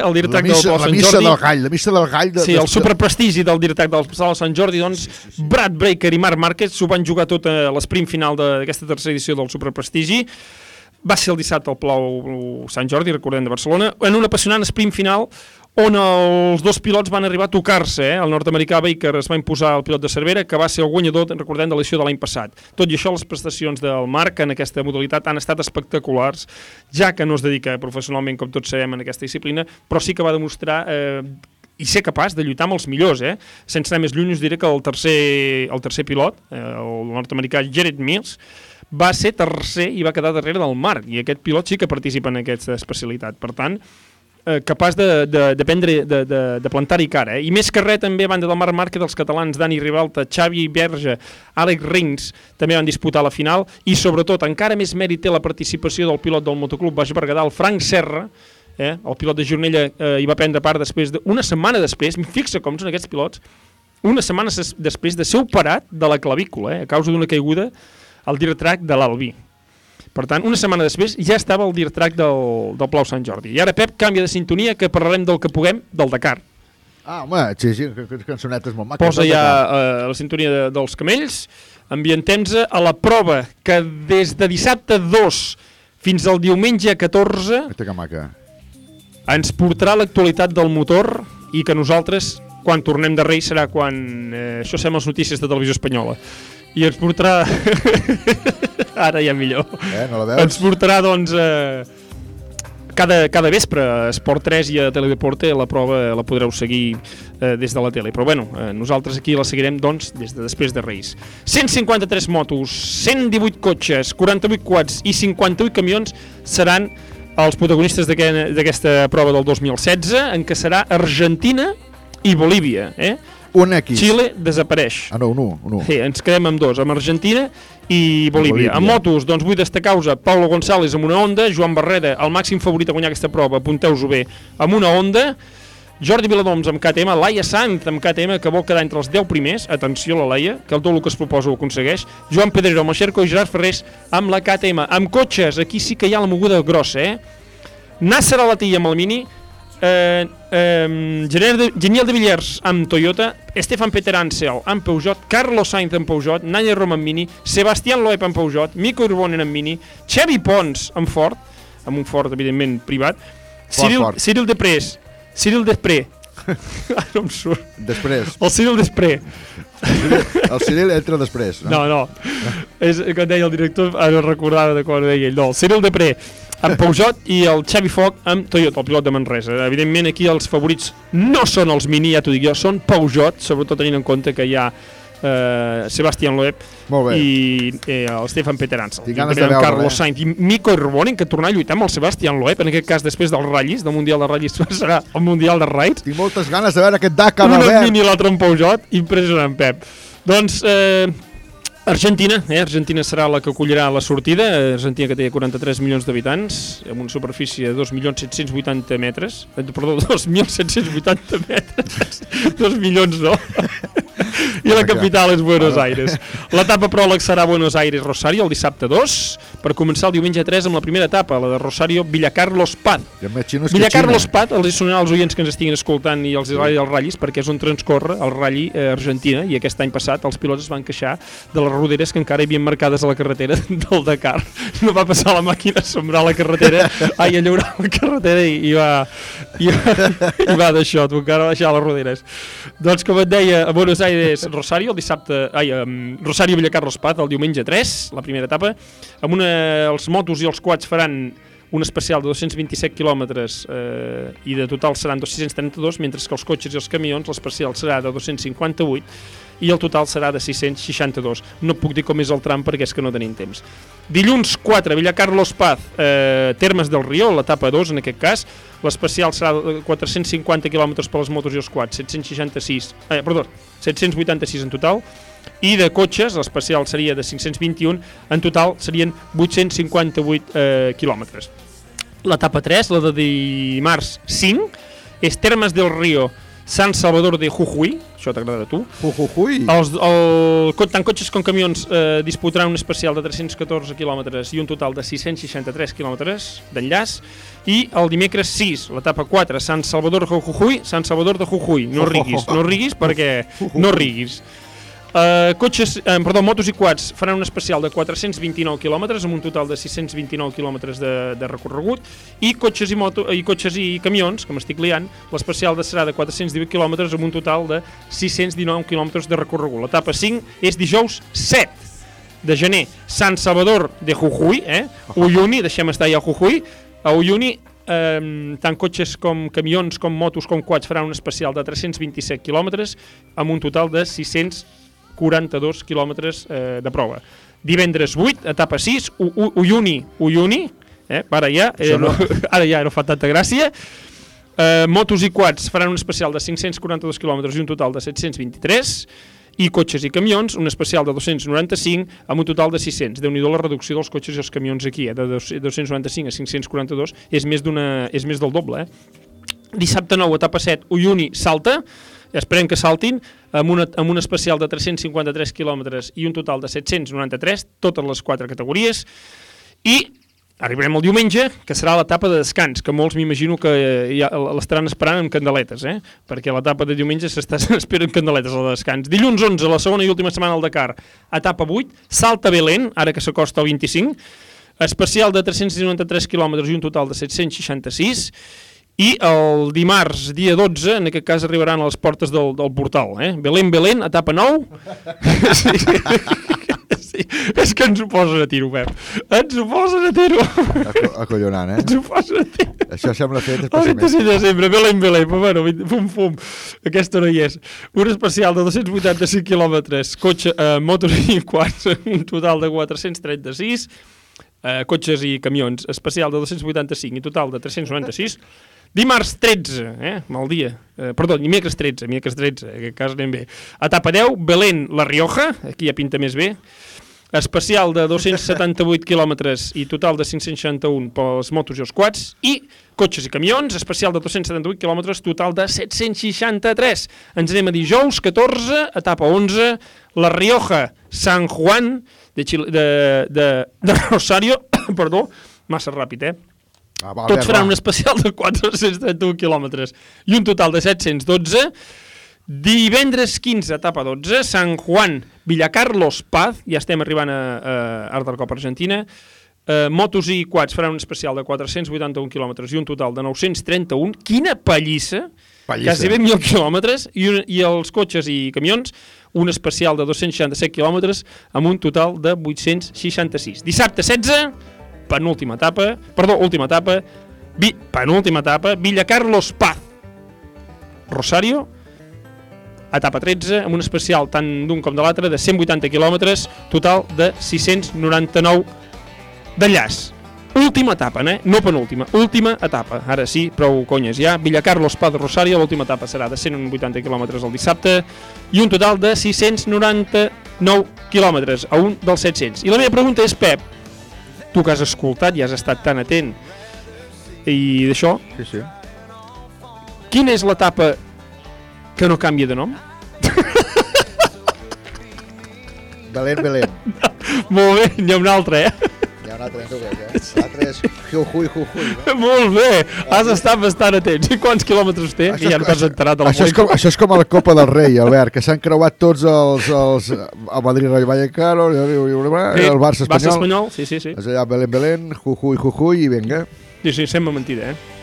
el dir track del Sant Jordi. La missa del gall, la missa del gall. De, sí, el superprestigi del dir track del Sant Jordi, doncs sí, sí, sí. Brad Breaker i Marc Márquez s'ho van jugar tot a l'esprint final d'aquesta tercera edició del superprestigi. Va ser el dissabte al Palau Sant Jordi, recordem, de Barcelona, en un apassionant sprint final on els dos pilots van arribar a tocar-se. Eh? El nord-americà Baker es va imposar al pilot de Cervera, que va ser el guanyador, recordem, de l'edició de l'any passat. Tot i això, les prestacions del Marc en aquesta modalitat han estat espectaculars, ja que no es dedica professionalment, com tots sabem, en aquesta disciplina, però sí que va demostrar eh, i ser capaç de lluitar amb els millors, eh? Sense anar més lluny, us diré que el tercer, el tercer pilot, eh, el nord-americà Jared Mills, va ser tercer i va quedar darrere del Marc, i aquest pilot sí que participa en aquesta especialitat. Per tant, eh, capaç de, de, de, prendre, de, de, de plantar-hi cara. Eh? I més que res, també, a banda del Marc Márquez, els catalans Dani Ribalta, Xavi Berge, Àlex Rins, també van disputar la final, i sobretot, encara més mèrit té la participació del pilot del motoclub Baix Berguedà, el Frank Serra, eh? el pilot de Gironella eh, hi va prendre part després de, una setmana després, fixa com són aquests pilots, una setmana després de ser operat de la clavícula, eh, a causa d'una caiguda al dirt track de l'Albí. Per tant, una setmana després ja estava el dirt track del, del Plau Sant Jordi. I ara, Pep, canvia de sintonia que parlarem del que puguem del Dakar. Ah, home, sí, sí, cançonetes molt maques. Posa ja eh, la sintonia de, dels camells, ambientem-se a la prova que des de dissabte 2 fins al diumenge 14 Aquesta que maca. ens portarà l'actualitat del motor i que nosaltres, quan tornem de Reis, serà quan eh, això sembla les notícies de televisió espanyola. I ens portarà... Ara ja millor. Eh, no la veus? Ens portarà, doncs, eh, cada, cada vespre a Esport 3 i a Teledeporte la prova la podreu seguir eh, des de la tele. Però bueno, eh, nosaltres aquí la seguirem doncs des de després de Reis. 153 motos, 118 cotxes, 48 quads i 58 camions seran els protagonistes d'aquest- d'aquesta prova del 2016, en què serà Argentina i Bolívia. Eh? Un X. Xile desapareix. Ah, no, un 1. Un 1. Sí, ens quedem amb dos, amb Argentina i Bolívia. Bolívia. En motos, doncs vull destacar-vos a Paulo González amb una Honda, Joan Barrera, el màxim favorit a guanyar aquesta prova, apunteu-vos bé, amb una Honda, Jordi Viladoms amb KTM, Laia Sant amb KTM, que vol quedar entre els 10 primers, atenció a la Laia, que el tot el que es proposa ho aconsegueix, Joan Pedrero amb el Xerco i Gerard Ferrés amb la KTM. Amb cotxes, aquí sí que hi ha la moguda grossa, eh? Nasser Alatilla amb el Mini, eh, eh, Geniel, de, Geniel de Villers amb Toyota, Estefan Peter Ansel amb Peugeot, Carlos Sainz amb Peugeot, Naya Roma amb Mini, Sebastián Loeb amb Peugeot, Mico Urbonen amb Mini, Xavi Pons amb Ford, amb un Ford evidentment privat, Cyril, fort. Cyril Després, Cyril Després, Ara no em surt. Després. El Cyril Després. El Cyril entra després. No, no. És que deia el director, ara recordava de quan deia ell. No, el Cyril Depré amb Peugeot i el Xavi Foc amb Toyota, el pilot de Manresa. Evidentment aquí els favorits no són els Mini, ja t'ho dic jo, són Peugeot, sobretot tenint en compte que hi ha eh, Sebastián Loeb i eh, el Stefan Peter Ansel. Tinc ganes Juntament de amb veure-ho, Carlos eh? Sainz i Mico Irbonen, que tornar a lluitar amb el Sebastián Loeb, en aquest cas després dels ratllis, del Mundial de Ratllis, serà el Mundial de Raids. Tinc moltes ganes de veure aquest Dakar, Un en. Mini i l'altre en Peugeot, impressionant, Pep. Doncs, eh, Argentina, eh? Argentina serà la que acollirà la sortida, Argentina que té 43 milions d'habitants, amb una superfície de 2.780 metres, eh, perdó, 2.780 metres, 2 milions no, i la capital és Buenos Aires. L'etapa pròleg serà Buenos Aires-Rosario el dissabte 2, per començar el diumenge 3 amb la primera etapa, la de Paz. Els xinos que Villacarlos. Pat, els sonarà als oients que ens estiguin escoltant i els sí. els ratllis, perquè és on transcorre el ratll eh, Argentina, i aquest any passat els pilots es van queixar de les roderes que encara hi havia marcades a la carretera del Dakar. No va passar la màquina a sembrar la carretera, ai, a llaurar la carretera i, i va, i va, i va d'això, tu encara va deixar les roderes. Doncs, com et deia, a Buenos Aires, Rosario, el dissabte, ai, um, Rosario Villacarlos Pat, el diumenge 3, la primera etapa, amb una, els motos i els quads faran un especial de 227 quilòmetres eh, i de total seran 232, mentre que els cotxes i els camions l'especial serà de 258 i el total serà de 662. No puc dir com és el tram perquè és que no tenim temps. Dilluns 4, Villacarlos Paz, eh, Termes del Rio, l'etapa 2 en aquest cas, l'especial serà de 450 quilòmetres per les motos i els quads, 766, eh, perdó, 786 en total, i de cotxes, l'especial seria de 521, en total serien 858 eh, quilòmetres. L'etapa 3, la de dimarts 5, és Termes del Río, Sant Salvador de Jujuy, això t'agradarà a tu. Jujuy. Els, el, tant cotxes com camions eh, disputaran un especial de 314 quilòmetres i un total de 663 quilòmetres d'enllaç. I el dimecres 6, l'etapa 4, Sant Salvador de Jujuy, Sant Salvador de Jujuy. No riguis, no riguis perquè no riguis. Uh, cotxes, eh, perdó, motos i quads faran un especial de 429 quilòmetres amb un total de 629 quilòmetres de, de recorregut i cotxes i, moto, i cotxes i camions, que m'estic liant, l'especial de serà de 418 quilòmetres amb un total de 619 quilòmetres de recorregut. L'etapa 5 és dijous 7 de gener, Sant Salvador de Jujuy, eh? Uyuni, deixem estar ja a Jujuy, a Uyuni eh, tant cotxes com camions, com motos, com quads faran un especial de 327 quilòmetres amb un total de 642 quilòmetres eh, de prova. Divendres 8, etapa 6, U U Uyuni, Uyuni, eh? ara ja, eh, no, ara ja no fa tanta gràcia, Eh, motos i quads faran un especial de 542 quilòmetres i un total de 723 i cotxes i camions, un especial de 295 amb un total de 600. déu nhi la reducció dels cotxes i els camions aquí, eh? de dos- 295 a 542, és més, és més del doble. Eh? Dissabte 9, etapa 7, Uyuni salta, esperem que saltin, amb, una, amb un especial de 353 quilòmetres i un total de 793, totes les quatre categories, i arribarem el diumenge, que serà l'etapa de descans, que molts m'imagino que eh, ja l'estaran esperant amb candeletes, eh? perquè l'etapa de diumenge s'està espera amb candeletes, de descans. Dilluns 11, la segona i última setmana al Dakar, etapa 8, Salta Belén, ara que s'acosta al 25, especial de 393 quilòmetres i un total de 766, i el dimarts, dia 12, en aquest cas arribaran a les portes del, del portal. Eh? Belén, Belén, etapa 9. sí, sí, és que ens ho posen a tiro, Pep. Ens ho posen a tiro. Aco acollonant, eh? Ens ho posen a tiro. Això sembla fet El especialment. 26 de desembre, Belén, Belén, però bueno, fum, fum, aquesta no hi és. Un especial de 285 quilòmetres, cotxe, eh, motos i quads, un total de 436, eh, cotxes i camions, especial de 285 i total de 396, Dimarts 13, eh? Mal dia. Eh, perdó, dimecres 13, dimecres 13, en aquest cas anem bé. Etapa 10, Belén, La Rioja, aquí ja pinta més bé. Especial de 278 quilòmetres i total de 561 pels motos i els quads. I cotxes i camions, especial de 278 quilòmetres, total de 763. Ens anem a dijous 14, etapa 11, La Rioja, San Juan, de, Chile, de, de, de Rosario, perdó, massa ràpid, eh? Ah, va, Tots faran va. un especial de 431 quilòmetres i un total de 712. Divendres 15, etapa 12, San Juan, Villacarlos Paz, ja estem arribant a, a Art del Cop Argentina, eh, motos i quads faran un especial de 481 quilòmetres i un total de 931. Quina pallissa! Pallissa. Quasi bé 1.000 quilòmetres i, un, i els cotxes i camions un especial de 267 quilòmetres amb un total de 866. Dissabte 16, penúltima etapa, perdó, última etapa, vi, penúltima etapa, Villa Carlos Paz, Rosario, etapa 13, amb un especial tant d'un com de l'altre de 180 quilòmetres, total de 699 d'enllaç. Última etapa, eh? no penúltima, última etapa. Ara sí, prou conyes ja. Villa Carlos Paz Rosario, l'última etapa serà de 180 quilòmetres el dissabte i un total de 699 quilòmetres a un dels 700. I la meva pregunta és, Pep, tu que has escoltat i has estat tan atent i d'això, Sí, sí. quina és l'etapa que no canvia de nom? Belén, Belén. Molt bé, n'hi ha una altra, eh? Ha un altre, crec, eh? L'altre és Jujuy, Jujuy. No? Molt bé, has estat bastant atent. I quants quilòmetres té? que ja no t'has enterat de la això, és com, això és com a la Copa del Rei, Albert, que s'han creuat tots els... els el Madrid Rayo Vallecano, el, el Barça espanyol. Barça espanyol, sí, sí, sí. És allà Belén, Belén, Jujuy, Jujuy i vinga. Sí, sí, sembla mentida, eh?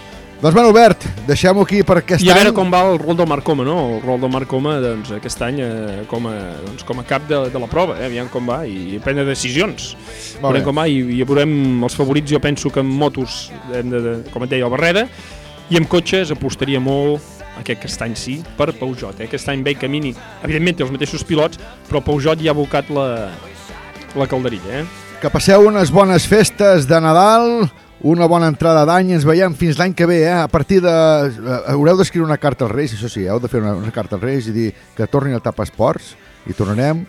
Doncs bueno, Albert, deixem-ho aquí per aquest I a any. veure com va el rol del Marc Coma, no? El rol del Marc Coma, doncs, aquest any eh, com, a, doncs, com a cap de, de la prova, eh? Aviam com va i prendre decisions. Veurem com va i, i veurem els favorits, jo penso que en motos, hem de, de, com et deia, el Barrera, i amb cotxes apostaria molt aquest, aquest any sí, per Peugeot. Eh? Aquest any ve Camini, evidentment té els mateixos pilots, però Peugeot ja ha abocat la, la calderilla, eh? Que passeu unes bones festes de Nadal, una bona entrada d'any, ens veiem fins l'any que ve, eh? A partir de... eh, Haureu d'escriure una carta als Reis, això sí, heu de fer una, una carta als Reis i dir que tornin al Tapa Esports i tornarem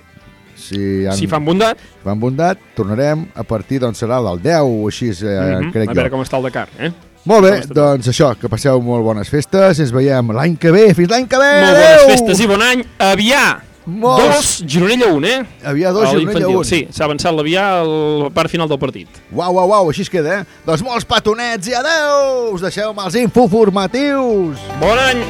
si, han, Si fan bondat. fan bondat, tornarem a partir, doncs serà del 10 o així, eh, Mhm, crec a veure jo. com està el Dakar, eh? Molt bé, doncs això, que passeu molt bones festes, ens veiem l'any que ve, fins l'any que ve! Molt bones adeu! festes i bon any. Avià! Molts. Dos, Gironella 1, eh? Avià dos, A Gironella l'infantil. un. Sí, s'ha avançat l'Avià a la part final del partit. Uau, uau, uau, així es queda, eh? Doncs molts petonets i adeu! Us deixeu amb els infoformatius! Bon any!